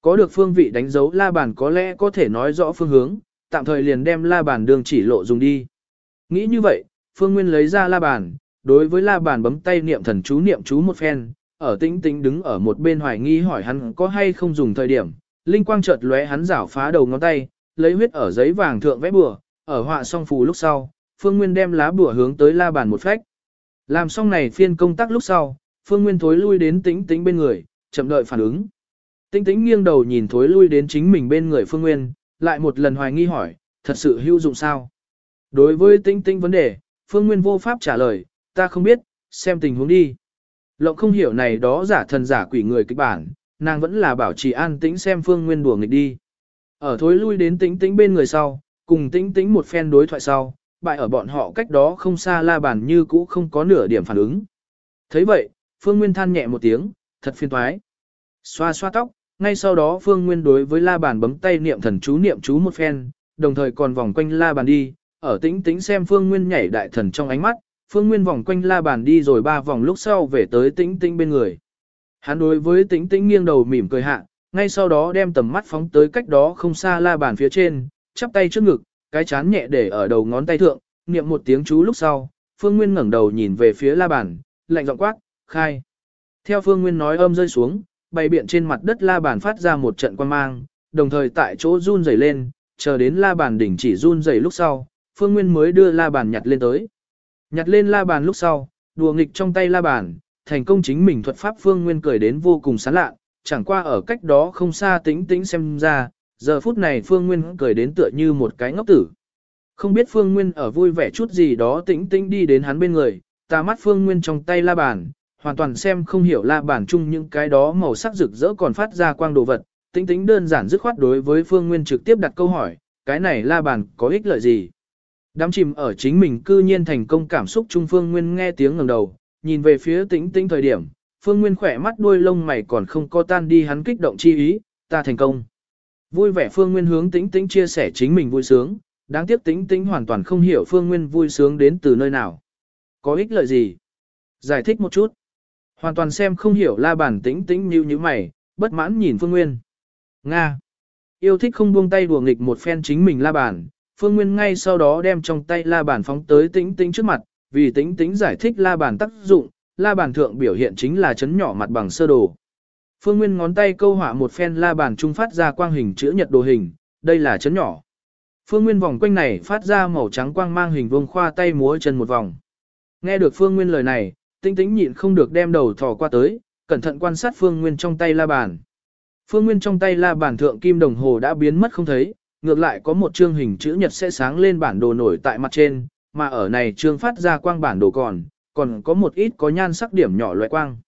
Có được phương vị đánh dấu la bàn có lẽ có thể nói rõ phương hướng, tạm thời liền đem la bàn đường chỉ lộ dùng đi. Nghĩ như vậy, phương nguyên lấy ra la bàn, đối với la bàn bấm tay niệm thần chú niệm chú một phen, ở tĩnh tĩnh đứng ở một bên hoài nghi hỏi hắn có hay không dùng thời điểm, linh quang chợt lóe hắn rảo phá đầu ngón tay, lấy huyết ở giấy vàng thượng vẽ bừa, ở họa xong phù lúc sau, Phương Nguyên đem lá bùa hướng tới la bàn một phách. Làm xong này phiên công tác lúc sau, Phương Nguyên thối lui đến tĩnh tĩnh bên người, chậm đợi phản ứng. Tĩnh tĩnh nghiêng đầu nhìn thối lui đến chính mình bên người Phương Nguyên, lại một lần hoài nghi hỏi, thật sự hữu dụng sao? Đối với tĩnh tĩnh vấn đề, Phương Nguyên vô pháp trả lời, ta không biết, xem tình huống đi. Lộng không hiểu này đó giả thần giả quỷ người kịch bản, nàng vẫn là bảo trì an tĩnh xem Phương Nguyên đùa nghịch đi. Ở thối lui đến tĩnh tĩnh bên người sau, cùng tĩnh tĩnh một phen đối thoại sau, bại ở bọn họ cách đó không xa la bàn như cũ không có nửa điểm phản ứng. thấy vậy, Phương Nguyên than nhẹ một tiếng, thật phiền toái. Xoa xoa tóc, ngay sau đó Phương Nguyên đối với la bàn bấm tay niệm thần chú niệm chú một phen, đồng thời còn vòng quanh la bàn đi, ở tĩnh tĩnh xem Phương Nguyên nhảy đại thần trong ánh mắt, Phương Nguyên vòng quanh la bàn đi rồi ba vòng lúc sau về tới tĩnh tĩnh bên người. Hắn đối với tĩnh tĩnh nghiêng đầu mỉm cười hạ, ngay sau đó đem tầm mắt phóng tới cách đó không xa la bàn phía trên, chắp tay trước ngực, cái chán nhẹ để ở đầu ngón tay thượng, niệm một tiếng chú lúc sau, Phương Nguyên ngẩng đầu nhìn về phía la bàn, lạnh giọng quát, khai. Theo Phương Nguyên nói âm rơi xuống, bày biện trên mặt đất la bàn phát ra một trận quan mang, đồng thời tại chỗ run rẩy lên, chờ đến la bàn đỉnh chỉ run rẩy lúc sau, Phương Nguyên mới đưa la bàn nhặt lên tới. Nhặt lên la bàn lúc sau, đùa nghịch trong tay la bàn, thành công chính mình thuật pháp Phương Nguyên cười đến vô cùng sán lạ, chẳng qua ở cách đó không xa tĩnh tĩnh xem ra, giờ phút này Phương Nguyên cười đến tựa như một cái ngốc tử. Không biết Phương Nguyên ở vui vẻ chút gì đó tĩnh tĩnh đi đến hắn bên người, ta mắt Phương Nguyên trong tay la bàn, hoàn toàn xem không hiểu la bàn chung những cái đó màu sắc rực rỡ còn phát ra quang đồ vật. Tĩnh tĩnh đơn giản dứt khoát đối với Phương Nguyên trực tiếp đặt câu hỏi, cái này la bàn có ích lợi gì? Đám chìm ở chính mình cư nhiên thành công cảm xúc trung Phương Nguyên nghe tiếng ngẩng đầu, nhìn về phía tĩnh tĩnh thời điểm, Phương Nguyên khỏe mắt đuôi lông mày còn không có tan đi hắn kích động chi ý, ta thành công. Vui vẻ Phương Nguyên hướng tĩnh tĩnh chia sẻ chính mình vui sướng, đáng tiếc tĩnh tĩnh hoàn toàn không hiểu Phương Nguyên vui sướng đến từ nơi nào. Có ích lợi gì? Giải thích một chút. Hoàn toàn xem không hiểu la bản tĩnh tĩnh như như mày, bất mãn nhìn Phương Nguyên. Nga. Yêu thích không buông tay đùa nghịch một phen chính mình la bản, Phương Nguyên ngay sau đó đem trong tay la bản phóng tới tĩnh tĩnh trước mặt, vì tính tính giải thích la bàn tác dụng, la bàn thượng biểu hiện chính là chấn nhỏ mặt bằng sơ đồ. Phương Nguyên ngón tay câu họa một phen la bàn trung phát ra quang hình chữ nhật đồ hình, đây là chấn nhỏ. Phương Nguyên vòng quanh này phát ra màu trắng quang mang hình vuông khoa tay múa chân một vòng. Nghe được Phương Nguyên lời này, tinh tĩnh nhịn không được đem đầu thò qua tới, cẩn thận quan sát Phương Nguyên trong tay la bàn. Phương Nguyên trong tay la bàn thượng kim đồng hồ đã biến mất không thấy, ngược lại có một chương hình chữ nhật sẽ sáng lên bản đồ nổi tại mặt trên, mà ở này trương phát ra quang bản đồ còn, còn có một ít có nhan sắc điểm nhỏ loại quang.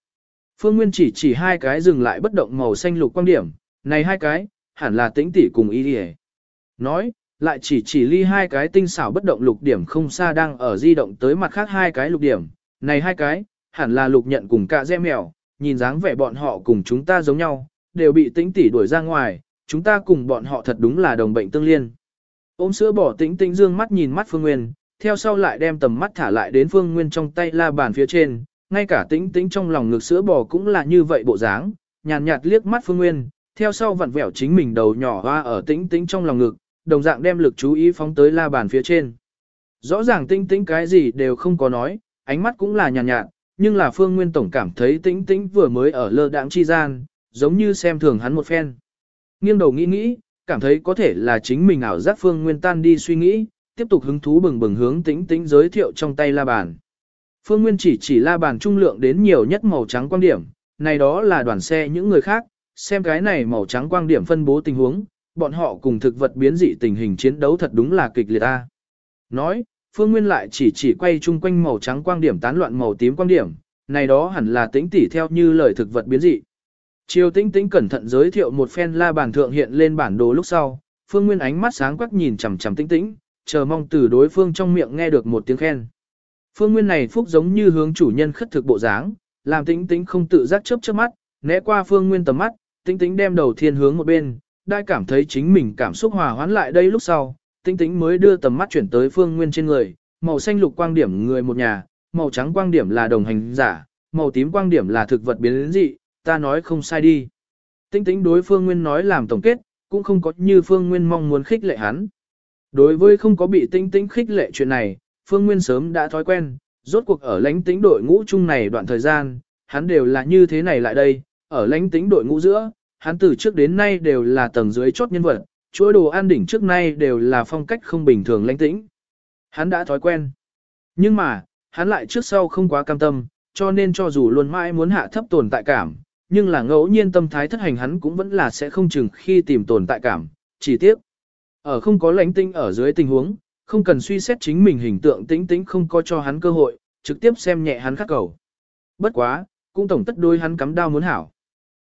Phương Nguyên chỉ chỉ hai cái dừng lại bất động màu xanh lục quang điểm, này hai cái, hẳn là tĩnh tỷ cùng y đi Nói, lại chỉ chỉ ly hai cái tinh xảo bất động lục điểm không xa đang ở di động tới mặt khác hai cái lục điểm, này hai cái, hẳn là lục nhận cùng cả dê mèo, nhìn dáng vẻ bọn họ cùng chúng ta giống nhau, đều bị tĩnh tỷ đuổi ra ngoài, chúng ta cùng bọn họ thật đúng là đồng bệnh tương liên. Ôm sữa bỏ tĩnh tĩnh dương mắt nhìn mắt Phương Nguyên, theo sau lại đem tầm mắt thả lại đến Phương Nguyên trong tay la bàn phía trên, ngay cả tĩnh tĩnh trong lòng ngực sữa bò cũng là như vậy bộ dáng, nhàn nhạt, liếc mắt Phương Nguyên, theo sau vặn vẹo chính mình đầu nhỏ hoa ở tĩnh tĩnh trong lòng ngực, đồng dạng đem lực chú ý phóng tới la bàn phía trên. Rõ ràng tĩnh tĩnh cái gì đều không có nói, ánh mắt cũng là nhàn nhạt, nhưng là Phương Nguyên tổng cảm thấy tĩnh tĩnh vừa mới ở lơ đãng chi gian, giống như xem thường hắn một phen. Nghiêng đầu nghĩ nghĩ, cảm thấy có thể là chính mình ảo giác Phương Nguyên tan đi suy nghĩ, tiếp tục hứng thú bừng bừng hướng tĩnh tĩnh giới thiệu trong tay la bàn. Phương Nguyên chỉ chỉ la bàn trung lượng đến nhiều nhất màu trắng quang điểm, này đó là đoàn xe những người khác, xem cái này màu trắng quang điểm phân bố tình huống, bọn họ cùng thực vật biến dị tình hình chiến đấu thật đúng là kịch liệt ta. Nói, Phương Nguyên lại chỉ chỉ quay chung quanh màu trắng quang điểm tán loạn màu tím quang điểm, này đó hẳn là tĩnh tỉ theo như lời thực vật biến dị. Triều Tĩnh Tĩnh cẩn thận giới thiệu một phen la bàn thượng hiện lên bản đồ lúc sau, Phương Nguyên ánh mắt sáng quắc nhìn chằm chằm Tĩnh Tĩnh, chờ mong từ đối phương trong miệng nghe được một tiếng khen. Phương Nguyên này phúc giống như hướng chủ nhân khất thực bộ dáng, làm Tĩnh Tĩnh không tự giác chớp chớp mắt, né qua Phương Nguyên tầm mắt, Tĩnh Tĩnh đem đầu thiên hướng một bên, đai cảm thấy chính mình cảm xúc hòa hoãn lại đây lúc sau, Tĩnh Tĩnh mới đưa tầm mắt chuyển tới Phương Nguyên trên người, màu xanh lục quang điểm người một nhà, màu trắng quang điểm là đồng hành giả, màu tím quang điểm là thực vật biến dị, ta nói không sai đi. Tĩnh Tĩnh đối Phương Nguyên nói làm tổng kết, cũng không có như Phương Nguyên mong muốn khích lệ hắn. Đối với không có bị tinh Tĩnh khích lệ chuyện này, Phương Nguyên sớm đã thói quen, rốt cuộc ở lãnh tính đội ngũ chung này đoạn thời gian, hắn đều là như thế này lại đây, ở lãnh tính đội ngũ giữa, hắn từ trước đến nay đều là tầng dưới chốt nhân vật, chuỗi đồ an đỉnh trước nay đều là phong cách không bình thường lãnh tĩnh. Hắn đã thói quen. Nhưng mà, hắn lại trước sau không quá cam tâm, cho nên cho dù luôn mãi muốn hạ thấp tồn tại cảm, nhưng là ngẫu nhiên tâm thái thất hành hắn cũng vẫn là sẽ không chừng khi tìm tồn tại cảm, chỉ tiếc. Ở không có lãnh tinh ở dưới tình huống, không cần suy xét chính mình hình tượng tĩnh tĩnh không có cho hắn cơ hội, trực tiếp xem nhẹ hắn khắc cầu. Bất quá, cũng tổng tất đôi hắn cắm đao muốn hảo.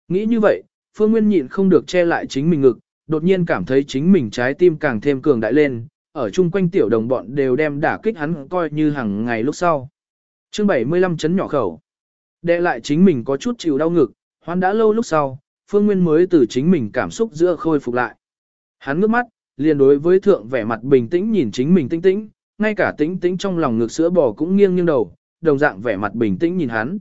Nghĩ như vậy, Phương Nguyên nhịn không được che lại chính mình ngực, đột nhiên cảm thấy chính mình trái tim càng thêm cường đại lên, ở chung quanh tiểu đồng bọn đều đem đả kích hắn coi như hàng ngày lúc sau. chương 75 chấn nhỏ khẩu. Đệ lại chính mình có chút chịu đau ngực, hoan đã lâu lúc sau, Phương Nguyên mới từ chính mình cảm xúc giữa khôi phục lại. Hắn ngước mắt, liền đối với thượng vẻ mặt bình tĩnh nhìn chính mình tinh tĩnh, ngay cả tĩnh tĩnh trong lòng ngực sữa bò cũng nghiêng nghiêng đầu, đồng dạng vẻ mặt bình tĩnh nhìn hắn.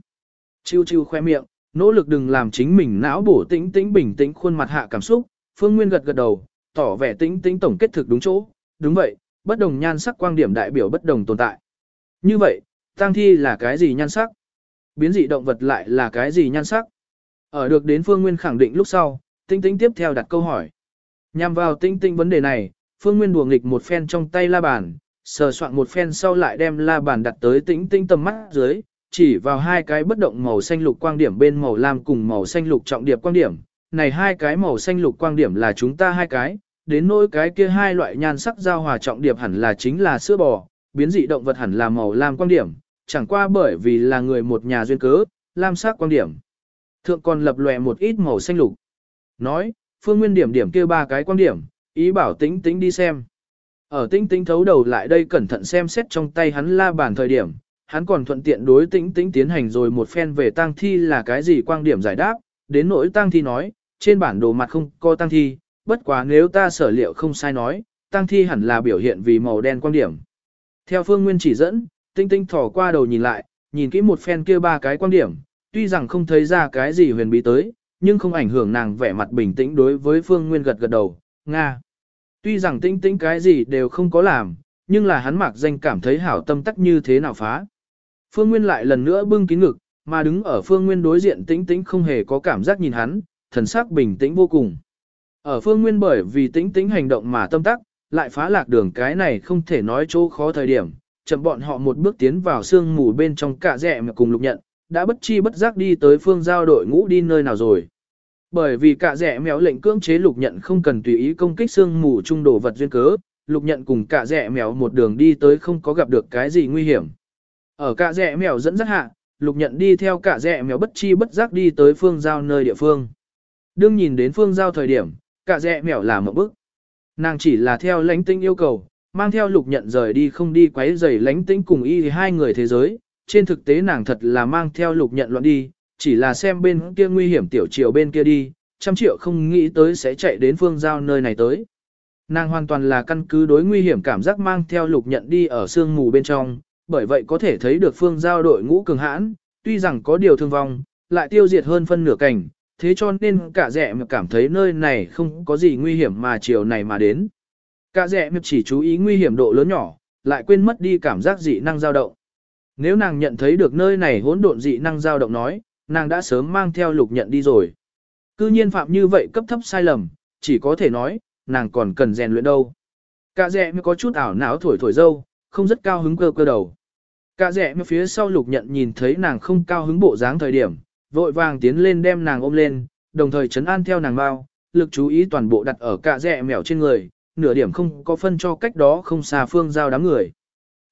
Chiêu chiêu khoe miệng, nỗ lực đừng làm chính mình não bổ tĩnh tĩnh bình tĩnh khuôn mặt hạ cảm xúc, Phương Nguyên gật gật đầu, tỏ vẻ tĩnh tĩnh tổng kết thực đúng chỗ, đúng vậy, bất đồng nhan sắc quang điểm đại biểu bất đồng tồn tại. Như vậy, tang thi là cái gì nhan sắc? Biến dị động vật lại là cái gì nhan sắc? Ở được đến Phương Nguyên khẳng định lúc sau, Tinh tĩnh tiếp theo đặt câu hỏi. Nhằm vào Tinh Tinh vấn đề này, Phương Nguyên đùa nghịch một phen trong tay la bàn, sờ soạn một phen sau lại đem la bàn đặt tới Tinh Tinh tầm mắt dưới, chỉ vào hai cái bất động màu xanh lục quang điểm bên màu lam cùng màu xanh lục trọng điệp quang điểm. Này hai cái màu xanh lục quang điểm là chúng ta hai cái, đến nỗi cái kia hai loại nhan sắc giao hòa trọng điệp hẳn là chính là sữa bò, biến dị động vật hẳn là màu lam quang điểm, chẳng qua bởi vì là người một nhà duyên cớ, lam sắc quang điểm. Thượng còn lập lòe một ít màu xanh lục. Nói, phương nguyên điểm điểm kia ba cái quan điểm, ý bảo tính tính đi xem. Ở tính tính thấu đầu lại đây cẩn thận xem xét trong tay hắn la bàn thời điểm, hắn còn thuận tiện đối tính tính tiến hành rồi một phen về tang thi là cái gì quan điểm giải đáp, đến nỗi tang thi nói, trên bản đồ mặt không có tang thi, bất quá nếu ta sở liệu không sai nói, tang thi hẳn là biểu hiện vì màu đen quan điểm. Theo phương nguyên chỉ dẫn, tinh tinh thỏ qua đầu nhìn lại, nhìn kỹ một phen kia ba cái quan điểm, tuy rằng không thấy ra cái gì huyền bí tới, nhưng không ảnh hưởng nàng vẻ mặt bình tĩnh đối với phương nguyên gật gật đầu, Nga. Tuy rằng Tĩnh Tĩnh cái gì đều không có làm, nhưng là hắn mặc danh cảm thấy hảo tâm tắc như thế nào phá. Phương Nguyên lại lần nữa bưng kín ngực, mà đứng ở Phương Nguyên đối diện tĩnh tĩnh không hề có cảm giác nhìn hắn, thần sắc bình tĩnh vô cùng. Ở Phương Nguyên bởi vì tĩnh tĩnh hành động mà tâm tắc, lại phá lạc đường cái này không thể nói chỗ khó thời điểm, chậm bọn họ một bước tiến vào sương mù bên trong cả rẹ mà cùng lục nhận, đã bất chi bất giác đi tới phương giao đội ngũ đi nơi nào rồi. Bởi vì cả rẽ mèo lệnh cưỡng chế lục nhận không cần tùy ý công kích xương mù trung đồ vật duyên cớ, lục nhận cùng cả rẽ mèo một đường đi tới không có gặp được cái gì nguy hiểm. Ở cả rẽ mèo dẫn dắt hạ, lục nhận đi theo cả rẽ mèo bất chi bất giác đi tới phương giao nơi địa phương. Đương nhìn đến phương giao thời điểm, cả rẽ mèo làm một bức. Nàng chỉ là theo lãnh tinh yêu cầu, mang theo lục nhận rời đi không đi quấy rầy lánh tinh cùng y hai người thế giới. Trên thực tế nàng thật là mang theo lục nhận loạn đi, chỉ là xem bên kia nguy hiểm tiểu triều bên kia đi, trăm triệu không nghĩ tới sẽ chạy đến phương giao nơi này tới. Nàng hoàn toàn là căn cứ đối nguy hiểm cảm giác mang theo lục nhận đi ở sương mù bên trong, bởi vậy có thể thấy được phương giao đội ngũ cường hãn, tuy rằng có điều thương vong, lại tiêu diệt hơn phân nửa cảnh, thế cho nên cả rẻ mà cảm thấy nơi này không có gì nguy hiểm mà chiều này mà đến. Cả rẻ mà chỉ chú ý nguy hiểm độ lớn nhỏ, lại quên mất đi cảm giác dị năng dao động. Nếu nàng nhận thấy được nơi này hỗn độn dị năng dao động nói, nàng đã sớm mang theo lục nhận đi rồi. Cư nhiên phạm như vậy cấp thấp sai lầm, chỉ có thể nói, nàng còn cần rèn luyện đâu. Cả rẻ mới có chút ảo não thổi thổi dâu, không rất cao hứng cơ cơ đầu. Cả rẻ mới phía sau lục nhận nhìn thấy nàng không cao hứng bộ dáng thời điểm, vội vàng tiến lên đem nàng ôm lên, đồng thời chấn an theo nàng bao, lực chú ý toàn bộ đặt ở cả rẻ mèo trên người, nửa điểm không có phân cho cách đó không xa phương giao đám người.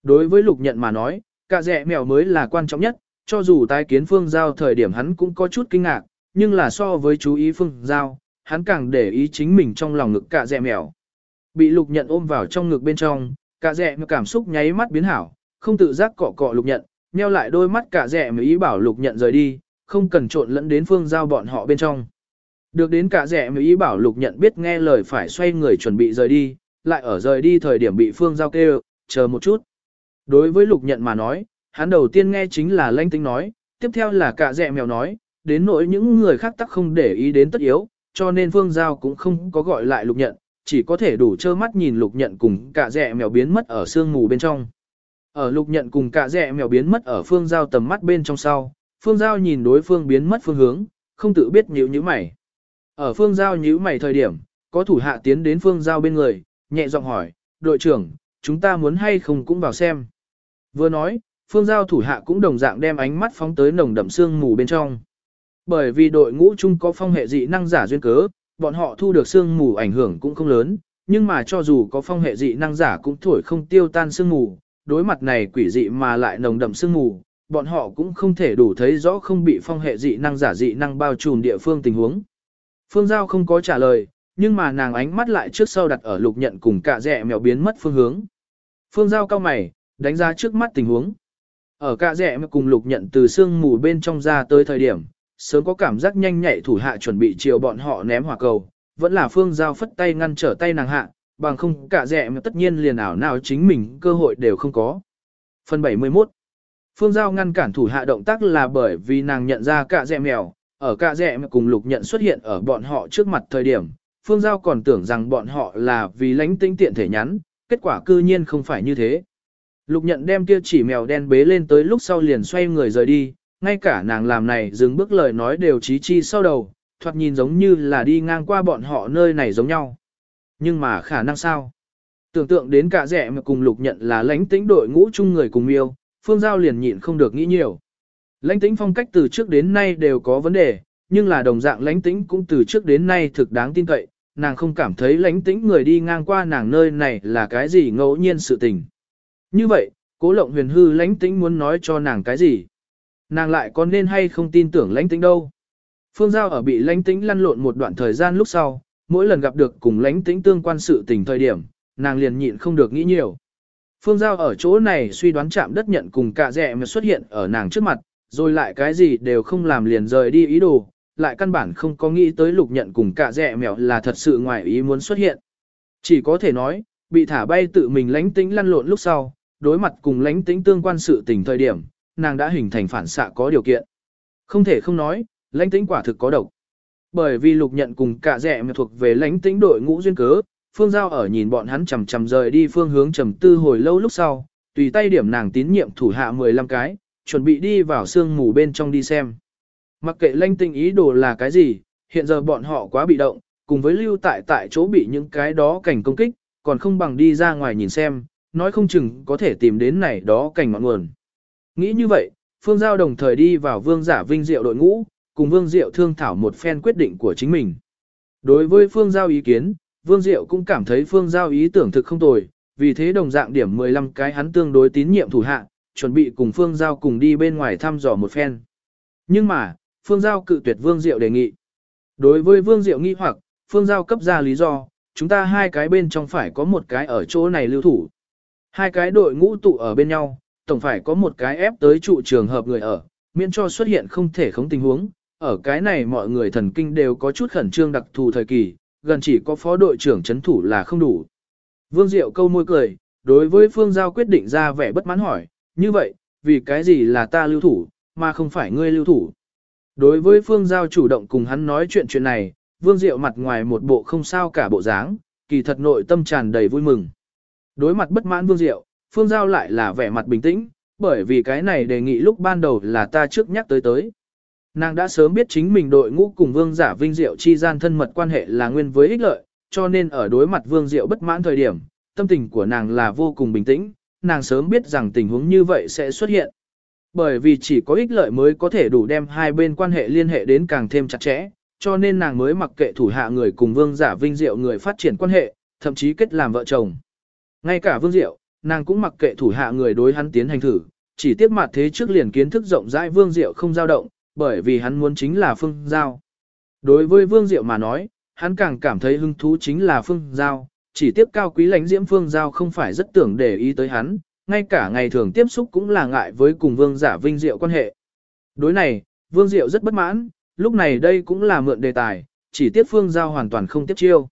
Đối với lục nhận mà nói, cả rẻ mèo mới là quan trọng nhất, cho dù tái kiến phương giao thời điểm hắn cũng có chút kinh ngạc, nhưng là so với chú ý phương giao, hắn càng để ý chính mình trong lòng ngực cả rẻ mèo. Bị lục nhận ôm vào trong ngực bên trong, cả rẻ mèo cảm xúc nháy mắt biến hảo, không tự giác cọ cọ lục nhận, nheo lại đôi mắt cả rẻ mèo ý bảo lục nhận rời đi, không cần trộn lẫn đến phương giao bọn họ bên trong. Được đến cả rẻ mèo ý bảo lục nhận biết nghe lời phải xoay người chuẩn bị rời đi, lại ở rời đi thời điểm bị phương giao kêu, chờ một chút. Đối với lục nhận mà nói, hắn đầu tiên nghe chính là lanh tính nói, tiếp theo là cả dẹ mèo nói, đến nỗi những người khác tắc không để ý đến tất yếu, cho nên phương giao cũng không có gọi lại lục nhận, chỉ có thể đủ trơ mắt nhìn lục nhận cùng cả dẹ mèo biến mất ở sương mù bên trong. Ở lục nhận cùng cả dẹ mèo biến mất ở phương giao tầm mắt bên trong sau, phương giao nhìn đối phương biến mất phương hướng, không tự biết nhíu nhíu mày. Ở phương giao nhíu mày thời điểm, có thủ hạ tiến đến phương giao bên người, nhẹ giọng hỏi, đội trưởng, chúng ta muốn hay không cũng vào xem. Vừa nói, phương giao thủ hạ cũng đồng dạng đem ánh mắt phóng tới nồng đậm sương mù bên trong. Bởi vì đội ngũ chung có phong hệ dị năng giả duyên cớ, bọn họ thu được sương mù ảnh hưởng cũng không lớn, nhưng mà cho dù có phong hệ dị năng giả cũng thổi không tiêu tan sương mù, đối mặt này quỷ dị mà lại nồng đậm sương mù, bọn họ cũng không thể đủ thấy rõ không bị phong hệ dị năng giả dị năng bao trùm địa phương tình huống. Phương Giao không có trả lời, nhưng mà nàng ánh mắt lại trước sau đặt ở lục nhận cùng cả rẻ mèo biến mất phương hướng. Phương Giao cao mày, đánh ra trước mắt tình huống. Ở cả rẻ mà cùng lục nhận từ sương mù bên trong ra tới thời điểm, sớm có cảm giác nhanh nhạy thủ hạ chuẩn bị chiều bọn họ ném hỏa cầu, vẫn là Phương Giao phất tay ngăn trở tay nàng hạ, bằng không cả rẻ mà tất nhiên liền ảo nào chính mình cơ hội đều không có. Phần 71 Phương Giao ngăn cản thủ hạ động tác là bởi vì nàng nhận ra cả rẻ mèo, ở cả rẻ mèo cùng lục nhận xuất hiện ở bọn họ trước mặt thời điểm, Phương Giao còn tưởng rằng bọn họ là vì lánh tinh tiện thể nhắn, kết quả cư nhiên không phải như thế. Lục nhận đem kia chỉ mèo đen bế lên tới lúc sau liền xoay người rời đi, ngay cả nàng làm này dừng bước lời nói đều trí chi sau đầu, thoạt nhìn giống như là đi ngang qua bọn họ nơi này giống nhau. Nhưng mà khả năng sao? Tưởng tượng đến cả rẻ mà cùng lục nhận là lãnh tĩnh đội ngũ chung người cùng yêu, Phương Giao liền nhịn không được nghĩ nhiều. Lãnh tĩnh phong cách từ trước đến nay đều có vấn đề, nhưng là đồng dạng lãnh tĩnh cũng từ trước đến nay thực đáng tin cậy, nàng không cảm thấy lãnh tĩnh người đi ngang qua nàng nơi này là cái gì ngẫu nhiên sự tình. Như vậy, cố lộng huyền hư lãnh tĩnh muốn nói cho nàng cái gì? Nàng lại có nên hay không tin tưởng lãnh tĩnh đâu? Phương Giao ở bị lãnh tĩnh lăn lộn một đoạn thời gian lúc sau, mỗi lần gặp được cùng lãnh tĩnh tương quan sự tình thời điểm, nàng liền nhịn không được nghĩ nhiều. Phương Giao ở chỗ này suy đoán chạm đất nhận cùng cả rẻ mà xuất hiện ở nàng trước mặt, rồi lại cái gì đều không làm liền rời đi ý đồ, lại căn bản không có nghĩ tới lục nhận cùng cả rẻ mèo là thật sự ngoài ý muốn xuất hiện. Chỉ có thể nói, bị thả bay tự mình lánh tĩnh lăn lộn lúc sau, đối mặt cùng lãnh tĩnh tương quan sự tình thời điểm, nàng đã hình thành phản xạ có điều kiện. Không thể không nói, lãnh tĩnh quả thực có độc. Bởi vì lục nhận cùng cả rẻ mà thuộc về lãnh tĩnh đội ngũ duyên cớ, Phương Giao ở nhìn bọn hắn chầm chầm rời đi phương hướng trầm tư hồi lâu lúc sau, tùy tay điểm nàng tín nhiệm thủ hạ 15 cái, chuẩn bị đi vào sương mù bên trong đi xem. Mặc kệ lãnh tinh ý đồ là cái gì, hiện giờ bọn họ quá bị động, cùng với lưu tại tại chỗ bị những cái đó cảnh công kích, còn không bằng đi ra ngoài nhìn xem, nói không chừng có thể tìm đến này đó cảnh ngọn nguồn. Nghĩ như vậy, Phương Giao đồng thời đi vào vương giả vinh diệu đội ngũ, cùng vương diệu thương thảo một phen quyết định của chính mình. Đối với Phương Giao ý kiến, Vương Diệu cũng cảm thấy Phương Giao ý tưởng thực không tồi, vì thế đồng dạng điểm 15 cái hắn tương đối tín nhiệm thủ hạ, chuẩn bị cùng Phương Giao cùng đi bên ngoài thăm dò một phen. Nhưng mà, Phương Giao cự tuyệt Vương Diệu đề nghị. Đối với Vương Diệu nghi hoặc, Phương Giao cấp ra lý do, chúng ta hai cái bên trong phải có một cái ở chỗ này lưu thủ. Hai cái đội ngũ tụ ở bên nhau, tổng phải có một cái ép tới trụ trường hợp người ở, miễn cho xuất hiện không thể không tình huống. Ở cái này mọi người thần kinh đều có chút khẩn trương đặc thù thời kỳ, gần chỉ có phó đội trưởng chấn thủ là không đủ. Vương Diệu câu môi cười, đối với Phương Giao quyết định ra vẻ bất mãn hỏi, như vậy, vì cái gì là ta lưu thủ, mà không phải ngươi lưu thủ. Đối với Phương Giao chủ động cùng hắn nói chuyện chuyện này, Vương Diệu mặt ngoài một bộ không sao cả bộ dáng, kỳ thật nội tâm tràn đầy vui mừng. Đối mặt bất mãn Vương Diệu, Phương Giao lại là vẻ mặt bình tĩnh, bởi vì cái này đề nghị lúc ban đầu là ta trước nhắc tới tới. Nàng đã sớm biết chính mình đội ngũ cùng vương giả vinh diệu chi gian thân mật quan hệ là nguyên với ích lợi, cho nên ở đối mặt vương diệu bất mãn thời điểm, tâm tình của nàng là vô cùng bình tĩnh, nàng sớm biết rằng tình huống như vậy sẽ xuất hiện. Bởi vì chỉ có ích lợi mới có thể đủ đem hai bên quan hệ liên hệ đến càng thêm chặt chẽ, cho nên nàng mới mặc kệ thủ hạ người cùng vương giả vinh diệu người phát triển quan hệ, thậm chí kết làm vợ chồng. Ngay cả vương diệu, nàng cũng mặc kệ thủ hạ người đối hắn tiến hành thử, chỉ tiếc mặt thế trước liền kiến thức rộng rãi Vương Diệu không dao động, bởi vì hắn muốn chính là Phương Giao. Đối với Vương Diệu mà nói, hắn càng cảm thấy hứng thú chính là Phương Giao, chỉ tiếc cao quý lãnh diễm Phương Giao không phải rất tưởng để ý tới hắn, ngay cả ngày thường tiếp xúc cũng là ngại với cùng Vương giả vinh diệu quan hệ. Đối này, Vương Diệu rất bất mãn, lúc này đây cũng là mượn đề tài, chỉ tiếc Phương Giao hoàn toàn không tiếp chiêu.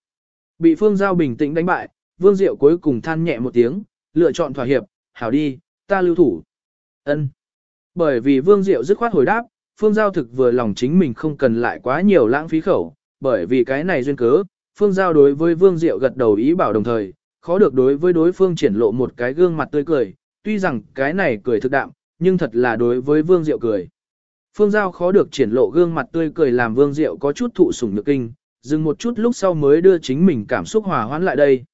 Bị Phương Giao bình tĩnh đánh bại, Vương Diệu cuối cùng than nhẹ một tiếng, lựa chọn thỏa hiệp, hảo đi, ta lưu thủ. ân Bởi vì Vương Diệu dứt khoát hồi đáp, Phương Giao thực vừa lòng chính mình không cần lại quá nhiều lãng phí khẩu, bởi vì cái này duyên cớ, Phương Giao đối với Vương Diệu gật đầu ý bảo đồng thời, khó được đối với đối phương triển lộ một cái gương mặt tươi cười, tuy rằng cái này cười thực đạm, nhưng thật là đối với Vương Diệu cười. Phương Giao khó được triển lộ gương mặt tươi cười làm Vương Diệu có chút thụ sủng nhược kinh, dừng một chút lúc sau mới đưa chính mình cảm xúc hòa hoãn lại đây.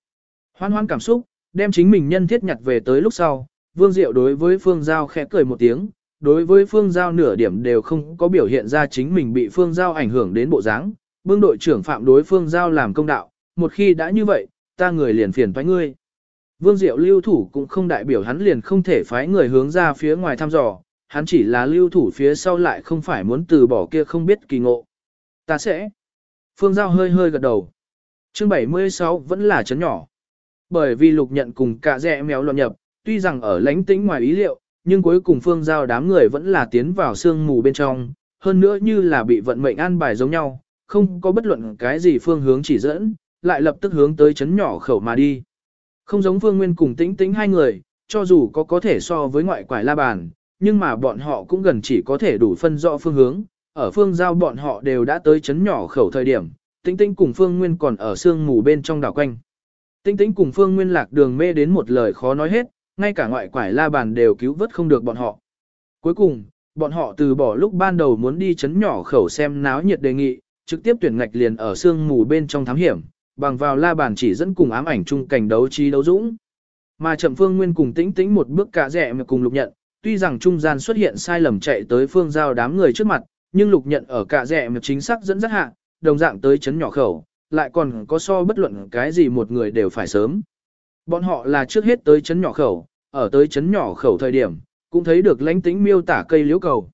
Hoan hoan cảm xúc, đem chính mình nhân thiết nhặt về tới lúc sau, Vương Diệu đối với Phương Giao khẽ cười một tiếng, đối với Phương Giao nửa điểm đều không có biểu hiện ra chính mình bị Phương Giao ảnh hưởng đến bộ dáng. Bương đội trưởng phạm đối Phương Giao làm công đạo, một khi đã như vậy, ta người liền phiền toái ngươi. Vương Diệu lưu thủ cũng không đại biểu hắn liền không thể phái người hướng ra phía ngoài thăm dò, hắn chỉ là lưu thủ phía sau lại không phải muốn từ bỏ kia không biết kỳ ngộ. Ta sẽ. Phương Giao hơi hơi gật đầu. chương 76 vẫn là chấn nhỏ. Bởi vì lục nhận cùng cả rẽ méo loạn nhập, tuy rằng ở lánh tĩnh ngoài ý liệu, nhưng cuối cùng Phương Giao đám người vẫn là tiến vào sương mù bên trong, hơn nữa như là bị vận mệnh an bài giống nhau, không có bất luận cái gì phương hướng chỉ dẫn, lại lập tức hướng tới chấn nhỏ khẩu mà đi. Không giống Phương Nguyên cùng tĩnh tĩnh hai người, cho dù có có thể so với ngoại quải la bàn, nhưng mà bọn họ cũng gần chỉ có thể đủ phân rõ phương hướng, ở phương giao bọn họ đều đã tới chấn nhỏ khẩu thời điểm, tĩnh tĩnh cùng Phương Nguyên còn ở sương mù bên trong đảo quanh. Tĩnh tĩnh cùng Phương Nguyên lạc đường mê đến một lời khó nói hết, ngay cả ngoại quải la bàn đều cứu vớt không được bọn họ. Cuối cùng, bọn họ từ bỏ lúc ban đầu muốn đi chấn nhỏ khẩu xem náo nhiệt đề nghị, trực tiếp tuyển ngạch liền ở sương mù bên trong thám hiểm, bằng vào la bàn chỉ dẫn cùng ám ảnh chung cảnh đấu trí đấu dũng. Mà Trầm Phương Nguyên cùng Tĩnh Tĩnh một bước cả rẻ mà cùng Lục Nhận, tuy rằng trung gian xuất hiện sai lầm chạy tới phương giao đám người trước mặt, nhưng Lục Nhận ở cả rẻ mà chính xác dẫn dắt hạ, đồng dạng tới chấn nhỏ khẩu, lại còn có so bất luận cái gì một người đều phải sớm. Bọn họ là trước hết tới chấn nhỏ khẩu, ở tới chấn nhỏ khẩu thời điểm, cũng thấy được lãnh tính miêu tả cây liễu cầu.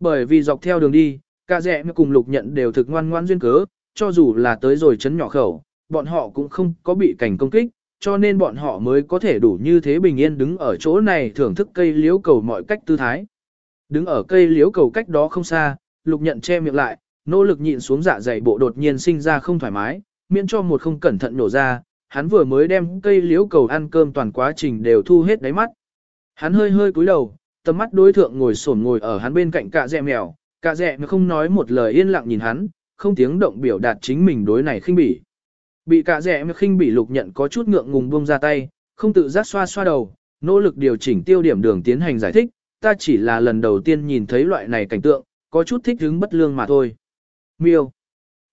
Bởi vì dọc theo đường đi, cả rẽ cùng lục nhận đều thực ngoan ngoan duyên cớ, cho dù là tới rồi chấn nhỏ khẩu, bọn họ cũng không có bị cảnh công kích, cho nên bọn họ mới có thể đủ như thế bình yên đứng ở chỗ này thưởng thức cây liễu cầu mọi cách tư thái. Đứng ở cây liễu cầu cách đó không xa, lục nhận che miệng lại, nỗ lực nhịn xuống dạ dày bộ đột nhiên sinh ra không thoải mái, miễn cho một không cẩn thận nổ ra, hắn vừa mới đem cây liễu cầu ăn cơm toàn quá trình đều thu hết đáy mắt. Hắn hơi hơi cúi đầu, tầm mắt đối thượng ngồi sổn ngồi ở hắn bên cạnh cạ dẹ mèo, cạ dẹ mà không nói một lời yên lặng nhìn hắn, không tiếng động biểu đạt chính mình đối này khinh bỉ. Bị cạ dẹ mà khinh bỉ lục nhận có chút ngượng ngùng buông ra tay, không tự giác xoa xoa đầu, nỗ lực điều chỉnh tiêu điểm đường tiến hành giải thích, ta chỉ là lần đầu tiên nhìn thấy loại này cảnh tượng, có chút thích hứng bất lương mà thôi. Miêu.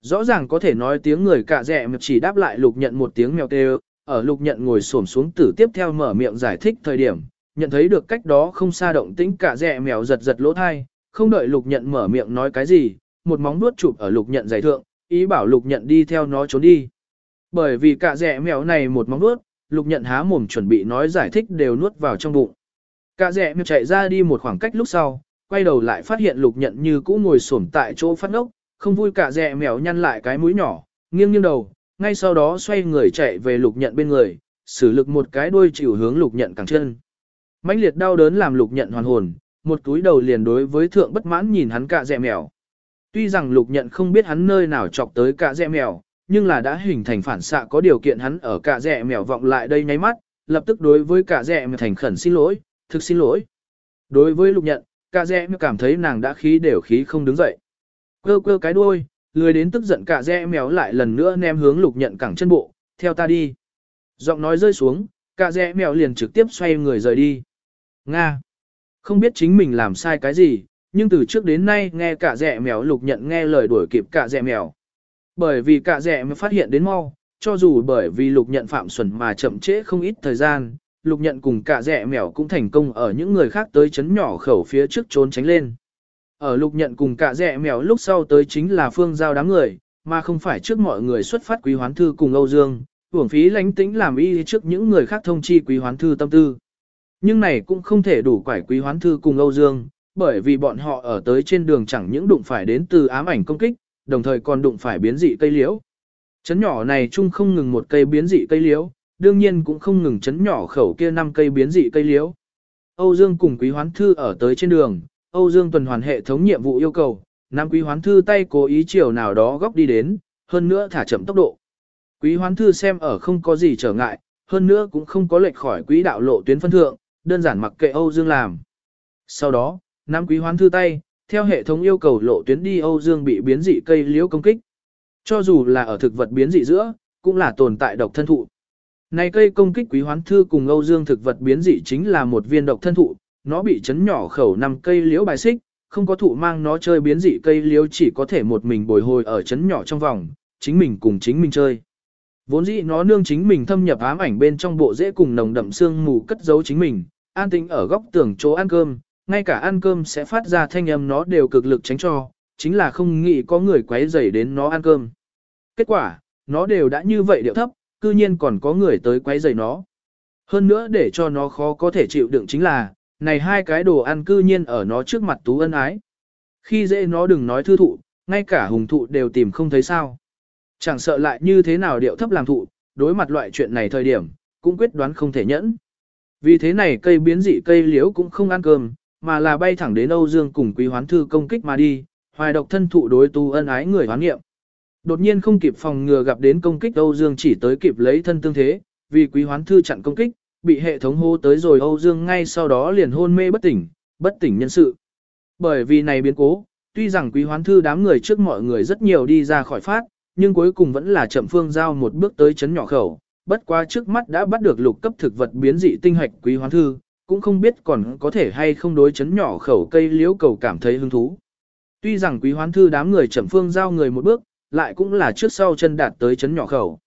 Rõ ràng có thể nói tiếng người cạ rẻ mà chỉ đáp lại lục nhận một tiếng mèo kêu, ở lục nhận ngồi xổm xuống tử tiếp theo mở miệng giải thích thời điểm, nhận thấy được cách đó không xa động tĩnh cạ rẻ mèo giật giật lỗ thai, không đợi lục nhận mở miệng nói cái gì, một móng nuốt chụp ở lục nhận giải thượng, ý bảo lục nhận đi theo nó trốn đi. Bởi vì cạ rẻ mèo này một móng nuốt, lục nhận há mồm chuẩn bị nói giải thích đều nuốt vào trong bụng. Cạ rẻ mèo chạy ra đi một khoảng cách lúc sau, quay đầu lại phát hiện lục nhận như cũ ngồi xổm tại chỗ phát ngốc, không vui cả dẹ mèo nhăn lại cái mũi nhỏ, nghiêng nghiêng đầu, ngay sau đó xoay người chạy về lục nhận bên người, sử lực một cái đuôi chịu hướng lục nhận càng chân. mãnh liệt đau đớn làm lục nhận hoàn hồn, một túi đầu liền đối với thượng bất mãn nhìn hắn cả dẹ mèo. Tuy rằng lục nhận không biết hắn nơi nào chọc tới cả dẹ mèo, nhưng là đã hình thành phản xạ có điều kiện hắn ở cả dẹ mèo vọng lại đây nháy mắt, lập tức đối với cả dẹ mèo thành khẩn xin lỗi, thực xin lỗi. Đối với lục nhận, cả dẹ mèo cảm thấy nàng đã khí đều khí không đứng dậy. Cơ cơ cái đuôi, lười đến tức giận cả rẽ mèo lại lần nữa ném hướng lục nhận cẳng chân bộ, theo ta đi. Giọng nói rơi xuống, cả rẽ mèo liền trực tiếp xoay người rời đi. Nga. Không biết chính mình làm sai cái gì, nhưng từ trước đến nay nghe cả rẽ mèo lục nhận nghe lời đuổi kịp cả rẽ mèo. Bởi vì cả rẽ mèo phát hiện đến mau, cho dù bởi vì lục nhận phạm xuẩn mà chậm trễ không ít thời gian, lục nhận cùng cả rẽ mèo cũng thành công ở những người khác tới chấn nhỏ khẩu phía trước trốn tránh lên. Ở lục nhận cùng cả rẻ mèo lúc sau tới chính là phương giao đám người, mà không phải trước mọi người xuất phát quý hoán thư cùng Âu Dương, hưởng phí lánh tĩnh làm y trước những người khác thông chi quý hoán thư tâm tư. Nhưng này cũng không thể đủ quải quý hoán thư cùng Âu Dương, bởi vì bọn họ ở tới trên đường chẳng những đụng phải đến từ ám ảnh công kích, đồng thời còn đụng phải biến dị cây liễu. Chấn nhỏ này chung không ngừng một cây biến dị cây liễu, đương nhiên cũng không ngừng chấn nhỏ khẩu kia năm cây biến dị cây liễu. Âu Dương cùng Quý Hoán Thư ở tới trên đường, Âu Dương tuần hoàn hệ thống nhiệm vụ yêu cầu, Nam Quý Hoán Thư tay cố ý chiều nào đó góc đi đến, hơn nữa thả chậm tốc độ. Quý Hoán Thư xem ở không có gì trở ngại, hơn nữa cũng không có lệch khỏi quỹ đạo lộ tuyến phân thượng, đơn giản mặc kệ Âu Dương làm. Sau đó, Nam Quý Hoán Thư tay, theo hệ thống yêu cầu lộ tuyến đi Âu Dương bị biến dị cây liễu công kích. Cho dù là ở thực vật biến dị giữa, cũng là tồn tại độc thân thụ. Này cây công kích quý hoán thư cùng Âu Dương thực vật biến dị chính là một viên độc thân thụ, nó bị chấn nhỏ khẩu năm cây liễu bài xích, không có thụ mang nó chơi biến dị cây liễu chỉ có thể một mình bồi hồi ở chấn nhỏ trong vòng, chính mình cùng chính mình chơi. Vốn dĩ nó nương chính mình thâm nhập ám ảnh bên trong bộ rễ cùng nồng đậm xương mù cất giấu chính mình, an tĩnh ở góc tường chỗ ăn cơm, ngay cả ăn cơm sẽ phát ra thanh âm nó đều cực lực tránh cho, chính là không nghĩ có người quấy rầy đến nó ăn cơm. Kết quả, nó đều đã như vậy điệu thấp, cư nhiên còn có người tới quấy rầy nó. Hơn nữa để cho nó khó có thể chịu đựng chính là, này hai cái đồ ăn cư nhiên ở nó trước mặt tú ân ái. Khi dễ nó đừng nói thư thụ, ngay cả hùng thụ đều tìm không thấy sao. Chẳng sợ lại như thế nào điệu thấp làm thụ, đối mặt loại chuyện này thời điểm, cũng quyết đoán không thể nhẫn. Vì thế này cây biến dị cây liễu cũng không ăn cơm, mà là bay thẳng đến Âu Dương cùng quý hoán thư công kích mà đi, hoài độc thân thụ đối tu ân ái người hoán nghiệm. Đột nhiên không kịp phòng ngừa gặp đến công kích Âu Dương chỉ tới kịp lấy thân tương thế, vì quý hoán thư chặn công kích, bị hệ thống hô tới rồi Âu Dương ngay sau đó liền hôn mê bất tỉnh, bất tỉnh nhân sự. Bởi vì này biến cố, tuy rằng quý hoán thư đám người trước mọi người rất nhiều đi ra khỏi phát, nhưng cuối cùng vẫn là chậm phương giao một bước tới chấn nhỏ khẩu, bất quá trước mắt đã bắt được lục cấp thực vật biến dị tinh hạch quý hoán thư, cũng không biết còn có thể hay không đối chấn nhỏ khẩu cây liễu cầu cảm thấy hứng thú. Tuy rằng quý hoán thư đám người chậm phương giao người một bước, lại cũng là trước sau chân đạt tới chấn nhỏ khẩu.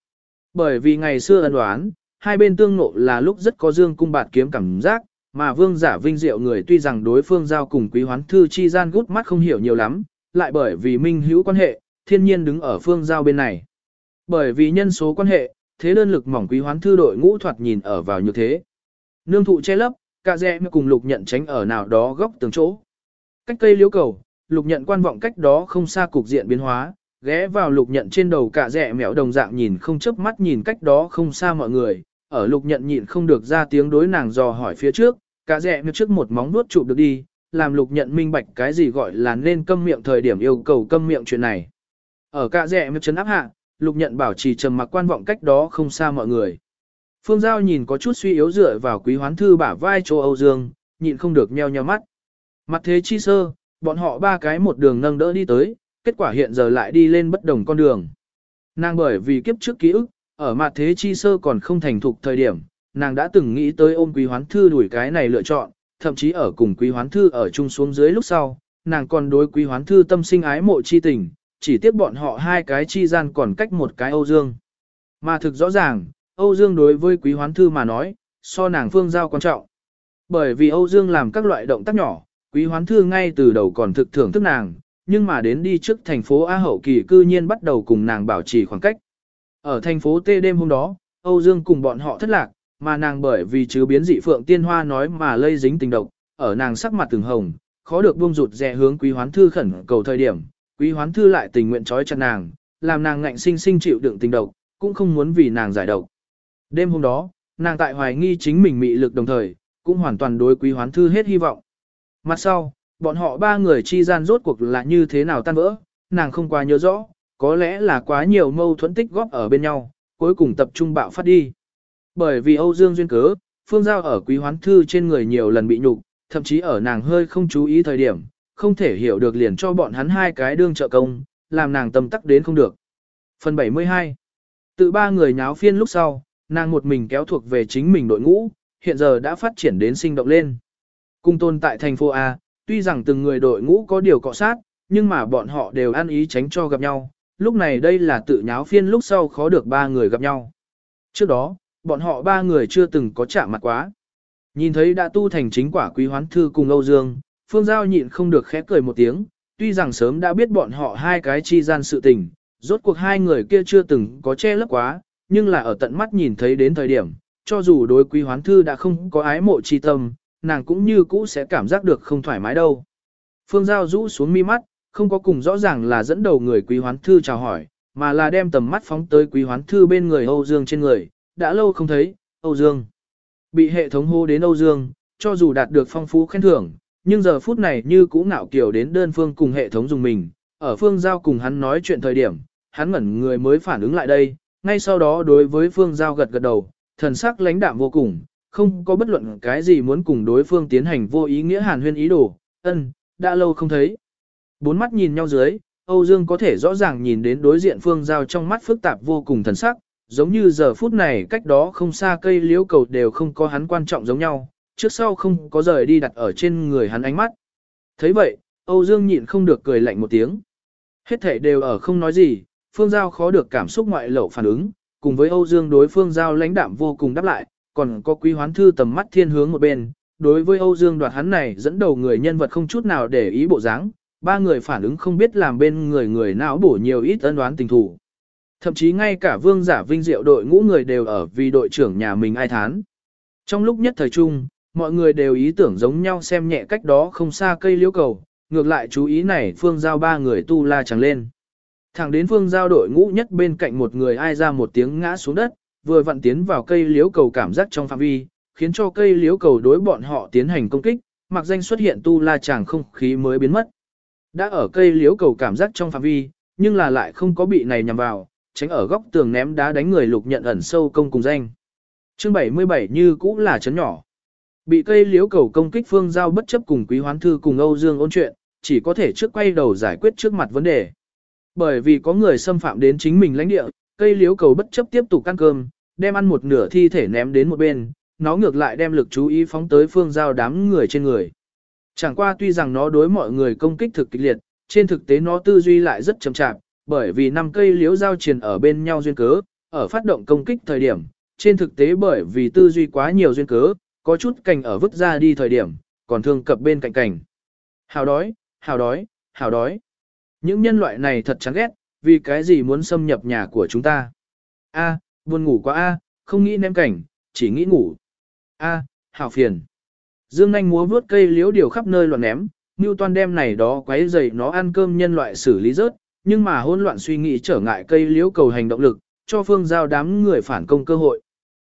Bởi vì ngày xưa ân đoán, hai bên tương nộ là lúc rất có dương cung bạt kiếm cảm giác, mà vương giả vinh diệu người tuy rằng đối phương giao cùng quý hoán thư chi gian gút mắt không hiểu nhiều lắm, lại bởi vì minh hữu quan hệ, thiên nhiên đứng ở phương giao bên này. Bởi vì nhân số quan hệ, thế đơn lực mỏng quý hoán thư đội ngũ thoạt nhìn ở vào như thế. Nương thụ che lấp, cả rẽ cùng lục nhận tránh ở nào đó góc tường chỗ. Cách cây liễu cầu, lục nhận quan vọng cách đó không xa cục diện biến hóa, ghé vào lục nhận trên đầu cả rẻ mẹo đồng dạng nhìn không chớp mắt nhìn cách đó không xa mọi người, ở lục nhận nhịn không được ra tiếng đối nàng dò hỏi phía trước, cả dẹ mẹo trước một móng nuốt chụp được đi, làm lục nhận minh bạch cái gì gọi là nên câm miệng thời điểm yêu cầu câm miệng chuyện này. Ở cả dẹ mẹo chấn áp hạ, lục nhận bảo trì trầm mặc quan vọng cách đó không xa mọi người. Phương Giao nhìn có chút suy yếu dựa vào quý hoán thư bả vai châu Âu Dương, nhịn không được nheo nheo mắt. Mặt thế chi sơ, bọn họ ba cái một đường nâng đỡ đi tới, kết quả hiện giờ lại đi lên bất đồng con đường. Nàng bởi vì kiếp trước ký ức, ở mặt thế chi sơ còn không thành thục thời điểm, nàng đã từng nghĩ tới ôm quý hoán thư đuổi cái này lựa chọn, thậm chí ở cùng quý hoán thư ở chung xuống dưới lúc sau, nàng còn đối quý hoán thư tâm sinh ái mộ chi tình, chỉ tiếc bọn họ hai cái chi gian còn cách một cái Âu Dương. Mà thực rõ ràng, Âu Dương đối với quý hoán thư mà nói, so nàng phương giao quan trọng. Bởi vì Âu Dương làm các loại động tác nhỏ, quý hoán thư ngay từ đầu còn thực thưởng thức nàng, nhưng mà đến đi trước thành phố A Hậu Kỳ cư nhiên bắt đầu cùng nàng bảo trì khoảng cách. Ở thành phố T đêm hôm đó, Âu Dương cùng bọn họ thất lạc, mà nàng bởi vì chứ biến dị phượng tiên hoa nói mà lây dính tình độc, ở nàng sắc mặt từng hồng, khó được buông rụt rè hướng quý hoán thư khẩn cầu thời điểm, quý hoán thư lại tình nguyện trói chặt nàng, làm nàng ngạnh sinh sinh chịu đựng tình độc, cũng không muốn vì nàng giải độc. Đêm hôm đó, nàng tại hoài nghi chính mình mị lực đồng thời, cũng hoàn toàn đối quý hoán thư hết hy vọng. Mặt sau, bọn họ ba người chi gian rốt cuộc là như thế nào tan vỡ, nàng không quá nhớ rõ, có lẽ là quá nhiều mâu thuẫn tích góp ở bên nhau, cuối cùng tập trung bạo phát đi. Bởi vì Âu Dương duyên cớ, Phương Giao ở quý hoán thư trên người nhiều lần bị nhục, thậm chí ở nàng hơi không chú ý thời điểm, không thể hiểu được liền cho bọn hắn hai cái đương trợ công, làm nàng tâm tắc đến không được. Phần 72 Tự ba người nháo phiên lúc sau, nàng một mình kéo thuộc về chính mình đội ngũ, hiện giờ đã phát triển đến sinh động lên. Cung tôn tại thành phố A, tuy rằng từng người đội ngũ có điều cọ sát, nhưng mà bọn họ đều ăn ý tránh cho gặp nhau, lúc này đây là tự nháo phiên lúc sau khó được ba người gặp nhau. Trước đó, bọn họ ba người chưa từng có chạm mặt quá. Nhìn thấy đã tu thành chính quả quý hoán thư cùng Âu Dương, Phương Giao nhịn không được khẽ cười một tiếng, tuy rằng sớm đã biết bọn họ hai cái chi gian sự tình, rốt cuộc hai người kia chưa từng có che lấp quá, nhưng là ở tận mắt nhìn thấy đến thời điểm, cho dù đối quý hoán thư đã không có ái mộ chi tâm, nàng cũng như cũ sẽ cảm giác được không thoải mái đâu. Phương Giao rũ xuống mi mắt, không có cùng rõ ràng là dẫn đầu người quý hoán thư chào hỏi, mà là đem tầm mắt phóng tới quý hoán thư bên người Âu Dương trên người, đã lâu không thấy, Âu Dương. Bị hệ thống hô đến Âu Dương, cho dù đạt được phong phú khen thưởng, nhưng giờ phút này như cũ ngạo kiểu đến đơn phương cùng hệ thống dùng mình, ở phương giao cùng hắn nói chuyện thời điểm, hắn ngẩn người mới phản ứng lại đây, ngay sau đó đối với phương giao gật gật đầu, thần sắc lãnh đạm vô cùng, không có bất luận cái gì muốn cùng đối phương tiến hành vô ý nghĩa hàn huyên ý đồ, ân, đã lâu không thấy. Bốn mắt nhìn nhau dưới, Âu Dương có thể rõ ràng nhìn đến đối diện phương giao trong mắt phức tạp vô cùng thần sắc, giống như giờ phút này cách đó không xa cây liễu cầu đều không có hắn quan trọng giống nhau, trước sau không có rời đi đặt ở trên người hắn ánh mắt. thấy vậy, Âu Dương nhịn không được cười lạnh một tiếng. Hết thể đều ở không nói gì, Phương Giao khó được cảm xúc ngoại lậu phản ứng, cùng với Âu Dương đối Phương Giao lãnh đạm vô cùng đáp lại, còn có quý hoán thư tầm mắt thiên hướng một bên. Đối với Âu Dương đoạt hắn này dẫn đầu người nhân vật không chút nào để ý bộ dáng, ba người phản ứng không biết làm bên người người nào bổ nhiều ít ân đoán tình thủ. Thậm chí ngay cả vương giả vinh diệu đội ngũ người đều ở vì đội trưởng nhà mình ai thán. Trong lúc nhất thời chung, mọi người đều ý tưởng giống nhau xem nhẹ cách đó không xa cây liễu cầu, ngược lại chú ý này phương giao ba người tu la chẳng lên. Thẳng đến phương giao đội ngũ nhất bên cạnh một người ai ra một tiếng ngã xuống đất, vừa vặn tiến vào cây liễu cầu cảm giác trong phạm vi, khiến cho cây liễu cầu đối bọn họ tiến hành công kích, mặc danh xuất hiện tu la chàng không khí mới biến mất. Đã ở cây liếu cầu cảm giác trong phạm vi, nhưng là lại không có bị này nhằm vào, tránh ở góc tường ném đá đánh người lục nhận ẩn sâu công cùng danh. Chương 77 như cũ là chấn nhỏ. Bị cây liếu cầu công kích phương giao bất chấp cùng quý hoán thư cùng Âu Dương ôn chuyện, chỉ có thể trước quay đầu giải quyết trước mặt vấn đề. Bởi vì có người xâm phạm đến chính mình lãnh địa, cây liếu cầu bất chấp tiếp tục ăn cơm, đem ăn một nửa thi thể ném đến một bên, nó ngược lại đem lực chú ý phóng tới phương giao đám người trên người. Chẳng qua tuy rằng nó đối mọi người công kích thực kịch liệt, trên thực tế nó tư duy lại rất chậm chạp, bởi vì năm cây liễu giao triền ở bên nhau duyên cớ, ở phát động công kích thời điểm, trên thực tế bởi vì tư duy quá nhiều duyên cớ, có chút cành ở vứt ra đi thời điểm, còn thương cập bên cạnh cành. Hào đói, hào đói, hào đói. Những nhân loại này thật chán ghét, vì cái gì muốn xâm nhập nhà của chúng ta. A, buồn ngủ quá A, không nghĩ ném cảnh, chỉ nghĩ ngủ. A, hào phiền. Dương nanh múa vướt cây liễu điều khắp nơi loạn ném, Toan đem này đó quấy dày nó ăn cơm nhân loại xử lý rớt, nhưng mà hỗn loạn suy nghĩ trở ngại cây liễu cầu hành động lực, cho phương giao đám người phản công cơ hội.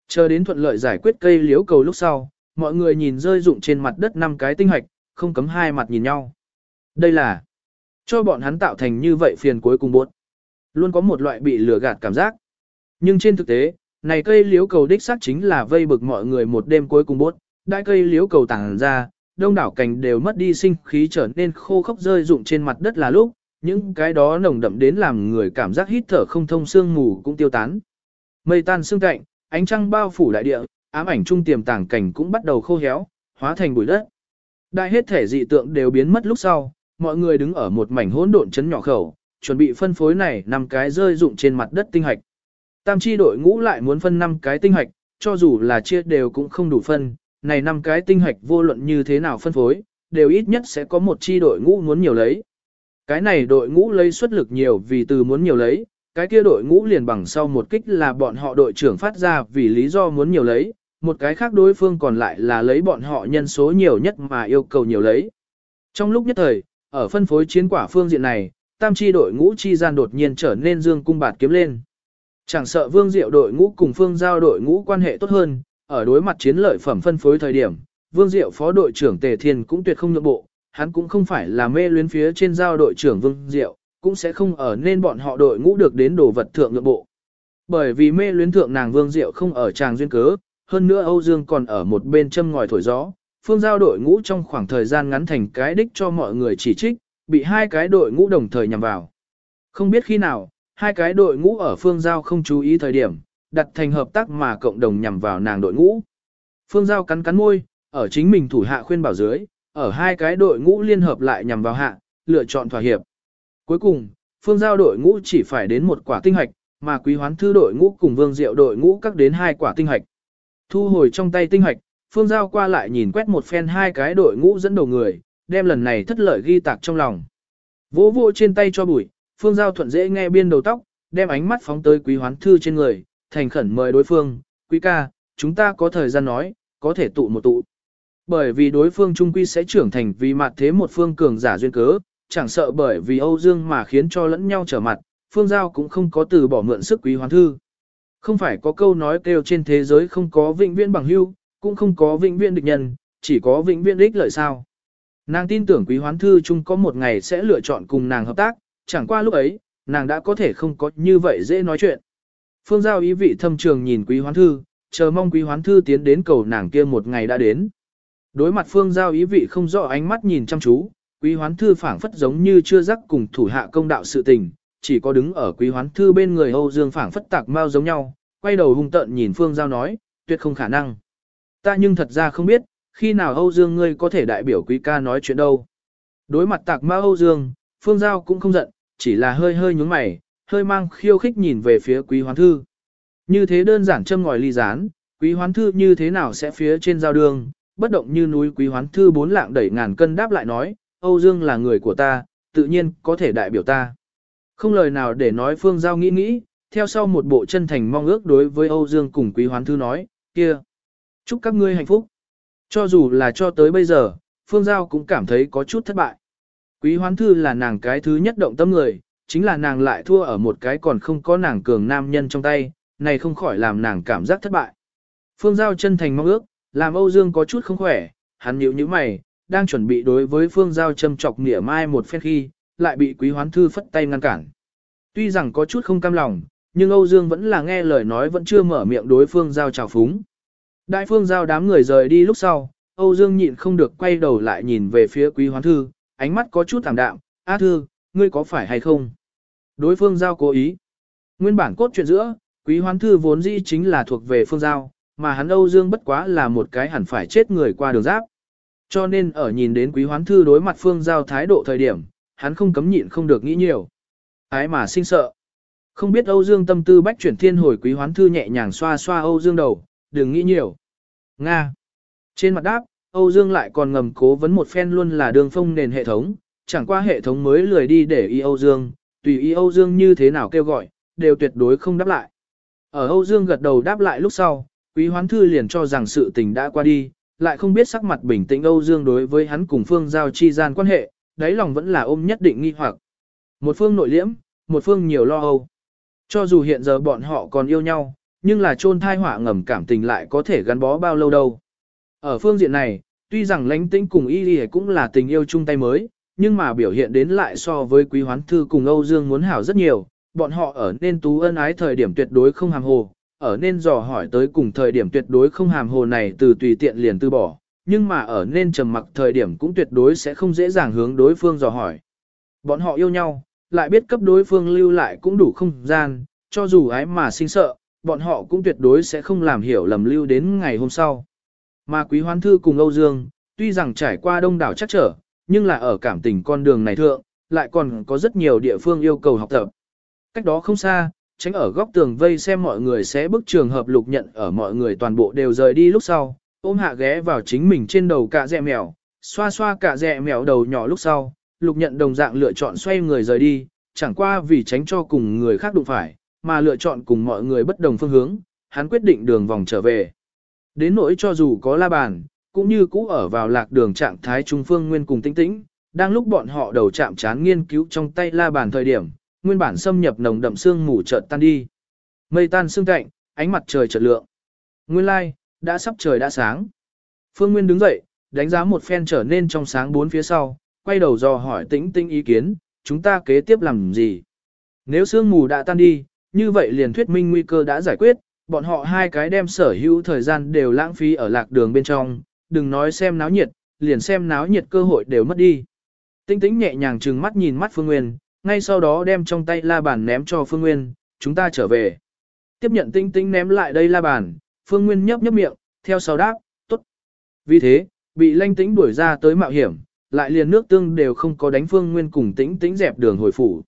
Chờ đến thuận lợi giải quyết cây liễu cầu lúc sau, mọi người nhìn rơi rụng trên mặt đất năm cái tinh hạch, không cấm hai mặt nhìn nhau. Đây là cho bọn hắn tạo thành như vậy phiền cuối cùng buốt. Luôn có một loại bị lừa gạt cảm giác. Nhưng trên thực tế, này cây liễu cầu đích xác chính là vây bực mọi người một đêm cuối cùng buốt, Đại cây liễu cầu tàng ra, đông đảo cành đều mất đi sinh khí trở nên khô khốc rơi rụng trên mặt đất là lúc, những cái đó nồng đậm đến làm người cảm giác hít thở không thông sương mù cũng tiêu tán. Mây tan sương cạnh, ánh trăng bao phủ đại địa, ám ảnh trung tiềm tàng cảnh cũng bắt đầu khô héo, hóa thành bụi đất. Đại hết thể dị tượng đều biến mất lúc sau, mọi người đứng ở một mảnh hỗn độn chấn nhỏ khẩu, chuẩn bị phân phối này năm cái rơi rụng trên mặt đất tinh hạch. Tam chi đội ngũ lại muốn phân năm cái tinh hạch, cho dù là chia đều cũng không đủ phân, này năm cái tinh hạch vô luận như thế nào phân phối, đều ít nhất sẽ có một chi đội ngũ muốn nhiều lấy. Cái này đội ngũ lấy suất lực nhiều vì từ muốn nhiều lấy, cái kia đội ngũ liền bằng sau một kích là bọn họ đội trưởng phát ra vì lý do muốn nhiều lấy, một cái khác đối phương còn lại là lấy bọn họ nhân số nhiều nhất mà yêu cầu nhiều lấy. Trong lúc nhất thời, ở phân phối chiến quả phương diện này, tam chi đội ngũ chi gian đột nhiên trở nên dương cung bạt kiếm lên. Chẳng sợ vương diệu đội ngũ cùng phương giao đội ngũ quan hệ tốt hơn, ở đối mặt chiến lợi phẩm phân phối thời điểm, vương diệu phó đội trưởng Tề Thiên cũng tuyệt không nhượng bộ, hắn cũng không phải là mê luyến phía trên giao đội trưởng vương diệu, cũng sẽ không ở nên bọn họ đội ngũ được đến đồ vật thượng nhượng bộ. Bởi vì mê luyến thượng nàng vương diệu không ở tràng duyên cớ, hơn nữa Âu Dương còn ở một bên châm ngòi thổi gió, phương giao đội ngũ trong khoảng thời gian ngắn thành cái đích cho mọi người chỉ trích, bị hai cái đội ngũ đồng thời nhằm vào. Không biết khi nào, hai cái đội ngũ ở phương giao không chú ý thời điểm, đặt thành hợp tác mà cộng đồng nhằm vào nàng đội ngũ. Phương giao cắn cắn môi, ở chính mình thủ hạ khuyên bảo dưới, ở hai cái đội ngũ liên hợp lại nhằm vào hạ, lựa chọn thỏa hiệp. Cuối cùng, phương giao đội ngũ chỉ phải đến một quả tinh hạch, mà quý hoán thư đội ngũ cùng vương diệu đội ngũ các đến hai quả tinh hạch. Thu hồi trong tay tinh hạch, phương giao qua lại nhìn quét một phen hai cái đội ngũ dẫn đầu người, đem lần này thất lợi ghi tạc trong lòng. Vỗ vỗ trên tay cho bụi, phương giao thuận dễ nghe biên đầu tóc, đem ánh mắt phóng tới quý hoán thư trên người, thành khẩn mời đối phương, quý ca, chúng ta có thời gian nói, có thể tụ một tụ. Bởi vì đối phương trung quy sẽ trưởng thành vì mặt thế một phương cường giả duyên cớ, chẳng sợ bởi vì Âu Dương mà khiến cho lẫn nhau trở mặt, phương giao cũng không có từ bỏ mượn sức quý hoán thư. Không phải có câu nói kêu trên thế giới không có vĩnh viễn bằng hưu, cũng không có vĩnh viễn địch nhân, chỉ có vĩnh viễn ích lợi sao. Nàng tin tưởng quý hoán thư chung có một ngày sẽ lựa chọn cùng nàng hợp tác, chẳng qua lúc ấy, nàng đã có thể không có như vậy dễ nói chuyện. Phương Giao ý vị thâm trường nhìn quý hoán thư, chờ mong quý hoán thư tiến đến cầu nàng kia một ngày đã đến. Đối mặt Phương Giao ý vị không rõ ánh mắt nhìn chăm chú, quý hoán thư phảng phất giống như chưa rắc cùng thủ hạ công đạo sự tình, chỉ có đứng ở quý hoán thư bên người Âu Dương phảng phất tạc mau giống nhau, quay đầu hung tợn nhìn Phương Giao nói, tuyệt không khả năng. Ta nhưng thật ra không biết, khi nào Âu Dương ngươi có thể đại biểu quý ca nói chuyện đâu. Đối mặt tạc ma Âu Dương, Phương Giao cũng không giận, chỉ là hơi hơi nhúng mày, hơi mang khiêu khích nhìn về phía quý hoán thư. Như thế đơn giản châm ngòi ly gián, quý hoán thư như thế nào sẽ phía trên giao đường, bất động như núi quý hoán thư bốn lạng đẩy ngàn cân đáp lại nói, Âu Dương là người của ta, tự nhiên có thể đại biểu ta. Không lời nào để nói Phương Giao nghĩ nghĩ, theo sau một bộ chân thành mong ước đối với Âu Dương cùng quý hoán thư nói, kia, chúc các ngươi hạnh phúc. Cho dù là cho tới bây giờ, Phương Giao cũng cảm thấy có chút thất bại. Quý hoán thư là nàng cái thứ nhất động tâm người, chính là nàng lại thua ở một cái còn không có nàng cường nam nhân trong tay, này không khỏi làm nàng cảm giác thất bại. Phương Giao chân thành mong ước, làm Âu Dương có chút không khỏe, hắn nhíu nhíu mày, đang chuẩn bị đối với Phương Giao châm chọc nỉa mai một phen khi, lại bị quý hoán thư phất tay ngăn cản. Tuy rằng có chút không cam lòng, nhưng Âu Dương vẫn là nghe lời nói vẫn chưa mở miệng đối Phương Giao chào phúng. Đại Phương Giao đám người rời đi lúc sau, Âu Dương nhịn không được quay đầu lại nhìn về phía quý hoán thư, ánh mắt có chút thảm đạm, A thư, ngươi có phải hay không? Đối phương giao cố ý. Nguyên bản cốt truyện giữa, quý hoán thư vốn dĩ chính là thuộc về phương giao, mà hắn Âu Dương bất quá là một cái hẳn phải chết người qua đường giáp. Cho nên ở nhìn đến quý hoán thư đối mặt phương giao thái độ thời điểm, hắn không cấm nhịn không được nghĩ nhiều. Ái mà sinh sợ. Không biết Âu Dương tâm tư bách chuyển thiên hồi quý hoán thư nhẹ nhàng xoa xoa Âu Dương đầu, đừng nghĩ nhiều. Nga. Trên mặt đáp, Âu Dương lại còn ngầm cố vấn một phen luôn là đường phong nền hệ thống, chẳng qua hệ thống mới lười đi để ý Âu Dương, tùy ý Âu Dương như thế nào kêu gọi, đều tuyệt đối không đáp lại. Ở Âu Dương gật đầu đáp lại lúc sau, Quý Hoán Thư liền cho rằng sự tình đã qua đi, lại không biết sắc mặt bình tĩnh Âu Dương đối với hắn cùng Phương Giao chi gian quan hệ, đáy lòng vẫn là ôm nhất định nghi hoặc. Một phương nội liễm, một phương nhiều lo âu. Cho dù hiện giờ bọn họ còn yêu nhau, nhưng là chôn thai hỏa ngầm cảm tình lại có thể gắn bó bao lâu đâu. Ở phương diện này, tuy rằng lánh tĩnh cùng y y cũng là tình yêu chung tay mới, nhưng mà biểu hiện đến lại so với quý hoán thư cùng Âu Dương muốn hảo rất nhiều, bọn họ ở nên tú ân ái thời điểm tuyệt đối không hàm hồ, ở nên dò hỏi tới cùng thời điểm tuyệt đối không hàm hồ này từ tùy tiện liền từ bỏ, nhưng mà ở nên trầm mặc thời điểm cũng tuyệt đối sẽ không dễ dàng hướng đối phương dò hỏi. Bọn họ yêu nhau, lại biết cấp đối phương lưu lại cũng đủ không gian, cho dù ái mà sinh sợ, bọn họ cũng tuyệt đối sẽ không làm hiểu lầm lưu đến ngày hôm sau. Mà Quý Hoán Thư cùng Âu Dương, tuy rằng trải qua đông đảo chắc trở, nhưng là ở cảm tình con đường này thượng, lại còn có rất nhiều địa phương yêu cầu học tập. Cách đó không xa, tránh ở góc tường vây xem mọi người sẽ bức trường hợp lục nhận ở mọi người toàn bộ đều rời đi lúc sau, ôm hạ ghé vào chính mình trên đầu cả dẹ mèo, xoa xoa cả dẹ mèo đầu nhỏ lúc sau, lục nhận đồng dạng lựa chọn xoay người rời đi, chẳng qua vì tránh cho cùng người khác đụng phải, mà lựa chọn cùng mọi người bất đồng phương hướng, hắn quyết định đường vòng trở về. Đến nỗi cho dù có la bàn, cũng như cũ ở vào lạc đường trạng thái trung phương nguyên cùng tĩnh tĩnh, đang lúc bọn họ đầu chạm chán nghiên cứu trong tay la bàn thời điểm, nguyên bản xâm nhập nồng đậm sương mù chợt tan đi. Mây tan sương cạnh, ánh mặt trời chợt lượng. Nguyên lai, like, đã sắp trời đã sáng. Phương Nguyên đứng dậy, đánh giá một phen trở nên trong sáng bốn phía sau, quay đầu dò hỏi tĩnh tĩnh ý kiến, chúng ta kế tiếp làm gì? Nếu sương mù đã tan đi, như vậy liền thuyết minh nguy cơ đã giải quyết, bọn họ hai cái đem sở hữu thời gian đều lãng phí ở lạc đường bên trong, đừng nói xem náo nhiệt, liền xem náo nhiệt cơ hội đều mất đi. Tinh tĩnh nhẹ nhàng trừng mắt nhìn mắt Phương Nguyên, ngay sau đó đem trong tay la bàn ném cho Phương Nguyên, chúng ta trở về. Tiếp nhận tinh tĩnh ném lại đây la bàn, Phương Nguyên nhấp nhấp miệng, theo sau đáp, tốt. Vì thế, bị lanh tĩnh đuổi ra tới mạo hiểm, lại liền nước tương đều không có đánh Phương Nguyên cùng tĩnh tĩnh dẹp đường hồi phủ.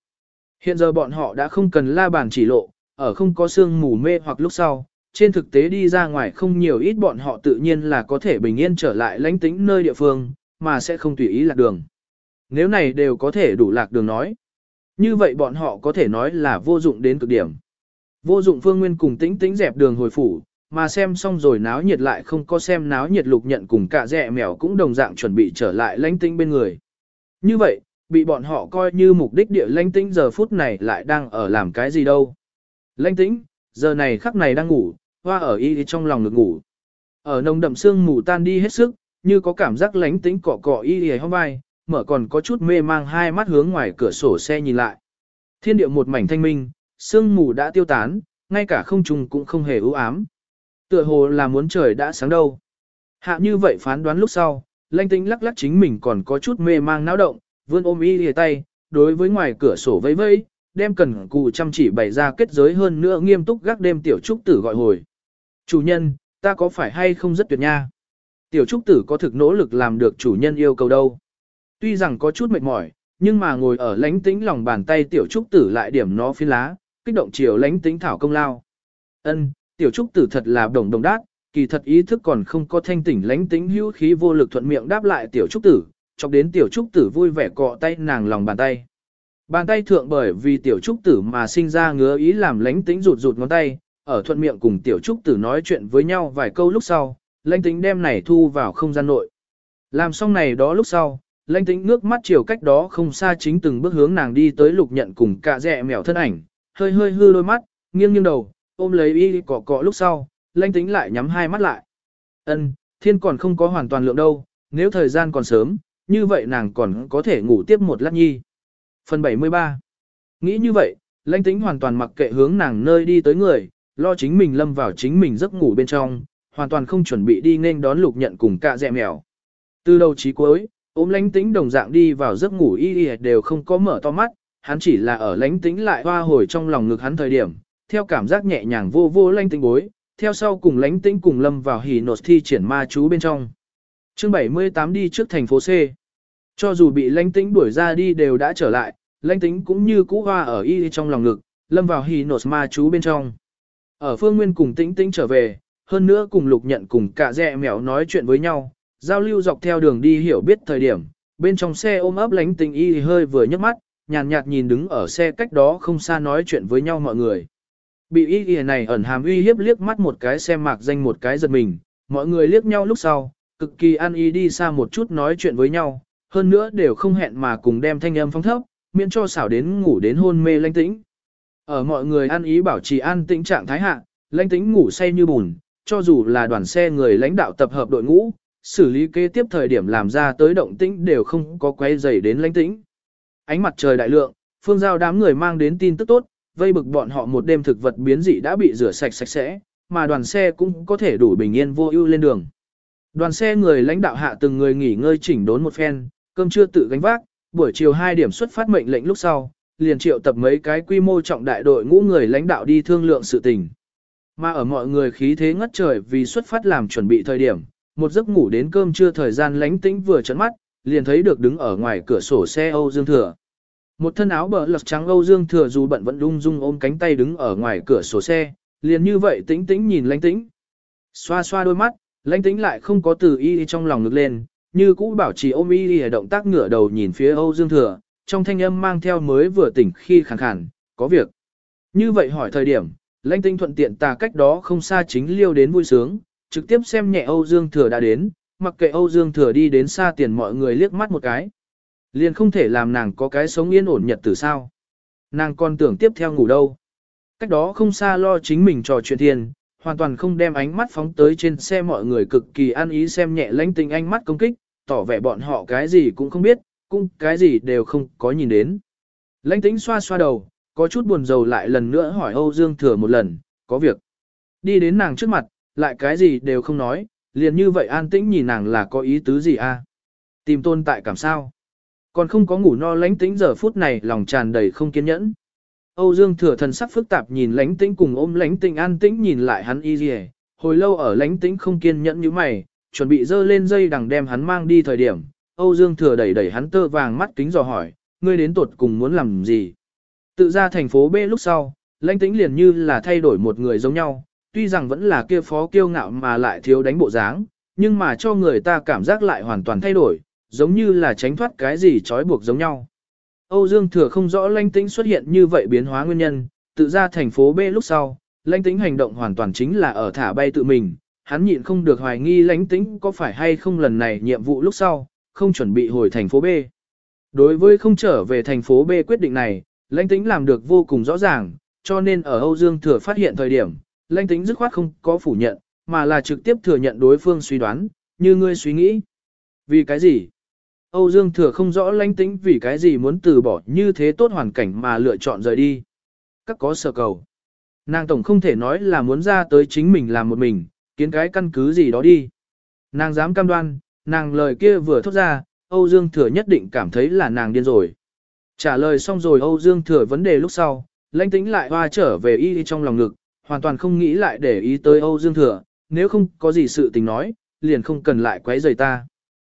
Hiện giờ bọn họ đã không cần la bàn chỉ lộ, ở không có sương mù mê hoặc lúc sau, trên thực tế đi ra ngoài không nhiều ít bọn họ tự nhiên là có thể bình yên trở lại lãnh tĩnh nơi địa phương, mà sẽ không tùy ý lạc đường. Nếu này đều có thể đủ lạc đường nói. Như vậy bọn họ có thể nói là vô dụng đến cực điểm. Vô dụng phương nguyên cùng tĩnh tĩnh dẹp đường hồi phủ, mà xem xong rồi náo nhiệt lại không có xem náo nhiệt lục nhận cùng cả rẻ mèo cũng đồng dạng chuẩn bị trở lại lãnh tĩnh bên người. Như vậy, bị bọn họ coi như mục đích địa lãnh tĩnh giờ phút này lại đang ở làm cái gì đâu. Lãnh tĩnh, giờ này khắc này đang ngủ, hoa ở y trong lòng ngực ngủ. Ở nồng đậm sương mù tan đi hết sức, như có cảm giác lánh tĩnh cọ cọ y y hôm vai, mở còn có chút mê mang hai mắt hướng ngoài cửa sổ xe nhìn lại. Thiên địa một mảnh thanh minh, sương mù đã tiêu tán, ngay cả không trùng cũng không hề ưu ám. Tựa hồ là muốn trời đã sáng đâu. Hạ như vậy phán đoán lúc sau, lãnh tĩnh lắc lắc chính mình còn có chút mê mang náo động, vươn ôm y lìa tay, đối với ngoài cửa sổ vẫy vẫy, đem cần cù chăm chỉ bày ra kết giới hơn nữa nghiêm túc gác đêm tiểu trúc tử gọi hồi. Chủ nhân, ta có phải hay không rất tuyệt nha? Tiểu trúc tử có thực nỗ lực làm được chủ nhân yêu cầu đâu. Tuy rằng có chút mệt mỏi, nhưng mà ngồi ở lánh tĩnh lòng bàn tay tiểu trúc tử lại điểm nó phi lá, kích động chiều lánh tĩnh thảo công lao. Ân, tiểu trúc tử thật là đồng đồng đát, kỳ thật ý thức còn không có thanh tỉnh lánh tĩnh hữu khí vô lực thuận miệng đáp lại tiểu trúc tử, chọc đến tiểu trúc tử vui vẻ cọ tay nàng lòng bàn tay. Bàn tay thượng bởi vì tiểu trúc tử mà sinh ra ngứa ý làm lánh tĩnh rụt rụt ngón tay, ở thuận miệng cùng tiểu trúc tử nói chuyện với nhau vài câu lúc sau, lãnh tính đem này thu vào không gian nội. Làm xong này đó lúc sau, lãnh tính ngước mắt chiều cách đó không xa chính từng bước hướng nàng đi tới lục nhận cùng cả rẹ mèo thân ảnh, hơi hơi hư đôi mắt, nghiêng nghiêng đầu, ôm lấy y cọ cọ lúc sau, lãnh tính lại nhắm hai mắt lại. Ân, thiên còn không có hoàn toàn lượng đâu, nếu thời gian còn sớm, như vậy nàng còn có thể ngủ tiếp một lát nhi. Phần 73 Nghĩ như vậy, lãnh tính hoàn toàn mặc kệ hướng nàng nơi đi tới người, lo chính mình lâm vào chính mình giấc ngủ bên trong, hoàn toàn không chuẩn bị đi nên đón lục nhận cùng cạ dẹ mèo. Từ đầu chí cuối, ốm lánh tĩnh đồng dạng đi vào giấc ngủ y y đều không có mở to mắt, hắn chỉ là ở lánh tĩnh lại hoa hồi trong lòng ngực hắn thời điểm, theo cảm giác nhẹ nhàng vô vô lánh tĩnh bối, theo sau cùng lánh tĩnh cùng lâm vào hỉ nột thi triển ma chú bên trong. Chương 78 đi trước thành phố C. Cho dù bị lánh tĩnh đuổi ra đi đều đã trở lại, lánh tĩnh cũng như cũ hoa ở y trong lòng ngực, lâm vào hỉ nột ma chú bên trong. Ở phương nguyên cùng tĩnh tĩnh trở về, hơn nữa cùng lục nhận cùng cả dẹ mèo nói chuyện với nhau, giao lưu dọc theo đường đi hiểu biết thời điểm, bên trong xe ôm ấp lánh tĩnh y hơi vừa nhấc mắt, nhàn nhạt, nhìn đứng ở xe cách đó không xa nói chuyện với nhau mọi người. Bị y y này ẩn hàm uy hiếp liếc mắt một cái xem mạc danh một cái giật mình, mọi người liếc nhau lúc sau, cực kỳ an y đi xa một chút nói chuyện với nhau, hơn nữa đều không hẹn mà cùng đem thanh âm phong thấp, miễn cho xảo đến ngủ đến hôn mê lanh tĩnh. Ở mọi người ăn ý bảo trì an tĩnh trạng thái hạ, lãnh tĩnh ngủ say như bùn, cho dù là đoàn xe người lãnh đạo tập hợp đội ngũ, xử lý kế tiếp thời điểm làm ra tới động tĩnh đều không có quay dày đến lãnh tĩnh. Ánh mặt trời đại lượng, phương giao đám người mang đến tin tức tốt, vây bực bọn họ một đêm thực vật biến dị đã bị rửa sạch sạch sẽ, mà đoàn xe cũng có thể đủ bình yên vô ưu lên đường. Đoàn xe người lãnh đạo hạ từng người nghỉ ngơi chỉnh đốn một phen, cơm chưa tự gánh vác, buổi chiều 2 điểm xuất phát mệnh lệnh lúc sau, liền triệu tập mấy cái quy mô trọng đại đội ngũ người lãnh đạo đi thương lượng sự tình. Mà ở mọi người khí thế ngất trời vì xuất phát làm chuẩn bị thời điểm, một giấc ngủ đến cơm trưa thời gian lánh tĩnh vừa chấn mắt, liền thấy được đứng ở ngoài cửa sổ xe Âu Dương Thừa. Một thân áo bờ lật trắng Âu Dương Thừa dù bận vẫn lung dung ôm cánh tay đứng ở ngoài cửa sổ xe, liền như vậy tĩnh tĩnh nhìn lánh tĩnh. Xoa xoa đôi mắt, lánh tĩnh lại không có từ y trong lòng ngực lên, như cũ bảo trì ôm y động tác ngửa đầu nhìn phía Âu Dương Thừa, trong thanh âm mang theo mới vừa tỉnh khi khàn khàn, có việc. Như vậy hỏi thời điểm, lãnh tinh thuận tiện tà cách đó không xa chính liêu đến vui sướng, trực tiếp xem nhẹ Âu Dương Thừa đã đến, mặc kệ Âu Dương Thừa đi đến xa tiền mọi người liếc mắt một cái. Liền không thể làm nàng có cái sống yên ổn nhật từ sao. Nàng còn tưởng tiếp theo ngủ đâu. Cách đó không xa lo chính mình trò chuyện tiền, hoàn toàn không đem ánh mắt phóng tới trên xe mọi người cực kỳ an ý xem nhẹ lãnh tinh ánh mắt công kích, tỏ vẻ bọn họ cái gì cũng không biết, cũng cái gì đều không có nhìn đến. Lãnh tĩnh xoa xoa đầu, có chút buồn rầu lại lần nữa hỏi Âu Dương Thừa một lần, có việc. Đi đến nàng trước mặt, lại cái gì đều không nói, liền như vậy an tĩnh nhìn nàng là có ý tứ gì a? Tìm tôn tại cảm sao? Còn không có ngủ no lãnh tĩnh giờ phút này lòng tràn đầy không kiên nhẫn. Âu Dương Thừa thần sắc phức tạp nhìn lãnh tĩnh cùng ôm lãnh tĩnh an tĩnh nhìn lại hắn y gì hồi lâu ở lãnh tĩnh không kiên nhẫn như mày, chuẩn bị dơ lên dây đằng đem hắn mang đi thời điểm, Âu Dương Thừa đẩy đẩy hắn tơ vàng mắt kính dò hỏi, ngươi đến tuột cùng muốn làm gì? Tự ra thành phố B lúc sau, lãnh tĩnh liền như là thay đổi một người giống nhau, tuy rằng vẫn là kia phó kiêu ngạo mà lại thiếu đánh bộ dáng, nhưng mà cho người ta cảm giác lại hoàn toàn thay đổi, giống như là tránh thoát cái gì trói buộc giống nhau. Âu Dương Thừa không rõ lãnh tĩnh xuất hiện như vậy biến hóa nguyên nhân, tự ra thành phố B lúc sau, lãnh tĩnh hành động hoàn toàn chính là ở thả bay tự mình, hắn nhịn không được hoài nghi lãnh tĩnh có phải hay không lần này nhiệm vụ lúc sau, không chuẩn bị hồi thành phố B. Đối với không trở về thành phố B quyết định này, lãnh tính làm được vô cùng rõ ràng, cho nên ở Âu Dương Thừa phát hiện thời điểm, lãnh tính dứt khoát không có phủ nhận, mà là trực tiếp thừa nhận đối phương suy đoán, như ngươi suy nghĩ. Vì cái gì? Âu Dương Thừa không rõ lãnh tính vì cái gì muốn từ bỏ như thế tốt hoàn cảnh mà lựa chọn rời đi. Các có sở cầu. Nàng tổng không thể nói là muốn ra tới chính mình làm một mình, kiến cái căn cứ gì đó đi. Nàng dám cam đoan, nàng lời kia vừa thốt ra, Âu Dương Thừa nhất định cảm thấy là nàng điên rồi. Trả lời xong rồi Âu Dương Thừa vấn đề lúc sau, lãnh tĩnh lại hoa trở về y trong lòng ngực, hoàn toàn không nghĩ lại để ý tới Âu Dương Thừa, nếu không có gì sự tình nói, liền không cần lại quấy rầy ta.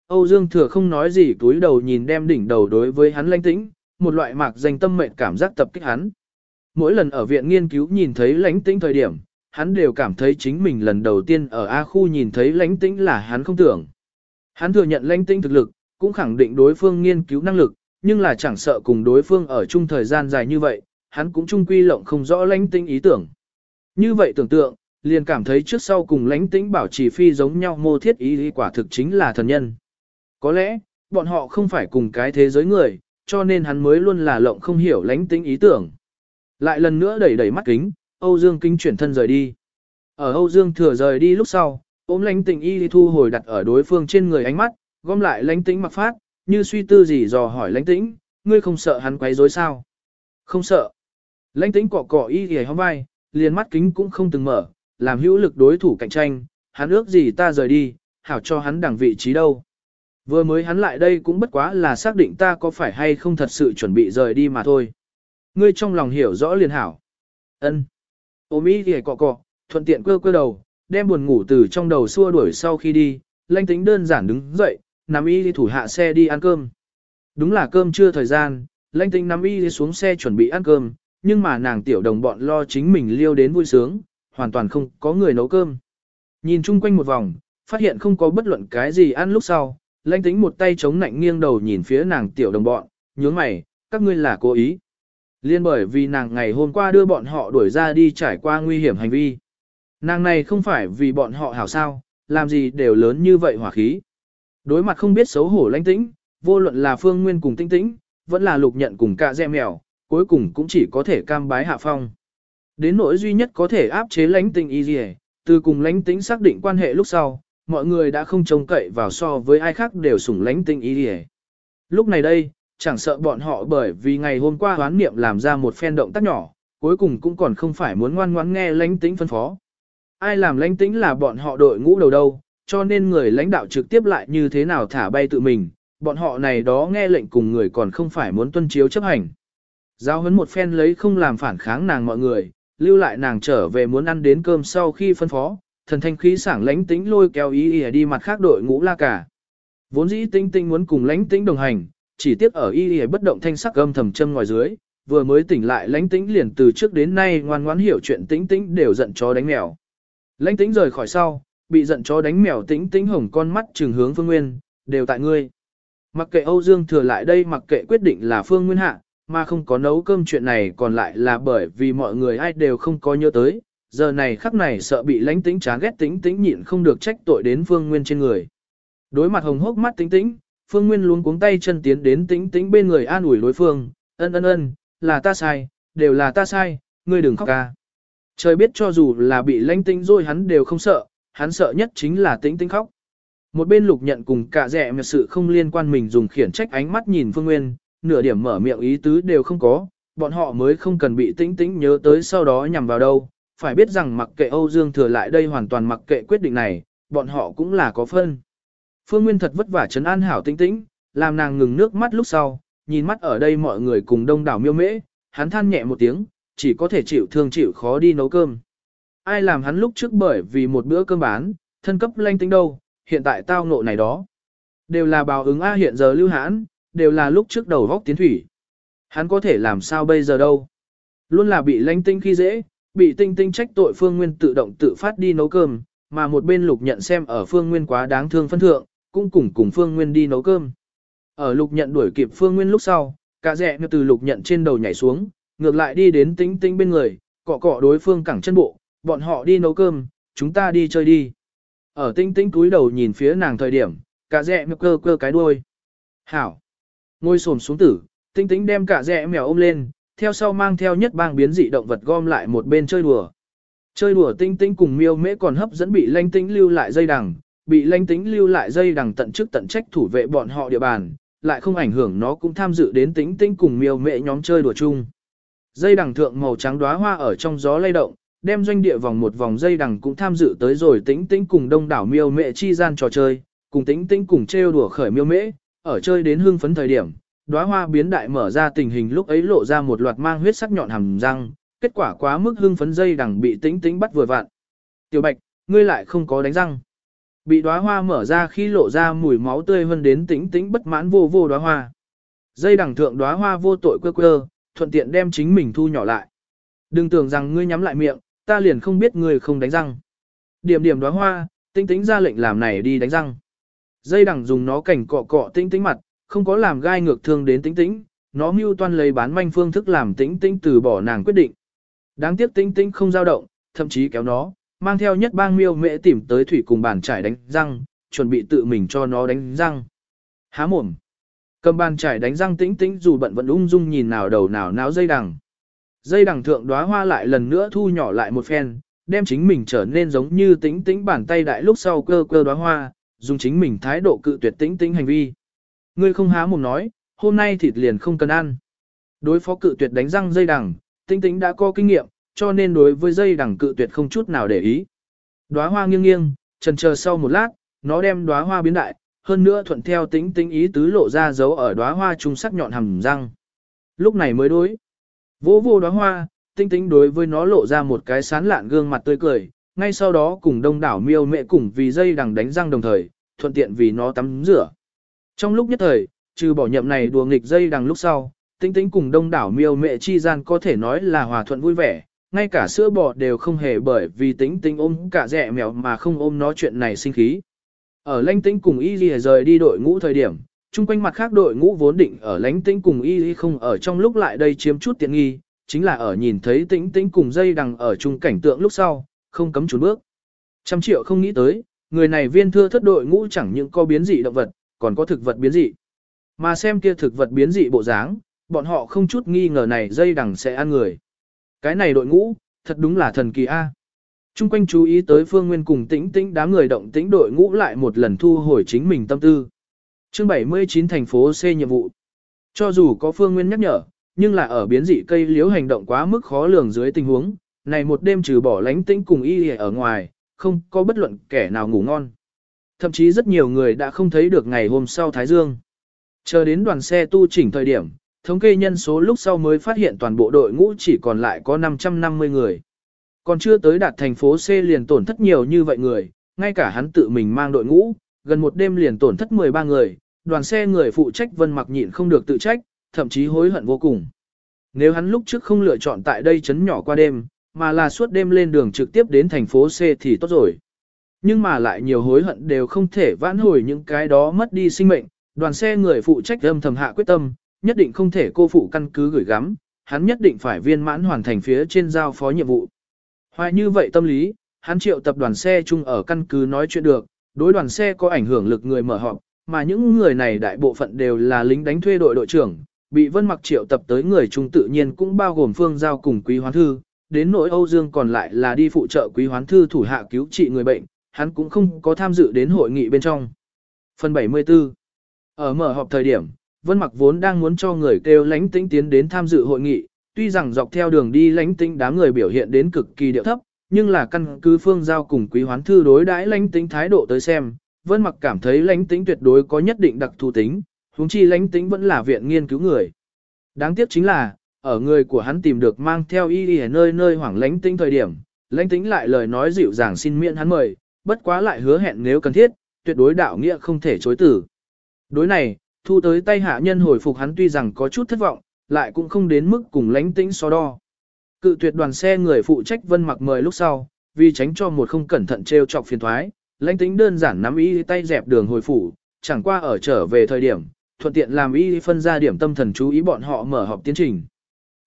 Âu Dương Thừa không nói gì túi đầu nhìn đem đỉnh đầu đối với hắn lãnh tĩnh, một loại mạc danh tâm mệnh cảm giác tập kích hắn. Mỗi lần ở viện nghiên cứu nhìn thấy lãnh tĩnh thời điểm, hắn đều cảm thấy chính mình lần đầu tiên ở A khu nhìn thấy lãnh tĩnh là hắn không tưởng. Hắn thừa nhận lãnh tinh thực lực, cũng khẳng định đối phương nghiên cứu năng lực, nhưng là chẳng sợ cùng đối phương ở chung thời gian dài như vậy, hắn cũng chung quy lộng không rõ lãnh tinh ý tưởng. Như vậy tưởng tượng, liền cảm thấy trước sau cùng lãnh tĩnh bảo trì phi giống nhau mô thiết ý lý quả thực chính là thần nhân. Có lẽ, bọn họ không phải cùng cái thế giới người, cho nên hắn mới luôn là lộng không hiểu lãnh tĩnh ý tưởng. Lại lần nữa đẩy đẩy mắt kính, Âu Dương Kinh chuyển thân rời đi. Ở Âu Dương thừa rời đi lúc sau, ôm lãnh tĩnh y thu hồi đặt ở đối phương trên người ánh mắt, gom lại lãnh tĩnh mặc phát, như suy tư gì dò hỏi lãnh tĩnh, ngươi không sợ hắn quấy rối sao? Không sợ. Lãnh tĩnh cọ cọ y thì hóng vai, liền mắt kính cũng không từng mở, làm hữu lực đối thủ cạnh tranh, hắn ước gì ta rời đi, hảo cho hắn đẳng vị trí đâu. Vừa mới hắn lại đây cũng bất quá là xác định ta có phải hay không thật sự chuẩn bị rời đi mà thôi. Ngươi trong lòng hiểu rõ liền hảo. ân Ôm y thì cọ cọ, thuận tiện cơ cơ đầu, đem buồn ngủ từ trong đầu xua đuổi sau khi đi, lanh tính đơn giản đứng dậy, nằm y đi thủ hạ xe đi ăn cơm. Đúng là cơm chưa thời gian, lanh tính nằm y đi xuống xe chuẩn bị ăn cơm, nhưng mà nàng tiểu đồng bọn lo chính mình liêu đến vui sướng, hoàn toàn không có người nấu cơm. Nhìn chung quanh một vòng, phát hiện không có bất luận cái gì ăn lúc sau, lãnh tính một tay chống nạnh nghiêng đầu nhìn phía nàng tiểu đồng bọn, nhướng mày, các ngươi là cố ý. Liên bởi vì nàng ngày hôm qua đưa bọn họ đuổi ra đi trải qua nguy hiểm hành vi. Nàng này không phải vì bọn họ hảo sao, làm gì đều lớn như vậy hỏa khí. Đối mặt không biết xấu hổ lãnh tĩnh, vô luận là phương nguyên cùng tinh tĩnh, vẫn là lục nhận cùng cả dẹ mèo, cuối cùng cũng chỉ có thể cam bái hạ phong. Đến nỗi duy nhất có thể áp chế lãnh tĩnh y gì từ cùng lãnh tĩnh xác định quan hệ lúc sau, mọi người đã không trông cậy vào so với ai khác đều sủng lãnh tĩnh y gì Lúc này đây, chẳng sợ bọn họ bởi vì ngày hôm qua hoán niệm làm ra một phen động tác nhỏ, cuối cùng cũng còn không phải muốn ngoan ngoãn nghe lãnh tĩnh phân phó. Ai làm lãnh tĩnh là bọn họ đội ngũ đầu đâu, cho nên người lãnh đạo trực tiếp lại như thế nào thả bay tự mình, bọn họ này đó nghe lệnh cùng người còn không phải muốn tuân chiếu chấp hành. Giao hấn một phen lấy không làm phản kháng nàng mọi người, lưu lại nàng trở về muốn ăn đến cơm sau khi phân phó, thần thanh khí sảng lãnh tĩnh lôi kéo ý ỉa đi mặt khác đội ngũ la cả. Vốn dĩ tinh tinh muốn cùng lãnh tĩnh đồng hành, chỉ tiếc ở y y bất động thanh sắc âm thầm châm ngoài dưới, vừa mới tỉnh lại lãnh tĩnh liền từ trước đến nay ngoan ngoãn hiểu chuyện tĩnh tĩnh đều giận chó đánh mèo. Lãnh tĩnh rời khỏi sau, bị giận chó đánh mèo tĩnh tĩnh hồng con mắt trừng hướng phương nguyên, đều tại ngươi. Mặc kệ Âu Dương thừa lại đây mặc kệ quyết định là phương nguyên hạ, mà không có nấu cơm chuyện này còn lại là bởi vì mọi người ai đều không có nhớ tới, giờ này khắc này sợ bị lãnh tĩnh chán ghét tĩnh tĩnh nhịn không được trách tội đến phương nguyên trên người. Đối mặt hồng hốc mắt tĩnh tĩnh, Phương Nguyên luống cuống tay chân tiến đến tĩnh tĩnh bên người an ủi đối phương, ân ân ân, là ta sai, đều là ta sai, ngươi đừng khóc ca. Trời biết cho dù là bị lãnh tinh rồi hắn đều không sợ, hắn sợ nhất chính là tĩnh tĩnh khóc. Một bên lục nhận cùng cả rẻ mà sự không liên quan mình dùng khiển trách ánh mắt nhìn Phương Nguyên, nửa điểm mở miệng ý tứ đều không có, bọn họ mới không cần bị tĩnh tĩnh nhớ tới sau đó nhằm vào đâu. Phải biết rằng mặc kệ Âu Dương thừa lại đây hoàn toàn mặc kệ quyết định này, bọn họ cũng là có phân. Phương Nguyên thật vất vả chấn an hảo tĩnh tĩnh, làm nàng ngừng nước mắt lúc sau, nhìn mắt ở đây mọi người cùng đông đảo miêu mễ, hắn than nhẹ một tiếng, chỉ có thể chịu thương chịu khó đi nấu cơm. Ai làm hắn lúc trước bởi vì một bữa cơm bán, thân cấp lanh tính đâu, hiện tại tao ngộ này đó. Đều là báo ứng A hiện giờ lưu hãn, đều là lúc trước đầu góc tiến thủy. Hắn có thể làm sao bây giờ đâu. Luôn là bị lanh tinh khi dễ, bị tinh tinh trách tội phương nguyên tự động tự phát đi nấu cơm, mà một bên lục nhận xem ở phương nguyên quá đáng thương phân thượng, cũng cùng cùng Phương Nguyên đi nấu cơm. Ở lục nhận đuổi kịp Phương Nguyên lúc sau, cả rẽ từ lục nhận trên đầu nhảy xuống, ngược lại đi đến tĩnh tĩnh bên người, cọ cọ đối phương cẳng chân bộ, bọn họ đi nấu cơm, chúng ta đi chơi đi. Ở tĩnh tĩnh túi đầu nhìn phía nàng thời điểm, cả dẹ mèo cơ cơ cái đuôi. Hảo. Ngôi xổm xuống tử, tĩnh tĩnh đem cả dẹ mèo ôm lên, theo sau mang theo nhất bang biến dị động vật gom lại một bên chơi đùa. Chơi đùa tinh tinh cùng miêu mễ còn hấp dẫn bị lanh tinh lưu lại dây đằng, bị lanh tinh lưu lại dây đằng tận chức tận trách thủ vệ bọn họ địa bàn, lại không ảnh hưởng nó cũng tham dự đến tinh tinh cùng miêu mễ nhóm chơi đùa chung. Dây đằng thượng màu trắng đóa hoa ở trong gió lay động, đem doanh địa vòng một vòng dây đằng cũng tham dự tới rồi tĩnh tĩnh cùng đông đảo miêu mễ chi gian trò chơi, cùng tĩnh tĩnh cùng trêu đùa khởi miêu mễ, ở chơi đến hương phấn thời điểm, đóa hoa biến đại mở ra tình hình lúc ấy lộ ra một loạt mang huyết sắc nhọn hàm răng, kết quả quá mức hương phấn dây đằng bị tĩnh tĩnh bắt vừa vặn. Tiểu Bạch, ngươi lại không có đánh răng. Bị đóa hoa mở ra khi lộ ra mùi máu tươi hơn đến tĩnh tĩnh bất mãn vô vô đóa hoa. Dây đằng thượng đóa hoa vô tội quơ quơ, thuận tiện đem chính mình thu nhỏ lại. Đừng tưởng rằng ngươi nhắm lại miệng, ta liền không biết ngươi không đánh răng. Điểm điểm đóa hoa, tinh tính ra lệnh làm này đi đánh răng. Dây đằng dùng nó cảnh cọ cọ tinh tính mặt, không có làm gai ngược thương đến tinh tính, nó mưu toan lấy bán manh phương thức làm tinh tinh từ bỏ nàng quyết định. Đáng tiếc tinh tinh không dao động, thậm chí kéo nó, mang theo nhất bang miêu mễ tìm tới thủy cùng bàn trải đánh răng, chuẩn bị tự mình cho nó đánh răng. Há mồm. Cầm bàn trải đánh răng tĩnh tĩnh dù bận vẫn ung dung nhìn nào đầu nào náo dây đằng. Dây đằng thượng đóa hoa lại lần nữa thu nhỏ lại một phen, đem chính mình trở nên giống như tĩnh tĩnh bàn tay đại lúc sau cơ cơ đóa hoa, dùng chính mình thái độ cự tuyệt tĩnh tĩnh hành vi. Ngươi không há mồm nói, hôm nay thịt liền không cần ăn. Đối phó cự tuyệt đánh răng dây đằng, tĩnh tĩnh đã có kinh nghiệm, cho nên đối với dây đằng cự tuyệt không chút nào để ý. Đóa hoa nghiêng nghiêng, trần chờ sau một lát, nó đem đóa hoa biến đại, hơn nữa thuận theo tính tính ý tứ lộ ra dấu ở đóa hoa trung sắc nhọn hầm răng. Lúc này mới đối. Vô vô đóa hoa, tinh tính đối với nó lộ ra một cái sán lạn gương mặt tươi cười, ngay sau đó cùng đông đảo miêu mẹ cùng vì dây đằng đánh răng đồng thời, thuận tiện vì nó tắm rửa. Trong lúc nhất thời, trừ bỏ nhậm này đùa nghịch dây đằng lúc sau, tinh tính cùng đông đảo miêu mẹ chi gian có thể nói là hòa thuận vui vẻ, ngay cả sữa bò đều không hề bởi vì tính tính ôm cả rẻ mèo mà không ôm nó chuyện này sinh khí. Ở lãnh tĩnh cùng y lìa rời đi đội ngũ thời điểm, chung quanh mặt khác đội ngũ vốn định ở lãnh tĩnh cùng y không ở trong lúc lại đây chiếm chút tiện nghi, chính là ở nhìn thấy tĩnh tĩnh cùng dây đằng ở chung cảnh tượng lúc sau, không cấm chuồn bước. Trăm triệu không nghĩ tới, người này viên thưa thất đội ngũ chẳng những có biến dị động vật, còn có thực vật biến dị. Mà xem kia thực vật biến dị bộ dáng, bọn họ không chút nghi ngờ này dây đằng sẽ ăn người. Cái này đội ngũ, thật đúng là thần kỳ A. Trung quanh chú ý tới Phương Nguyên cùng tĩnh tĩnh đám người động tĩnh đội ngũ lại một lần thu hồi chính mình tâm tư. Chương 79 thành phố C nhiệm vụ. Cho dù có Phương Nguyên nhắc nhở, nhưng là ở biến dị cây liếu hành động quá mức khó lường dưới tình huống, này một đêm trừ bỏ lánh tĩnh cùng y ở ngoài, không có bất luận kẻ nào ngủ ngon. Thậm chí rất nhiều người đã không thấy được ngày hôm sau Thái Dương. Chờ đến đoàn xe tu chỉnh thời điểm, thống kê nhân số lúc sau mới phát hiện toàn bộ đội ngũ chỉ còn lại có 550 người. Còn chưa tới đạt thành phố C liền tổn thất nhiều như vậy người, ngay cả hắn tự mình mang đội ngũ, gần một đêm liền tổn thất 13 người, đoàn xe người phụ trách vân mặc nhịn không được tự trách, thậm chí hối hận vô cùng. Nếu hắn lúc trước không lựa chọn tại đây chấn nhỏ qua đêm, mà là suốt đêm lên đường trực tiếp đến thành phố C thì tốt rồi. Nhưng mà lại nhiều hối hận đều không thể vãn hồi những cái đó mất đi sinh mệnh, đoàn xe người phụ trách âm thầm hạ quyết tâm, nhất định không thể cô phụ căn cứ gửi gắm, hắn nhất định phải viên mãn hoàn thành phía trên giao phó nhiệm vụ. Hoài như vậy tâm lý, hắn triệu tập đoàn xe chung ở căn cứ nói chuyện được, đối đoàn xe có ảnh hưởng lực người mở họp, mà những người này đại bộ phận đều là lính đánh thuê đội đội trưởng, bị vân mặc triệu tập tới người chung tự nhiên cũng bao gồm phương giao cùng quý hoán thư, đến nỗi Âu Dương còn lại là đi phụ trợ quý hoán thư thủ hạ cứu trị người bệnh, hắn cũng không có tham dự đến hội nghị bên trong. Phần 74 Ở mở họp thời điểm, Vân Mặc vốn đang muốn cho người kêu lánh tĩnh tiến đến tham dự hội nghị, tuy rằng dọc theo đường đi lánh tĩnh đám người biểu hiện đến cực kỳ điệu thấp, nhưng là căn cứ phương giao cùng quý hoán thư đối đãi lánh tĩnh thái độ tới xem, Vân Mặc cảm thấy lánh tĩnh tuyệt đối có nhất định đặc thù tính, huống chi lánh tĩnh vẫn là viện nghiên cứu người. Đáng tiếc chính là, ở người của hắn tìm được mang theo y đi ở nơi nơi hoảng lánh tĩnh thời điểm, lánh tĩnh lại lời nói dịu dàng xin miễn hắn mời, bất quá lại hứa hẹn nếu cần thiết, tuyệt đối đạo nghĩa không thể chối tử. Đối này, thu tới tay hạ nhân hồi phục hắn tuy rằng có chút thất vọng, lại cũng không đến mức cùng lánh tĩnh so đo. Cự tuyệt đoàn xe người phụ trách vân mặc mời lúc sau, vì tránh cho một không cẩn thận trêu chọc phiền thoái, lãnh tĩnh đơn giản nắm y tay dẹp đường hồi phủ, chẳng qua ở trở về thời điểm, thuận tiện làm y phân ra điểm tâm thần chú ý bọn họ mở họp tiến trình.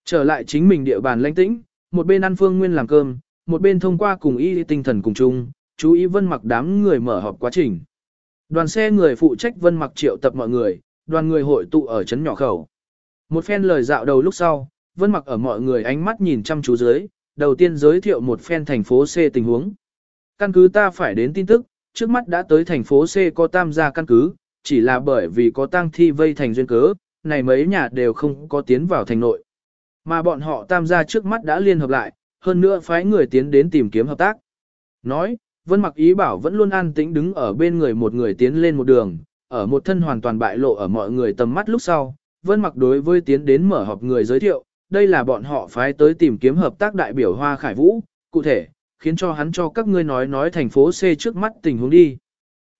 Trở lại chính mình địa bàn lãnh tĩnh, một bên ăn phương nguyên làm cơm, một bên thông qua cùng y tinh thần cùng chung, chú ý vân mặc đám người mở họp quá trình. Đoàn xe người phụ trách vân mặc triệu tập mọi người, đoàn người hội tụ ở trấn nhỏ khẩu. Một phen lời dạo đầu lúc sau, vân mặc ở mọi người ánh mắt nhìn chăm chú dưới, đầu tiên giới thiệu một phen thành phố C tình huống. Căn cứ ta phải đến tin tức, trước mắt đã tới thành phố C có tam gia căn cứ, chỉ là bởi vì có tang thi vây thành duyên cớ, này mấy nhà đều không có tiến vào thành nội. Mà bọn họ tam gia trước mắt đã liên hợp lại, hơn nữa phái người tiến đến tìm kiếm hợp tác. Nói, Vân Mặc ý bảo vẫn luôn an tĩnh đứng ở bên người một người tiến lên một đường, ở một thân hoàn toàn bại lộ ở mọi người tầm mắt lúc sau, Vân Mặc đối với tiến đến mở họp người giới thiệu, đây là bọn họ phái tới tìm kiếm hợp tác đại biểu Hoa Khải Vũ, cụ thể, khiến cho hắn cho các ngươi nói nói thành phố C trước mắt tình huống đi.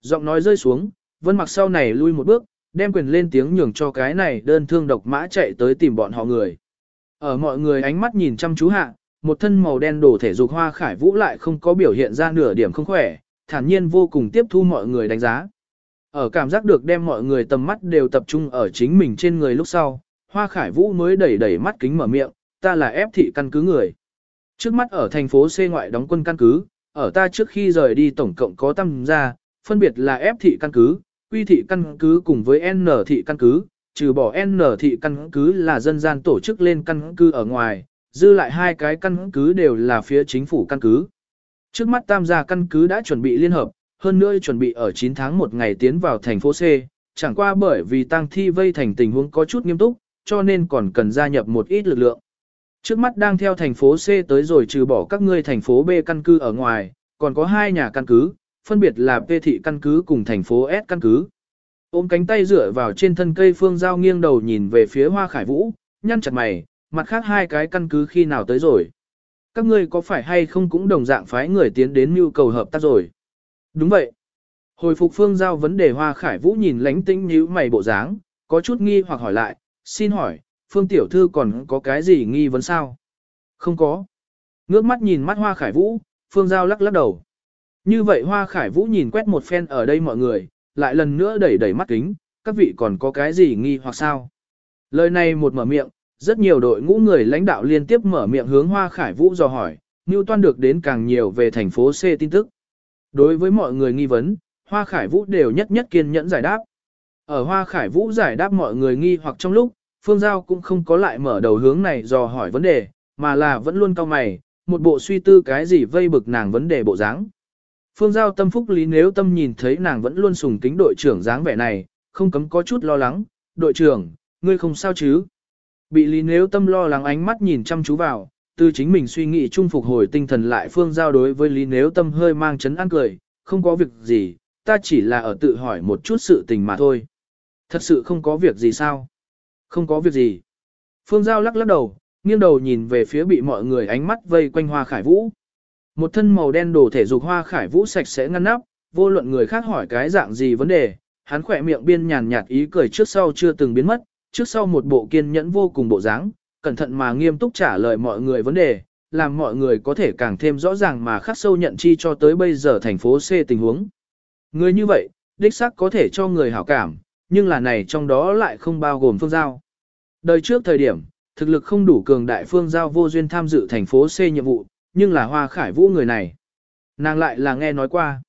Giọng nói rơi xuống, Vân Mặc sau này lui một bước, đem quyền lên tiếng nhường cho cái này đơn thương độc mã chạy tới tìm bọn họ người. Ở mọi người ánh mắt nhìn chăm chú hạ, một thân màu đen đổ thể dục hoa khải vũ lại không có biểu hiện ra nửa điểm không khỏe, thản nhiên vô cùng tiếp thu mọi người đánh giá. Ở cảm giác được đem mọi người tầm mắt đều tập trung ở chính mình trên người lúc sau, hoa khải vũ mới đẩy đẩy mắt kính mở miệng, ta là ép thị căn cứ người. Trước mắt ở thành phố C ngoại đóng quân căn cứ, ở ta trước khi rời đi tổng cộng có tâm ra, phân biệt là ép thị căn cứ, quy thị căn cứ cùng với N thị căn cứ, trừ bỏ N thị căn cứ là dân gian tổ chức lên căn cứ ở ngoài, dư lại hai cái căn cứ đều là phía chính phủ căn cứ. Trước mắt tam gia căn cứ đã chuẩn bị liên hợp, hơn nữa chuẩn bị ở 9 tháng một ngày tiến vào thành phố C, chẳng qua bởi vì tang thi vây thành tình huống có chút nghiêm túc, cho nên còn cần gia nhập một ít lực lượng. Trước mắt đang theo thành phố C tới rồi trừ bỏ các ngươi thành phố B căn cứ ở ngoài, còn có hai nhà căn cứ, phân biệt là P thị căn cứ cùng thành phố S căn cứ. Ôm cánh tay dựa vào trên thân cây phương giao nghiêng đầu nhìn về phía hoa khải vũ, nhăn chặt mày, mặt khác hai cái căn cứ khi nào tới rồi. Các ngươi có phải hay không cũng đồng dạng phái người tiến đến nhu cầu hợp tác rồi. Đúng vậy. Hồi phục phương giao vấn đề hoa khải vũ nhìn lánh tĩnh nhíu mày bộ dáng, có chút nghi hoặc hỏi lại, xin hỏi, phương tiểu thư còn có cái gì nghi vấn sao? Không có. Ngước mắt nhìn mắt hoa khải vũ, phương giao lắc lắc đầu. Như vậy hoa khải vũ nhìn quét một phen ở đây mọi người, lại lần nữa đẩy đẩy mắt kính, các vị còn có cái gì nghi hoặc sao? Lời này một mở miệng, rất nhiều đội ngũ người lãnh đạo liên tiếp mở miệng hướng Hoa Khải Vũ dò hỏi, như Toan được đến càng nhiều về thành phố C tin tức. Đối với mọi người nghi vấn, Hoa Khải Vũ đều nhất nhất kiên nhẫn giải đáp. Ở Hoa Khải Vũ giải đáp mọi người nghi hoặc trong lúc, Phương Giao cũng không có lại mở đầu hướng này dò hỏi vấn đề, mà là vẫn luôn cao mày, một bộ suy tư cái gì vây bực nàng vấn đề bộ dáng. Phương Giao tâm phúc lý nếu tâm nhìn thấy nàng vẫn luôn sùng kính đội trưởng dáng vẻ này, không cấm có chút lo lắng, đội trưởng, ngươi không sao chứ? Bị lý nếu tâm lo lắng ánh mắt nhìn chăm chú vào, từ chính mình suy nghĩ chung phục hồi tinh thần lại Phương Giao đối với lý nếu tâm hơi mang chấn an cười, không có việc gì, ta chỉ là ở tự hỏi một chút sự tình mà thôi. Thật sự không có việc gì sao? Không có việc gì. Phương Giao lắc lắc đầu, nghiêng đầu nhìn về phía bị mọi người ánh mắt vây quanh hoa khải vũ. Một thân màu đen đồ thể dục hoa khải vũ sạch sẽ ngăn nắp, vô luận người khác hỏi cái dạng gì vấn đề, hắn khỏe miệng biên nhàn nhạt ý cười trước sau chưa từng biến mất, trước sau một bộ kiên nhẫn vô cùng bộ dáng, cẩn thận mà nghiêm túc trả lời mọi người vấn đề, làm mọi người có thể càng thêm rõ ràng mà khắc sâu nhận chi cho tới bây giờ thành phố C tình huống. Người như vậy, đích xác có thể cho người hảo cảm, nhưng là này trong đó lại không bao gồm phương giao. Đời trước thời điểm, thực lực không đủ cường đại phương giao vô duyên tham dự thành phố C nhiệm vụ, nhưng là Hoa Khải Vũ người này. Nàng lại là nghe nói qua.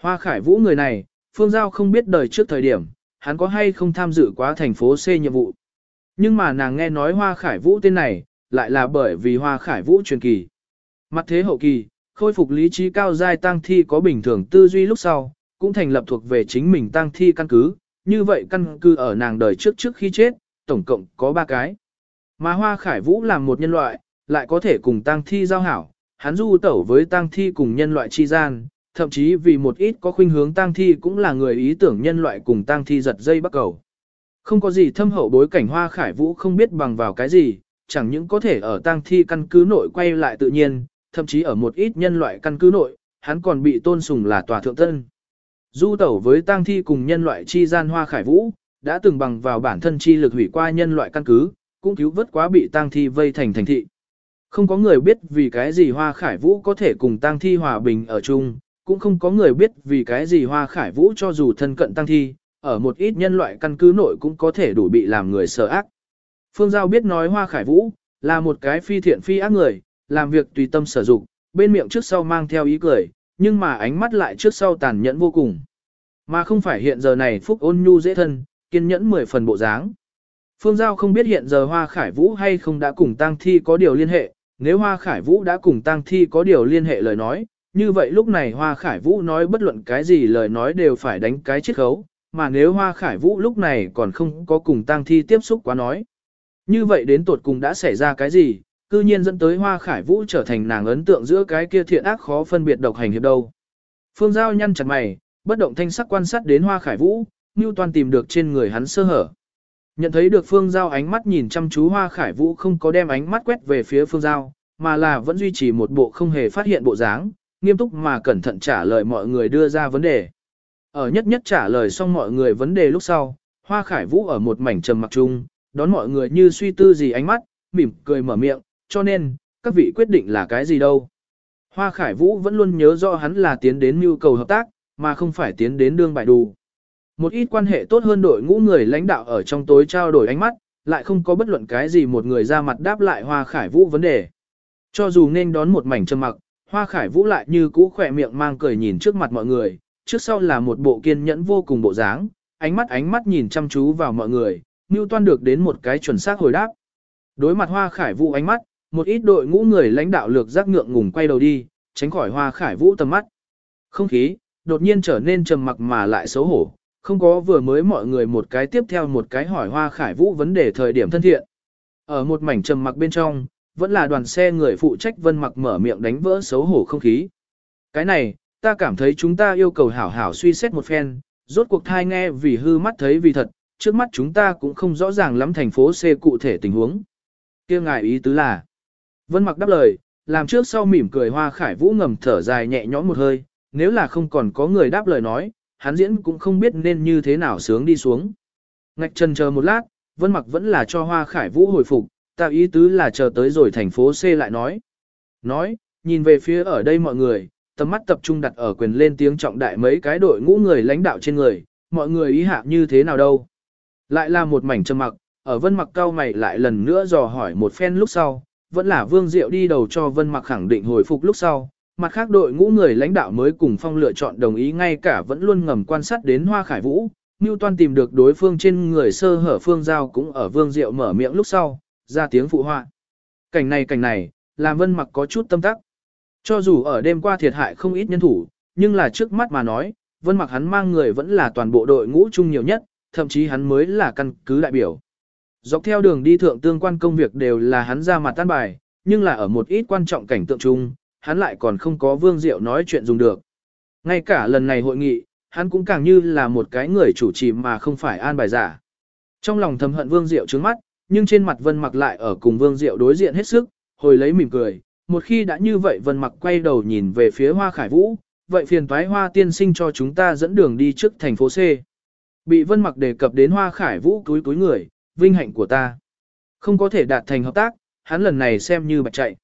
Hoa Khải Vũ người này, Phương Giao không biết đời trước thời điểm, hắn có hay không tham dự quá thành phố C nhiệm vụ. Nhưng mà nàng nghe nói Hoa Khải Vũ tên này, lại là bởi vì Hoa Khải Vũ truyền kỳ. Mặt thế hậu kỳ, khôi phục lý trí cao giai tăng thi có bình thường tư duy lúc sau, cũng thành lập thuộc về chính mình tăng thi căn cứ, như vậy căn cứ ở nàng đời trước trước khi chết, tổng cộng có 3 cái. Mà Hoa Khải Vũ là một nhân loại, lại có thể cùng tăng thi giao hảo, hắn du tẩu với tăng thi cùng nhân loại chi gian, thậm chí vì một ít có khuynh hướng tăng thi cũng là người ý tưởng nhân loại cùng tăng thi giật dây bắt cầu. Không có gì thâm hậu bối cảnh hoa khải vũ không biết bằng vào cái gì, chẳng những có thể ở Tang thi căn cứ nội quay lại tự nhiên, thậm chí ở một ít nhân loại căn cứ nội, hắn còn bị tôn sùng là tòa thượng tân. Du tẩu với Tang thi cùng nhân loại chi gian hoa khải vũ, đã từng bằng vào bản thân chi lực hủy qua nhân loại căn cứ, cũng cứu vớt quá bị Tang thi vây thành thành thị. Không có người biết vì cái gì Hoa Khải Vũ có thể cùng Tang Thi hòa bình ở chung, cũng không có người biết vì cái gì Hoa Khải Vũ cho dù thân cận Tang Thi, ở một ít nhân loại căn cứ nội cũng có thể đủ bị làm người sợ ác. Phương Giao biết nói Hoa Khải Vũ, là một cái phi thiện phi ác người, làm việc tùy tâm sở dụng, bên miệng trước sau mang theo ý cười, nhưng mà ánh mắt lại trước sau tàn nhẫn vô cùng. Mà không phải hiện giờ này phúc ôn nhu dễ thân, kiên nhẫn mười phần bộ dáng. Phương Giao không biết hiện giờ Hoa Khải Vũ hay không đã cùng Tăng Thi có điều liên hệ, nếu Hoa Khải Vũ đã cùng Tăng Thi có điều liên hệ lời nói, như vậy lúc này Hoa Khải Vũ nói bất luận cái gì lời nói đều phải đánh cái chiết khấu, mà nếu Hoa Khải Vũ lúc này còn không có cùng Tang Thi tiếp xúc quá nói. Như vậy đến tột cùng đã xảy ra cái gì, cư nhiên dẫn tới Hoa Khải Vũ trở thành nàng ấn tượng giữa cái kia thiện ác khó phân biệt độc hành hiệp đâu. Phương Giao nhăn chặt mày, bất động thanh sắc quan sát đến Hoa Khải Vũ, Nưu Toàn tìm được trên người hắn sơ hở. Nhận thấy được Phương Giao ánh mắt nhìn chăm chú Hoa Khải Vũ không có đem ánh mắt quét về phía Phương Giao, mà là vẫn duy trì một bộ không hề phát hiện bộ dáng, nghiêm túc mà cẩn thận trả lời mọi người đưa ra vấn đề. Ở nhất nhất trả lời xong mọi người vấn đề lúc sau, Hoa Khải Vũ ở một mảnh trầm mặc chung, đón mọi người như suy tư gì ánh mắt, mỉm cười mở miệng, cho nên, các vị quyết định là cái gì đâu. Hoa Khải Vũ vẫn luôn nhớ rõ hắn là tiến đến nhu cầu hợp tác, mà không phải tiến đến đương bại đù. Một ít quan hệ tốt hơn đội ngũ người lãnh đạo ở trong tối trao đổi ánh mắt, lại không có bất luận cái gì một người ra mặt đáp lại Hoa Khải Vũ vấn đề. Cho dù nên đón một mảnh trầm mặc, Hoa Khải Vũ lại như cũ khỏe miệng mang cười nhìn trước mặt mọi người, trước sau là một bộ kiên nhẫn vô cùng bộ dáng, ánh mắt ánh mắt nhìn chăm chú vào mọi người, Nưu Toan được đến một cái chuẩn xác hồi đáp. Đối mặt Hoa Khải Vũ ánh mắt, một ít đội ngũ người lãnh đạo lược giác ngượng ngùng quay đầu đi, tránh khỏi Hoa Khải Vũ tầm mắt. Không khí đột nhiên trở nên trầm mặc mà lại xấu hổ, không có vừa mới mọi người một cái tiếp theo một cái hỏi Hoa Khải Vũ vấn đề thời điểm thân thiện. Ở một mảnh trầm mặc bên trong, vẫn là đoàn xe người phụ trách Vân Mặc mở miệng đánh vỡ xấu hổ không khí. Cái này, ta cảm thấy chúng ta yêu cầu hảo hảo suy xét một phen, rốt cuộc thai nghe vì hư mắt thấy vì thật, trước mắt chúng ta cũng không rõ ràng lắm thành phố C cụ thể tình huống. kia ngài ý tứ là, Vân Mặc đáp lời, làm trước sau mỉm cười Hoa Khải Vũ ngầm thở dài nhẹ nhõm một hơi, nếu là không còn có người đáp lời nói, hắn diễn cũng không biết nên như thế nào sướng đi xuống. Ngạch trần chờ một lát, Vân Mặc vẫn là cho Hoa Khải Vũ hồi phục, tạo ý tứ là chờ tới rồi thành phố C lại nói. Nói, nhìn về phía ở đây mọi người, tầm mắt tập trung đặt ở quyền lên tiếng trọng đại mấy cái đội ngũ người lãnh đạo trên người, mọi người ý hạ như thế nào đâu. Lại là một mảnh trầm mặc, ở Vân Mặc cao mày lại lần nữa dò hỏi một phen lúc sau, vẫn là Vương Diệu đi đầu cho Vân Mặc khẳng định hồi phục lúc sau, mặt khác đội ngũ người lãnh đạo mới cùng phong lựa chọn đồng ý ngay cả vẫn luôn ngầm quan sát đến Hoa Khải Vũ, Toan tìm được đối phương trên người sơ hở phương giao cũng ở Vương Diệu mở miệng lúc sau, ra tiếng phụ họa. Cảnh này cảnh này, làm Vân Mặc có chút tâm tắc. Cho dù ở đêm qua thiệt hại không ít nhân thủ, nhưng là trước mắt mà nói, Vân Mặc hắn mang người vẫn là toàn bộ đội ngũ chung nhiều nhất, thậm chí hắn mới là căn cứ đại biểu. Dọc theo đường đi thượng tương quan công việc đều là hắn ra mặt tan bài, nhưng là ở một ít quan trọng cảnh tượng chung, hắn lại còn không có vương diệu nói chuyện dùng được. Ngay cả lần này hội nghị, hắn cũng càng như là một cái người chủ trì mà không phải an bài giả. Trong lòng thầm hận vương diệu trướng mắt, nhưng trên mặt vân mặc lại ở cùng vương diệu đối diện hết sức, hồi lấy mỉm cười. Một khi đã như vậy vân mặc quay đầu nhìn về phía hoa khải vũ, vậy phiền toái hoa tiên sinh cho chúng ta dẫn đường đi trước thành phố C. Bị vân mặc đề cập đến hoa khải vũ túi túi người, vinh hạnh của ta. Không có thể đạt thành hợp tác, hắn lần này xem như bạch chạy.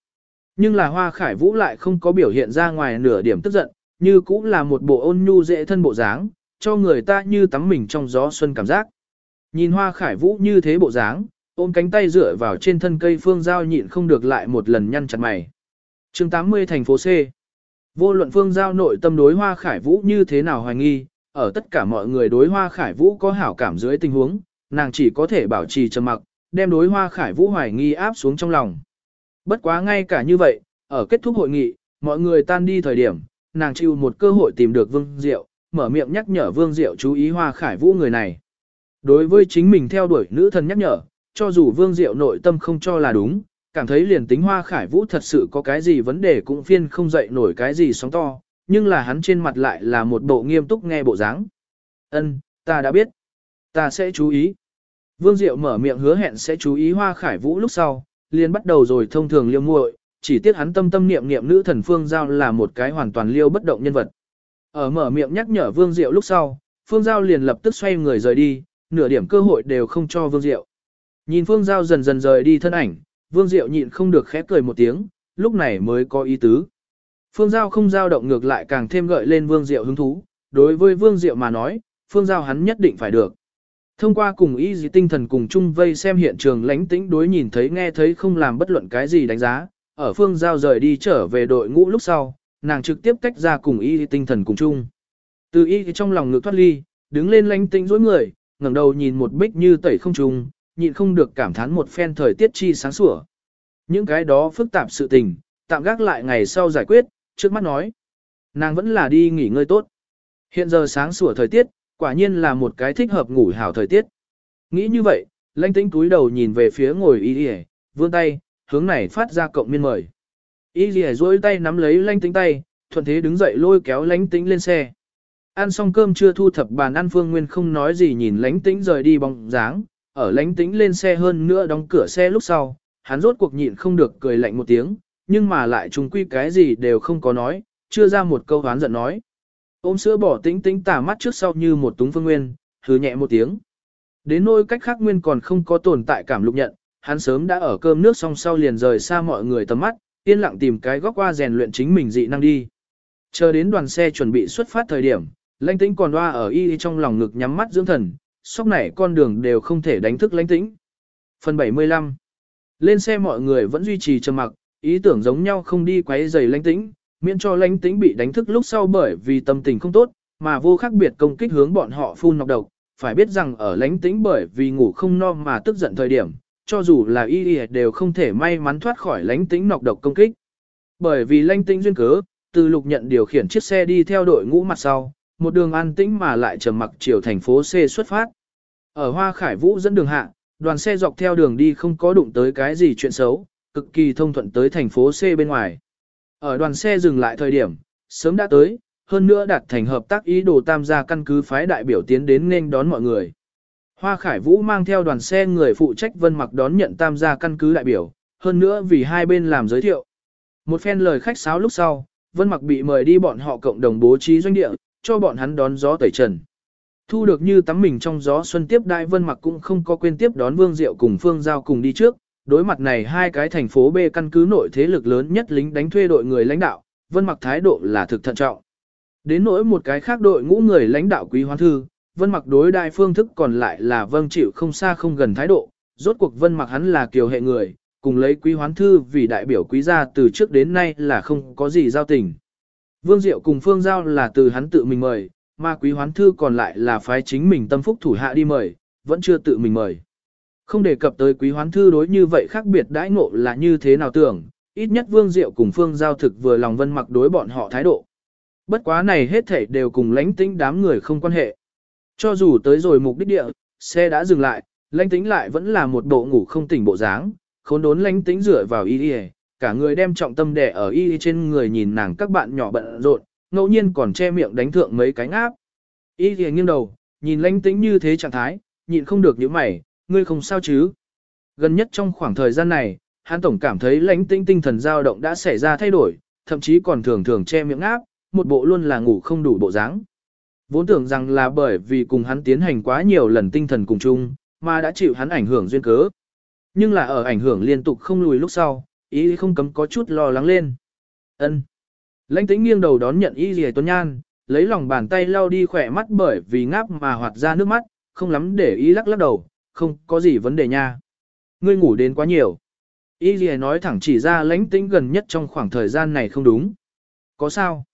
Nhưng là hoa khải vũ lại không có biểu hiện ra ngoài nửa điểm tức giận, như cũng là một bộ ôn nhu dễ thân bộ dáng, cho người ta như tắm mình trong gió xuân cảm giác. Nhìn hoa khải vũ như thế bộ dáng, ôm cánh tay dựa vào trên thân cây phương giao nhịn không được lại một lần nhăn chặt mày chương 80 thành phố C Vô luận phương giao nội tâm đối hoa khải vũ như thế nào hoài nghi, ở tất cả mọi người đối hoa khải vũ có hảo cảm dưới tình huống, nàng chỉ có thể bảo trì trầm mặc, đem đối hoa khải vũ hoài nghi áp xuống trong lòng. Bất quá ngay cả như vậy, ở kết thúc hội nghị, mọi người tan đi thời điểm, nàng chịu một cơ hội tìm được Vương Diệu, mở miệng nhắc nhở Vương Diệu chú ý Hoa Khải Vũ người này. Đối với chính mình theo đuổi nữ thần nhắc nhở, cho dù Vương Diệu nội tâm không cho là đúng, cảm thấy liền tính Hoa Khải Vũ thật sự có cái gì vấn đề cũng phiên không dậy nổi cái gì sóng to, nhưng là hắn trên mặt lại là một bộ nghiêm túc nghe bộ dáng. Ân, ta đã biết. Ta sẽ chú ý. Vương Diệu mở miệng hứa hẹn sẽ chú ý Hoa Khải Vũ lúc sau, liền bắt đầu rồi thông thường liêu muội, chỉ tiếc hắn tâm tâm niệm niệm nữ thần Phương Giao là một cái hoàn toàn liêu bất động nhân vật. Ở mở miệng nhắc nhở Vương Diệu lúc sau, Phương Giao liền lập tức xoay người rời đi, nửa điểm cơ hội đều không cho Vương Diệu. Nhìn Phương Giao dần dần rời đi thân ảnh, Vương Diệu nhịn không được khẽ cười một tiếng, lúc này mới có ý tứ. Phương Giao không giao động ngược lại càng thêm gợi lên Vương Diệu hứng thú, đối với Vương Diệu mà nói, Phương Giao hắn nhất định phải được. Thông qua cùng y gì tinh thần cùng chung vây xem hiện trường lánh tĩnh đối nhìn thấy nghe thấy không làm bất luận cái gì đánh giá, ở phương giao rời đi trở về đội ngũ lúc sau, nàng trực tiếp tách ra cùng y tinh thần cùng chung. Từ y trong lòng ngực thoát ly, đứng lên lánh tĩnh dối người, ngẩng đầu nhìn một bích như tẩy không trùng, nhịn không được cảm thán một phen thời tiết chi sáng sủa. Những cái đó phức tạp sự tình, tạm gác lại ngày sau giải quyết, trước mắt nói. Nàng vẫn là đi nghỉ ngơi tốt. Hiện giờ sáng sủa thời tiết, quả nhiên là một cái thích hợp ngủ hảo thời tiết. Nghĩ như vậy, lãnh tĩnh túi đầu nhìn về phía ngồi y y, vươn tay, hướng này phát ra cộng miên mời. Y y duỗi tay nắm lấy lãnh tĩnh tay, thuận thế đứng dậy lôi kéo lãnh tĩnh lên xe. Ăn xong cơm chưa thu thập bàn ăn Phương Nguyên không nói gì nhìn lãnh tĩnh rời đi bóng dáng, ở lánh tĩnh lên xe hơn nữa đóng cửa xe lúc sau, hắn rốt cuộc nhịn không được cười lạnh một tiếng, nhưng mà lại trùng quy cái gì đều không có nói, chưa ra một câu hoán giận nói. Ôm sữa bỏ tĩnh tĩnh tả mắt trước sau như một túng phương nguyên, hứ nhẹ một tiếng. Đến nỗi cách khác nguyên còn không có tồn tại cảm lục nhận, hắn sớm đã ở cơm nước xong sau liền rời xa mọi người tầm mắt, yên lặng tìm cái góc qua rèn luyện chính mình dị năng đi. Chờ đến đoàn xe chuẩn bị xuất phát thời điểm, lãnh tĩnh còn loa ở y trong lòng ngực nhắm mắt dưỡng thần, sóc nảy con đường đều không thể đánh thức lãnh tĩnh. Phần 75 Lên xe mọi người vẫn duy trì trầm mặc, ý tưởng giống nhau không đi quấy giày lãnh tĩnh, miễn cho lãnh tĩnh bị đánh thức lúc sau bởi vì tâm tình không tốt, mà vô khác biệt công kích hướng bọn họ phun nọc độc. Phải biết rằng ở lãnh tĩnh bởi vì ngủ không no mà tức giận thời điểm, cho dù là y y đều không thể may mắn thoát khỏi lãnh tĩnh nọc độc công kích. Bởi vì lãnh tĩnh duyên cớ, từ lục nhận điều khiển chiếc xe đi theo đội ngũ mặt sau, một đường an tĩnh mà lại trầm mặc chiều thành phố C xuất phát. Ở Hoa Khải Vũ dẫn đường hạ, đoàn xe dọc theo đường đi không có đụng tới cái gì chuyện xấu, cực kỳ thông thuận tới thành phố C bên ngoài. Ở đoàn xe dừng lại thời điểm, sớm đã tới, hơn nữa đạt thành hợp tác ý đồ tam gia căn cứ phái đại biểu tiến đến nên đón mọi người. Hoa Khải Vũ mang theo đoàn xe người phụ trách vân mặc đón nhận tam gia căn cứ đại biểu, hơn nữa vì hai bên làm giới thiệu. Một phen lời khách sáo lúc sau, vân mặc bị mời đi bọn họ cộng đồng bố trí doanh địa, cho bọn hắn đón gió tẩy trần. Thu được như tắm mình trong gió xuân tiếp đại vân mặc cũng không có quên tiếp đón Vương Diệu cùng Phương Giao cùng đi trước, đối mặt này hai cái thành phố B căn cứ nội thế lực lớn nhất lính đánh thuê đội người lãnh đạo, vân mặc thái độ là thực thận trọng. Đến nỗi một cái khác đội ngũ người lãnh đạo quý hoán thư, vân mặc đối đại phương thức còn lại là vâng chịu không xa không gần thái độ, rốt cuộc vân mặc hắn là kiều hệ người, cùng lấy quý hoán thư vì đại biểu quý gia từ trước đến nay là không có gì giao tình. Vương Diệu cùng Phương Giao là từ hắn tự mình mời, mà quý hoán thư còn lại là phái chính mình tâm phúc thủ hạ đi mời, vẫn chưa tự mình mời. Không đề cập tới quý hoán thư đối như vậy khác biệt đãi ngộ là như thế nào tưởng, ít nhất Vương Diệu cùng Phương Giao thực vừa lòng vân mặc đối bọn họ thái độ. Bất quá này hết thảy đều cùng lãnh tĩnh đám người không quan hệ. Cho dù tới rồi mục đích địa, xe đã dừng lại, lãnh tĩnh lại vẫn là một bộ ngủ không tỉnh bộ dáng, khốn đốn lãnh tĩnh rửa vào y cả người đem trọng tâm đè ở y trên người nhìn nàng các bạn nhỏ bận rộn, ngẫu nhiên còn che miệng đánh thượng mấy cái áp. Y thì nghiêng đầu, nhìn lãnh tĩnh như thế trạng thái, nhịn không được những mày, ngươi không sao chứ. Gần nhất trong khoảng thời gian này, hắn tổng cảm thấy lãnh tĩnh tinh thần dao động đã xảy ra thay đổi, thậm chí còn thường thường che miệng áp, một bộ luôn là ngủ không đủ bộ dáng. Vốn tưởng rằng là bởi vì cùng hắn tiến hành quá nhiều lần tinh thần cùng chung, mà đã chịu hắn ảnh hưởng duyên cớ. Nhưng là ở ảnh hưởng liên tục không lùi lúc sau, ý không cấm có chút lo lắng lên. Ân. Lãnh tĩnh nghiêng đầu đón nhận y dì tuấn nhan, lấy lòng bàn tay lau đi khỏe mắt bởi vì ngáp mà hoạt ra nước mắt, không lắm để ý lắc lắc đầu, không có gì vấn đề nha. Ngươi ngủ đến quá nhiều. Y dì nói thẳng chỉ ra lãnh tĩnh gần nhất trong khoảng thời gian này không đúng. Có sao?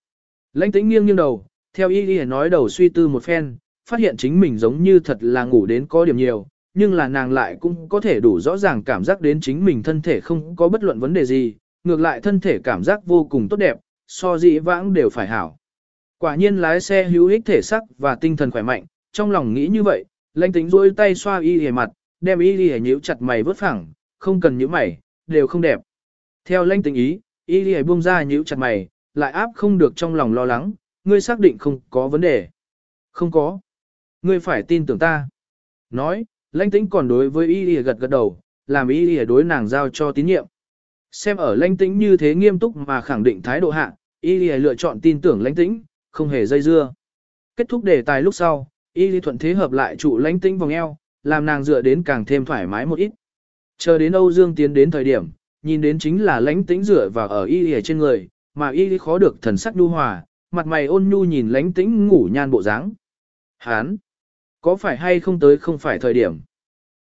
Lãnh tĩnh nghiêng nghiêng đầu, theo y dì nói đầu suy tư một phen, phát hiện chính mình giống như thật là ngủ đến có điểm nhiều, nhưng là nàng lại cũng có thể đủ rõ ràng cảm giác đến chính mình thân thể không có bất luận vấn đề gì, ngược lại thân thể cảm giác vô cùng tốt đẹp, so dĩ vãng đều phải hảo. Quả nhiên lái xe hữu ích thể sắc và tinh thần khỏe mạnh, trong lòng nghĩ như vậy, lãnh tính rôi tay xoa y hề mặt, đem y hề nhíu chặt mày vớt phẳng, không cần nhíu mày, đều không đẹp. Theo lãnh tính ý, y hề buông ra nhíu chặt mày, lại áp không được trong lòng lo lắng, ngươi xác định không có vấn đề. Không có. Ngươi phải tin tưởng ta. Nói, lãnh tĩnh còn đối với y lìa gật gật đầu, làm y lìa đối nàng giao cho tín nhiệm. Xem ở lãnh tĩnh như thế nghiêm túc mà khẳng định thái độ hạ, y lìa lựa chọn tin tưởng lãnh tĩnh, không hề dây dưa. Kết thúc đề tài lúc sau, y lìa thuận thế hợp lại trụ lãnh tĩnh vòng eo, làm nàng dựa đến càng thêm thoải mái một ít. Chờ đến Âu Dương tiến đến thời điểm, nhìn đến chính là lãnh tĩnh dựa vào ở y lìa trên người, mà y lìa khó được thần sắc nhu hòa, mặt mày ôn nhu nhìn lãnh tĩnh ngủ nhan bộ dáng. Hán! Có phải hay không tới không phải thời điểm.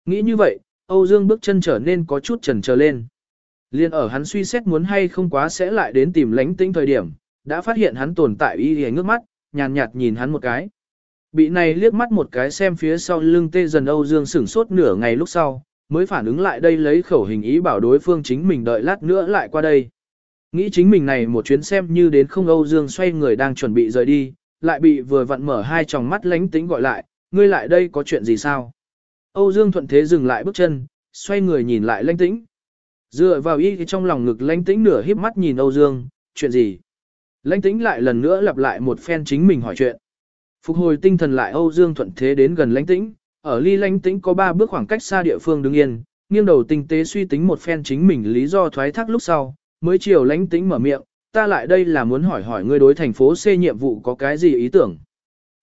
Nghĩ như vậy, Âu Dương bước chân trở nên có chút chần chờ lên. Liên ở hắn suy xét muốn hay không quá sẽ lại đến tìm lánh tĩnh thời điểm, đã phát hiện hắn tồn tại y hề ngước mắt, nhàn nhạt nhìn hắn một cái. Bị này liếc mắt một cái xem phía sau lưng tê dần Âu Dương sửng sốt nửa ngày lúc sau, mới phản ứng lại đây lấy khẩu hình ý bảo đối phương chính mình đợi lát nữa lại qua đây. Nghĩ chính mình này một chuyến xem như đến không Âu Dương xoay người đang chuẩn bị rời đi, lại bị vừa vặn mở hai tròng mắt lánh tĩnh gọi lại, ngươi lại đây có chuyện gì sao? Âu Dương thuận thế dừng lại bước chân, xoay người nhìn lại lãnh tĩnh. Dựa vào y trong lòng ngực lãnh tĩnh nửa híp mắt nhìn Âu Dương, chuyện gì? Lãnh tĩnh lại lần nữa lặp lại một phen chính mình hỏi chuyện. Phục hồi tinh thần lại Âu Dương thuận thế đến gần lãnh tĩnh, ở ly lãnh tĩnh có ba bước khoảng cách xa địa phương đứng yên, nghiêng đầu tinh tế suy tính một phen chính mình lý do thoái thác lúc sau, mới chiều lãnh tĩnh mở miệng, ta lại đây là muốn hỏi hỏi ngươi đối thành phố C nhiệm vụ có cái gì ý tưởng.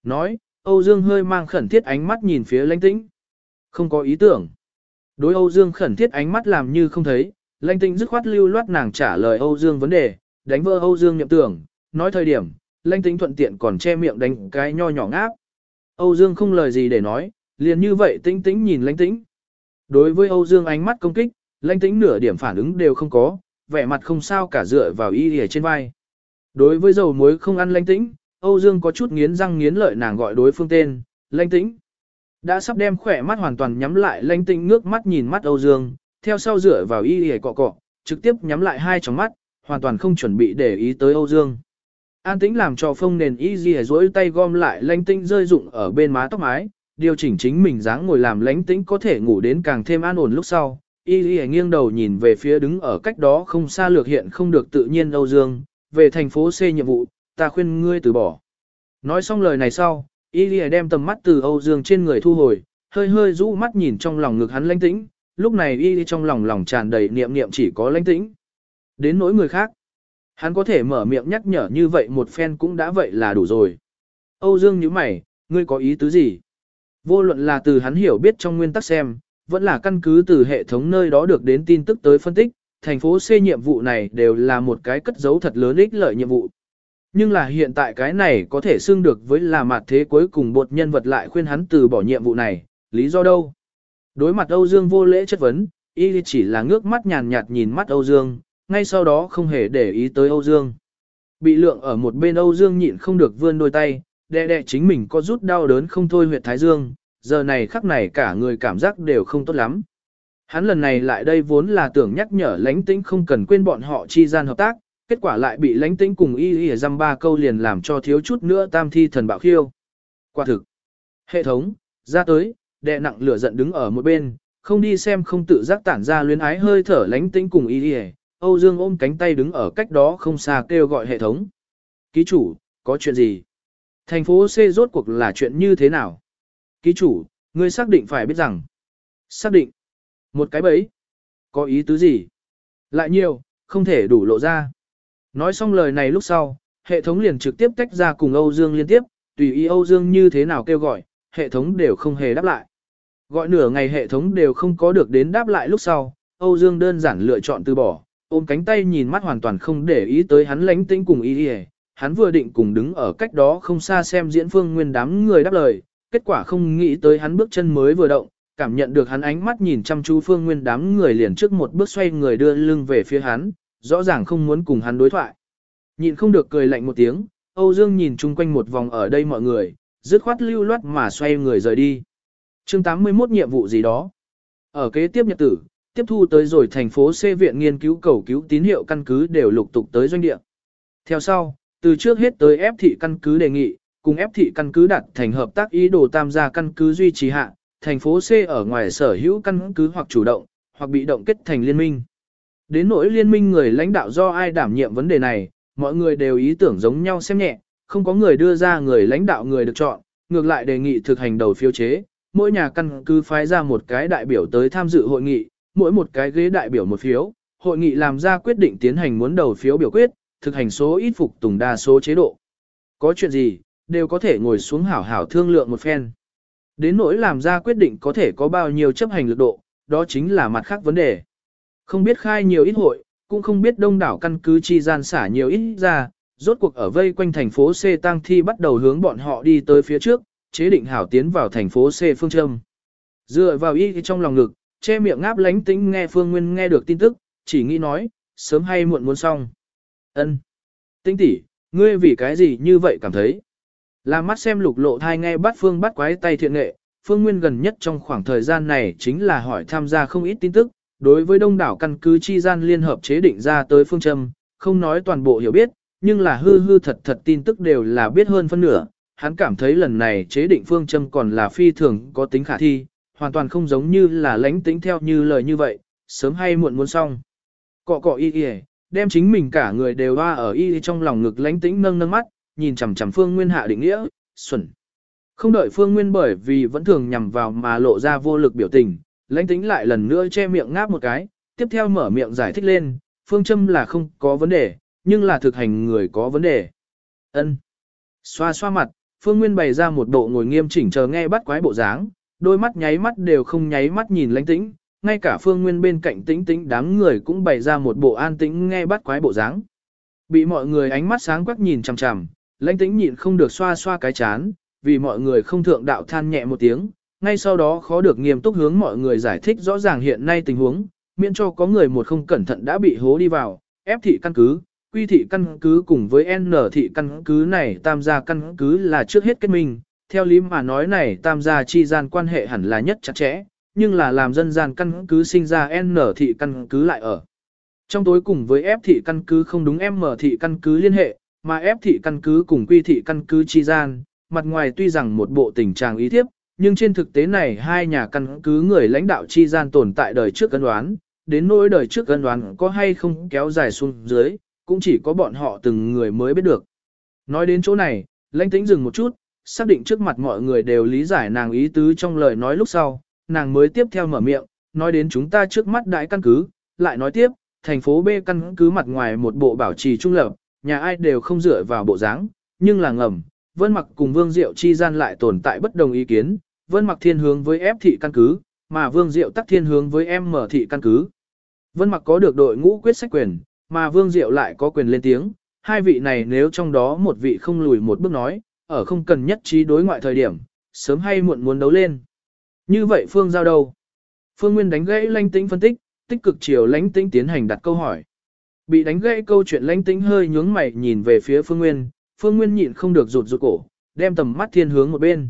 Nói, Âu Dương hơi mang khẩn thiết ánh mắt nhìn phía lãnh tĩnh. Không có ý tưởng. Đối Âu Dương khẩn thiết ánh mắt làm như không thấy, lãnh tĩnh dứt khoát lưu loát nàng trả lời Âu Dương vấn đề, đánh vỡ Âu Dương nhậm tưởng, nói thời điểm, lãnh tĩnh thuận tiện còn che miệng đánh cái nho nhỏ ngáp. Âu Dương không lời gì để nói, liền như vậy tĩnh tĩnh nhìn lãnh tĩnh. Đối với Âu Dương ánh mắt công kích, lãnh tĩnh nửa điểm phản ứng đều không có, vẻ mặt không sao cả dựa vào y lìa trên vai. Đối với dầu muối không ăn lanh tĩnh, Âu Dương có chút nghiến răng nghiến lợi nàng gọi đối phương tên, lanh tĩnh. Đã sắp đem khỏe mắt hoàn toàn nhắm lại lanh tĩnh ngước mắt nhìn mắt Âu Dương, theo sau dựa vào y y cọ cọ, trực tiếp nhắm lại hai tròng mắt, hoàn toàn không chuẩn bị để ý tới Âu Dương. An tĩnh làm cho phông nền y y duỗi tay gom lại lanh tĩnh rơi rụng ở bên má tóc mái, điều chỉnh chính mình dáng ngồi làm lãnh tĩnh có thể ngủ đến càng thêm an ổn lúc sau, Y Y nghiêng đầu nhìn về phía đứng ở cách đó không xa lược hiện không được tự nhiên Âu Dương, về thành phố C nhiệm vụ, ta khuyên ngươi từ bỏ. Nói xong lời này sau, Y đem tầm mắt từ Âu Dương trên người thu hồi, hơi hơi rũ mắt nhìn trong lòng ngực hắn lãnh tĩnh, lúc này Y Y trong lòng lòng tràn đầy niệm niệm chỉ có lãnh tĩnh. Đến nỗi người khác, hắn có thể mở miệng nhắc nhở như vậy một phen cũng đã vậy là đủ rồi. Âu Dương nhíu mày, ngươi có ý tứ gì? Vô luận là từ hắn hiểu biết trong nguyên tắc xem, vẫn là căn cứ từ hệ thống nơi đó được đến tin tức tới phân tích, thành phố C nhiệm vụ này đều là một cái cất giấu thật lớn ích lợi nhiệm vụ. Nhưng là hiện tại cái này có thể xưng được với là mặt thế cuối cùng bột nhân vật lại khuyên hắn từ bỏ nhiệm vụ này, lý do đâu? Đối mặt Âu Dương vô lễ chất vấn, y chỉ là ngước mắt nhàn nhạt nhìn mắt Âu Dương, ngay sau đó không hề để ý tới Âu Dương. Bị lượng ở một bên Âu Dương nhịn không được vươn đôi tay, đe đe chính mình có rút đau đớn không thôi huyệt thái dương, giờ này khắc này cả người cảm giác đều không tốt lắm. Hắn lần này lại đây vốn là tưởng nhắc nhở lánh tĩnh không cần quên bọn họ chi gian hợp tác, kết quả lại bị lánh tĩnh cùng y y dăm ba câu liền làm cho thiếu chút nữa tam thi thần bạo khiêu. Quả thực, hệ thống, ra tới, đệ nặng lửa giận đứng ở một bên, không đi xem không tự giác tản ra luyến ái hơi thở lánh tĩnh cùng y y, Âu Dương ôm cánh tay đứng ở cách đó không xa kêu gọi hệ thống. Ký chủ, có chuyện gì? Thành phố C rốt cuộc là chuyện như thế nào? Ký chủ, ngươi xác định phải biết rằng. Xác định. Một cái bẫy. Có ý tứ gì? Lại nhiều, không thể đủ lộ ra. Nói xong lời này lúc sau, hệ thống liền trực tiếp tách ra cùng Âu Dương liên tiếp, tùy ý Âu Dương như thế nào kêu gọi, hệ thống đều không hề đáp lại. Gọi nửa ngày hệ thống đều không có được đến đáp lại lúc sau, Âu Dương đơn giản lựa chọn từ bỏ, ôm cánh tay nhìn mắt hoàn toàn không để ý tới hắn lánh tĩnh cùng ý ý, hắn vừa định cùng đứng ở cách đó không xa xem diễn phương nguyên đám người đáp lời, kết quả không nghĩ tới hắn bước chân mới vừa động, cảm nhận được hắn ánh mắt nhìn chăm chú phương nguyên đám người liền trước một bước xoay người đưa lưng về phía hắn, rõ ràng không muốn cùng hắn đối thoại. Nhìn không được cười lạnh một tiếng, Âu Dương nhìn chung quanh một vòng ở đây mọi người, dứt khoát lưu loát mà xoay người rời đi. chương 81 nhiệm vụ gì đó. Ở kế tiếp nhật tử, tiếp thu tới rồi thành phố C viện nghiên cứu cầu cứu tín hiệu căn cứ đều lục tục tới doanh địa. Theo sau, từ trước hết tới ép thị căn cứ đề nghị, cùng ép thị căn cứ đặt thành hợp tác ý đồ tam gia căn cứ duy trì hạ, thành phố C ở ngoài sở hữu căn cứ hoặc chủ động, hoặc bị động kết thành liên minh. Đến nỗi liên minh người lãnh đạo do ai đảm nhiệm vấn đề này, mọi người đều ý tưởng giống nhau xem nhẹ, không có người đưa ra người lãnh đạo người được chọn, ngược lại đề nghị thực hành đầu phiếu chế, mỗi nhà căn cứ phái ra một cái đại biểu tới tham dự hội nghị, mỗi một cái ghế đại biểu một phiếu, hội nghị làm ra quyết định tiến hành muốn đầu phiếu biểu quyết, thực hành số ít phục tùng đa số chế độ. Có chuyện gì, đều có thể ngồi xuống hảo hảo thương lượng một phen. Đến nỗi làm ra quyết định có thể có bao nhiêu chấp hành lực độ, đó chính là mặt khác vấn đề. Không biết khai nhiều ít hội, cũng không biết đông đảo căn cứ chi gian xả nhiều ít ra, rốt cuộc ở vây quanh thành phố C tăng thi bắt đầu hướng bọn họ đi tới phía trước, chế định hảo tiến vào thành phố C phương châm. Dựa vào y trong lòng ngực, che miệng ngáp lánh tĩnh nghe Phương Nguyên nghe được tin tức, chỉ nghĩ nói, sớm hay muộn muốn xong. Ân, Tĩnh tỷ, ngươi vì cái gì như vậy cảm thấy? Làm mắt xem lục lộ thai nghe bắt Phương bắt quái tay thiện nghệ, Phương Nguyên gần nhất trong khoảng thời gian này chính là hỏi tham gia không ít tin tức, đối với đông đảo căn cứ chi gian liên hợp chế định ra tới phương châm, không nói toàn bộ hiểu biết, nhưng là hư hư thật thật tin tức đều là biết hơn phân nửa. Hắn cảm thấy lần này chế định phương châm còn là phi thường có tính khả thi, hoàn toàn không giống như là lánh tính theo như lời như vậy, sớm hay muộn muốn xong. Cọ cọ y y, đem chính mình cả người đều hoa ở y trong lòng ngực lánh tĩnh nâng nâng mắt, nhìn chằm chằm phương nguyên hạ định nghĩa, xuẩn. Không đợi phương nguyên bởi vì vẫn thường nhằm vào mà lộ ra vô lực biểu tình, lãnh tính lại lần nữa che miệng ngáp một cái, tiếp theo mở miệng giải thích lên, phương châm là không có vấn đề, nhưng là thực hành người có vấn đề. ân Xoa xoa mặt, phương nguyên bày ra một bộ ngồi nghiêm chỉnh chờ nghe bắt quái bộ dáng, đôi mắt nháy mắt đều không nháy mắt nhìn lãnh tĩnh, ngay cả phương nguyên bên cạnh tĩnh tĩnh đám người cũng bày ra một bộ an tĩnh nghe bắt quái bộ dáng. Bị mọi người ánh mắt sáng quắc nhìn chằm chằm, lãnh tĩnh nhịn không được xoa xoa cái chán, vì mọi người không thượng đạo than nhẹ một tiếng, ngay sau đó khó được nghiêm túc hướng mọi người giải thích rõ ràng hiện nay tình huống, miễn cho có người một không cẩn thận đã bị hố đi vào, ép thị căn cứ, quy thị căn cứ cùng với N thị căn cứ này tam gia căn cứ là trước hết kết minh, theo lý mà nói này tam gia chi gian quan hệ hẳn là nhất chặt chẽ, nhưng là làm dân gian căn cứ sinh ra N thị căn cứ lại ở. Trong tối cùng với F thị căn cứ không đúng M thị căn cứ liên hệ, mà F thị căn cứ cùng quy thị căn cứ chi gian, mặt ngoài tuy rằng một bộ tình trạng ý thiếp, nhưng trên thực tế này hai nhà căn cứ người lãnh đạo chi gian tồn tại đời trước cân đoán, đến nỗi đời trước cân đoán có hay không kéo dài xuống dưới, cũng chỉ có bọn họ từng người mới biết được. Nói đến chỗ này, lãnh tĩnh dừng một chút, xác định trước mặt mọi người đều lý giải nàng ý tứ trong lời nói lúc sau, nàng mới tiếp theo mở miệng, nói đến chúng ta trước mắt đại căn cứ, lại nói tiếp, thành phố B căn cứ mặt ngoài một bộ bảo trì trung lập, nhà ai đều không dựa vào bộ dáng, nhưng là ngầm, Vân Mặc cùng Vương Diệu chi gian lại tồn tại bất đồng ý kiến, Vân Mặc thiên hướng với F thị căn cứ, mà Vương Diệu tắc thiên hướng với M thị căn cứ. Vân Mặc có được đội ngũ quyết sách quyền, mà Vương Diệu lại có quyền lên tiếng, hai vị này nếu trong đó một vị không lùi một bước nói, ở không cần nhất trí đối ngoại thời điểm, sớm hay muộn muốn đấu lên. Như vậy Phương giao đâu? Phương Nguyên đánh gãy lanh tĩnh phân tích, tích cực chiều lãnh tĩnh tiến hành đặt câu hỏi. Bị đánh gãy câu chuyện lãnh tĩnh hơi nhướng mày nhìn về phía Phương Nguyên, Phương Nguyên nhịn không được rụt rụt cổ, đem tầm mắt thiên hướng một bên.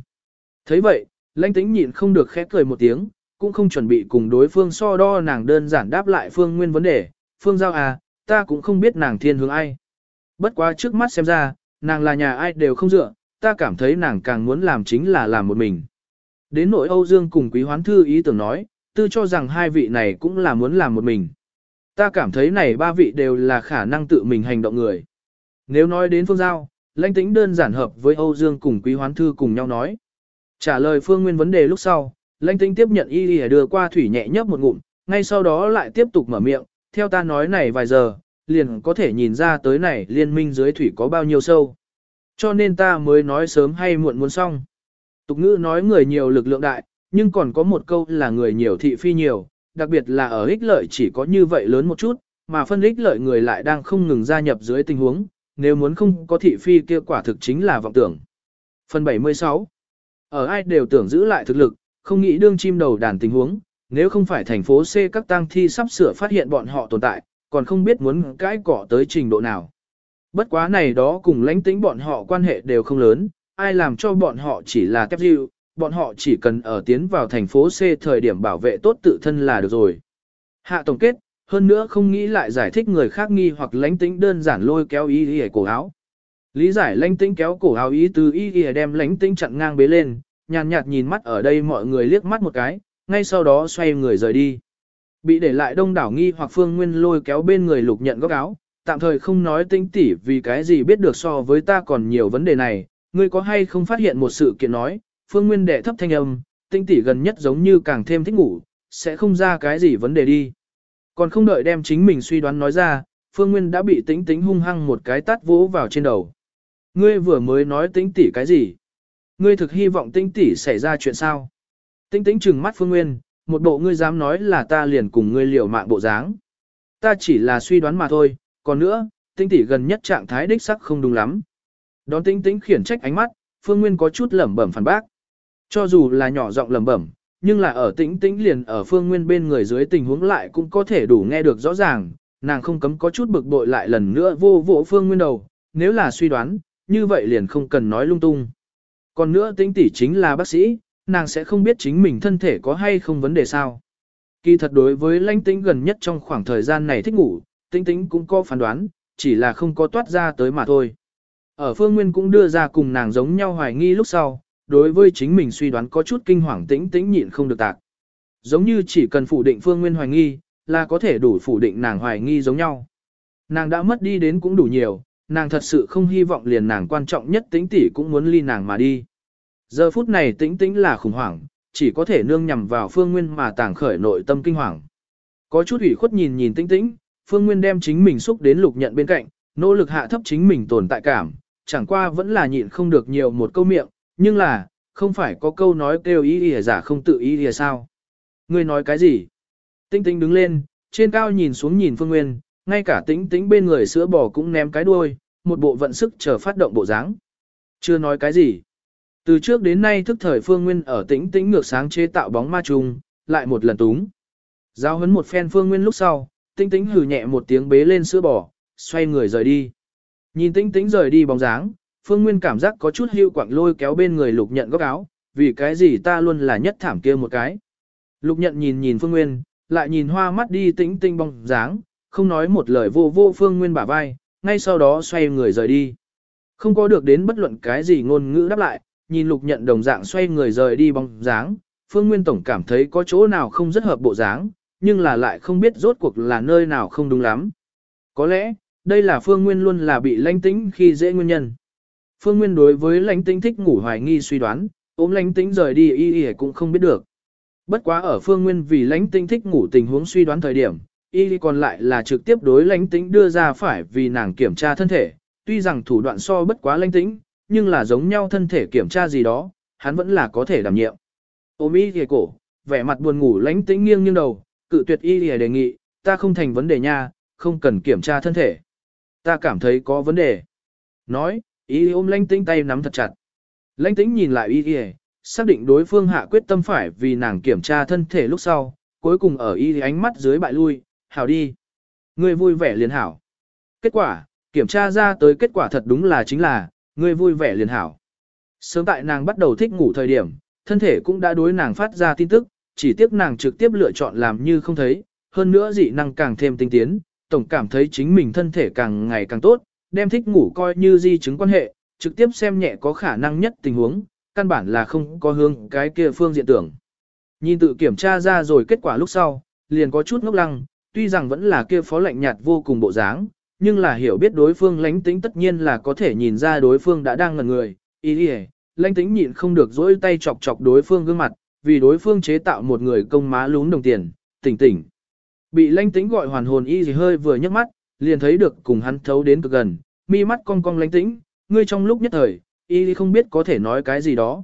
thấy vậy, lãnh tĩnh nhịn không được khẽ cười một tiếng, cũng không chuẩn bị cùng đối phương so đo nàng đơn giản đáp lại Phương Nguyên vấn đề. Phương Giao à, ta cũng không biết nàng thiên hướng ai. Bất quá trước mắt xem ra, nàng là nhà ai đều không dựa, ta cảm thấy nàng càng muốn làm chính là làm một mình. Đến nội Âu Dương cùng Quý Hoán Thư ý tưởng nói, tư cho rằng hai vị này cũng là muốn làm một mình. Ta cảm thấy này ba vị đều là khả năng tự mình hành động người. Nếu nói đến Phương Giao, lãnh tĩnh đơn giản hợp với Âu Dương cùng Quý Hoán Thư cùng nhau nói. Trả lời Phương Nguyên vấn đề lúc sau, lãnh tinh tiếp nhận y y đưa qua thủy nhẹ nhấp một ngụm, ngay sau đó lại tiếp tục mở miệng, theo ta nói này vài giờ, liền có thể nhìn ra tới này liên minh dưới thủy có bao nhiêu sâu. Cho nên ta mới nói sớm hay muộn muốn xong. Tục ngữ nói người nhiều lực lượng đại, nhưng còn có một câu là người nhiều thị phi nhiều, đặc biệt là ở ích lợi chỉ có như vậy lớn một chút, mà phân ích lợi người lại đang không ngừng gia nhập dưới tình huống, nếu muốn không có thị phi kia quả thực chính là vọng tưởng. Phần 76 ở ai đều tưởng giữ lại thực lực, không nghĩ đương chim đầu đàn tình huống, nếu không phải thành phố C các tang thi sắp sửa phát hiện bọn họ tồn tại, còn không biết muốn cãi cỏ tới trình độ nào. Bất quá này đó cùng lãnh tính bọn họ quan hệ đều không lớn, ai làm cho bọn họ chỉ là tép dịu, bọn họ chỉ cần ở tiến vào thành phố C thời điểm bảo vệ tốt tự thân là được rồi. Hạ tổng kết, hơn nữa không nghĩ lại giải thích người khác nghi hoặc lãnh tính đơn giản lôi kéo ý hề cổ áo. Lý giải lãnh tĩnh kéo cổ áo ý từ ý y đem lãnh tĩnh chặn ngang bế lên, nhàn nhạt nhìn mắt ở đây mọi người liếc mắt một cái, ngay sau đó xoay người rời đi. Bị để lại đông đảo nghi hoặc phương nguyên lôi kéo bên người lục nhận góc áo, tạm thời không nói tinh tỉ vì cái gì biết được so với ta còn nhiều vấn đề này, ngươi có hay không phát hiện một sự kiện nói, phương nguyên đệ thấp thanh âm, tinh tỉ gần nhất giống như càng thêm thích ngủ, sẽ không ra cái gì vấn đề đi. Còn không đợi đem chính mình suy đoán nói ra, phương nguyên đã bị tính tính hung hăng một cái tát vỗ vào trên đầu. Ngươi vừa mới nói tĩnh tỷ cái gì? Ngươi thực hy vọng tinh tỷ xảy ra chuyện sao? Tinh tĩnh trừng mắt phương nguyên, một bộ ngươi dám nói là ta liền cùng ngươi liều mạng bộ dáng. Ta chỉ là suy đoán mà thôi, còn nữa, tinh tỷ gần nhất trạng thái đích sắc không đúng lắm. Đón tinh tĩnh khiển trách ánh mắt, Phương Nguyên có chút lẩm bẩm phản bác. Cho dù là nhỏ giọng lẩm bẩm, nhưng là ở tĩnh tĩnh liền ở Phương Nguyên bên người dưới tình huống lại cũng có thể đủ nghe được rõ ràng, nàng không cấm có chút bực bội lại lần nữa vô vỗ Phương Nguyên đầu, nếu là suy đoán, như vậy liền không cần nói lung tung. Còn nữa tĩnh tỷ chính là bác sĩ, nàng sẽ không biết chính mình thân thể có hay không vấn đề sao. Kỳ thật đối với lãnh tĩnh gần nhất trong khoảng thời gian này thích ngủ, tĩnh tĩnh cũng có phán đoán, chỉ là không có toát ra tới mà thôi. Ở phương nguyên cũng đưa ra cùng nàng giống nhau hoài nghi lúc sau, đối với chính mình suy đoán có chút kinh hoàng tĩnh tĩnh nhịn không được tạc. Giống như chỉ cần phủ định phương nguyên hoài nghi, là có thể đủ phủ định nàng hoài nghi giống nhau. Nàng đã mất đi đến cũng đủ nhiều, nàng thật sự không hy vọng liền nàng quan trọng nhất tĩnh tỷ cũng muốn ly nàng mà đi. Giờ phút này tĩnh tĩnh là khủng hoảng, chỉ có thể nương nhằm vào phương nguyên mà tàng khởi nội tâm kinh hoàng. Có chút ủy khuất nhìn nhìn tĩnh tĩnh, phương nguyên đem chính mình xúc đến lục nhận bên cạnh, nỗ lực hạ thấp chính mình tồn tại cảm, chẳng qua vẫn là nhịn không được nhiều một câu miệng, nhưng là, không phải có câu nói kêu ý ỉa giả không tự ý ỉa sao. Ngươi nói cái gì? Tĩnh tĩnh đứng lên, trên cao nhìn xuống nhìn phương nguyên, ngay cả tĩnh tĩnh bên người sữa bò cũng ném cái đuôi, một bộ vận sức chờ phát động bộ dáng. Chưa nói cái gì. Từ trước đến nay thức thời phương nguyên ở tĩnh tĩnh ngược sáng chế tạo bóng ma trùng, lại một lần túng. Giao hấn một phen phương nguyên lúc sau, tĩnh tĩnh hừ nhẹ một tiếng bế lên sữa bò, xoay người rời đi. Nhìn tĩnh tĩnh rời đi bóng dáng, phương nguyên cảm giác có chút hưu quảng lôi kéo bên người lục nhận góc áo, vì cái gì ta luôn là nhất thảm kia một cái. Lục nhận nhìn nhìn phương nguyên, lại nhìn hoa mắt đi tĩnh tinh bóng dáng, không nói một lời vô vô phương nguyên bả vai, ngay sau đó xoay người rời đi. Không có được đến bất luận cái gì ngôn ngữ đáp lại, nhìn lục nhận đồng dạng xoay người rời đi bóng dáng, phương nguyên tổng cảm thấy có chỗ nào không rất hợp bộ dáng, nhưng là lại không biết rốt cuộc là nơi nào không đúng lắm. Có lẽ, đây là phương nguyên luôn là bị lãnh tĩnh khi dễ nguyên nhân. Phương nguyên đối với lãnh tĩnh thích ngủ hoài nghi suy đoán, ôm lãnh tĩnh rời đi y y cũng không biết được. Bất quá ở phương nguyên vì lãnh tĩnh thích ngủ tình huống suy đoán thời điểm, y còn lại là trực tiếp đối lãnh tĩnh đưa ra phải vì nàng kiểm tra thân thể, tuy rằng thủ đoạn so bất quá lãnh tĩnh, nhưng là giống nhau thân thể kiểm tra gì đó, hắn vẫn là có thể đảm nhiệm. Ôm y thì cổ, vẻ mặt buồn ngủ lãnh tĩnh nghiêng nghiêng đầu, cự tuyệt y thì đề nghị, ta không thành vấn đề nha, không cần kiểm tra thân thể. Ta cảm thấy có vấn đề. Nói, y ôm lãnh tĩnh tay nắm thật chặt. Lãnh tĩnh nhìn lại y thì, xác định đối phương hạ quyết tâm phải vì nàng kiểm tra thân thể lúc sau, cuối cùng ở y ánh mắt dưới bại lui, hảo đi. Ngươi vui vẻ liền hảo. Kết quả, kiểm tra ra tới kết quả thật đúng là chính là, ngươi vui vẻ liền hảo. Sớm tại nàng bắt đầu thích ngủ thời điểm, thân thể cũng đã đối nàng phát ra tin tức, chỉ tiếc nàng trực tiếp lựa chọn làm như không thấy, hơn nữa dị năng càng thêm tinh tiến, tổng cảm thấy chính mình thân thể càng ngày càng tốt, đem thích ngủ coi như di chứng quan hệ, trực tiếp xem nhẹ có khả năng nhất tình huống, căn bản là không có hướng cái kia phương diện tưởng. Nhìn tự kiểm tra ra rồi kết quả lúc sau, liền có chút ngốc lăng, tuy rằng vẫn là kia phó lạnh nhạt vô cùng bộ dáng, nhưng là hiểu biết đối phương lánh tính tất nhiên là có thể nhìn ra đối phương đã đang ngần người. Ý ý, lãnh tính nhịn không được dỗi tay chọc chọc đối phương gương mặt, vì đối phương chế tạo một người công má lún đồng tiền, tỉnh tỉnh. Bị lãnh tính gọi hoàn hồn y gì hơi vừa nhấc mắt, liền thấy được cùng hắn thấu đến cực gần, mi mắt cong cong lãnh tĩnh, ngươi trong lúc nhất thời, y không biết có thể nói cái gì đó.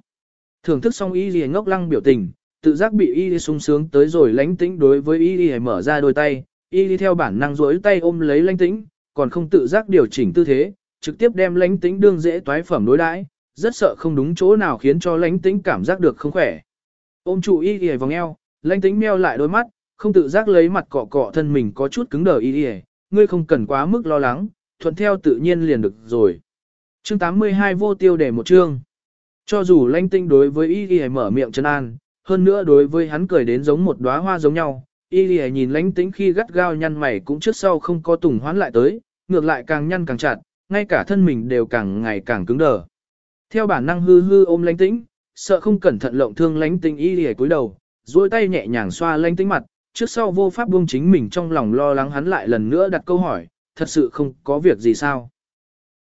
Thưởng thức xong y gì ngốc lăng biểu tình, tự giác bị y sung sướng tới rồi lãnh tĩnh đối với y mở ra đôi tay, y theo bản năng rỗi tay ôm lấy lãnh tĩnh, còn không tự giác điều chỉnh tư thế, trực tiếp đem lãnh tĩnh đương dễ toái phẩm đối đãi, rất sợ không đúng chỗ nào khiến cho lãnh tĩnh cảm giác được không khỏe. Ôm trụ y đi vòng eo, lãnh tĩnh meo lại đôi mắt, không tự giác lấy mặt cọ cọ thân mình có chút cứng đờ y đi ngươi không cần quá mức lo lắng, thuận theo tự nhiên liền được rồi. Chương 82 vô tiêu để một chương. Cho dù lãnh tĩnh đối với y y mở miệng chân an, hơn nữa đối với hắn cười đến giống một đóa hoa giống nhau, Y lìa nhìn lánh tĩnh khi gắt gao nhăn mày cũng trước sau không có tùng hoán lại tới, ngược lại càng nhăn càng chặt, ngay cả thân mình đều càng ngày càng cứng đờ. Theo bản năng hư hư ôm lánh tĩnh, sợ không cẩn thận lộng thương lánh tĩnh y lìa cúi đầu, duỗi tay nhẹ nhàng xoa lánh tĩnh mặt, trước sau vô pháp buông chính mình trong lòng lo lắng hắn lại lần nữa đặt câu hỏi, thật sự không có việc gì sao.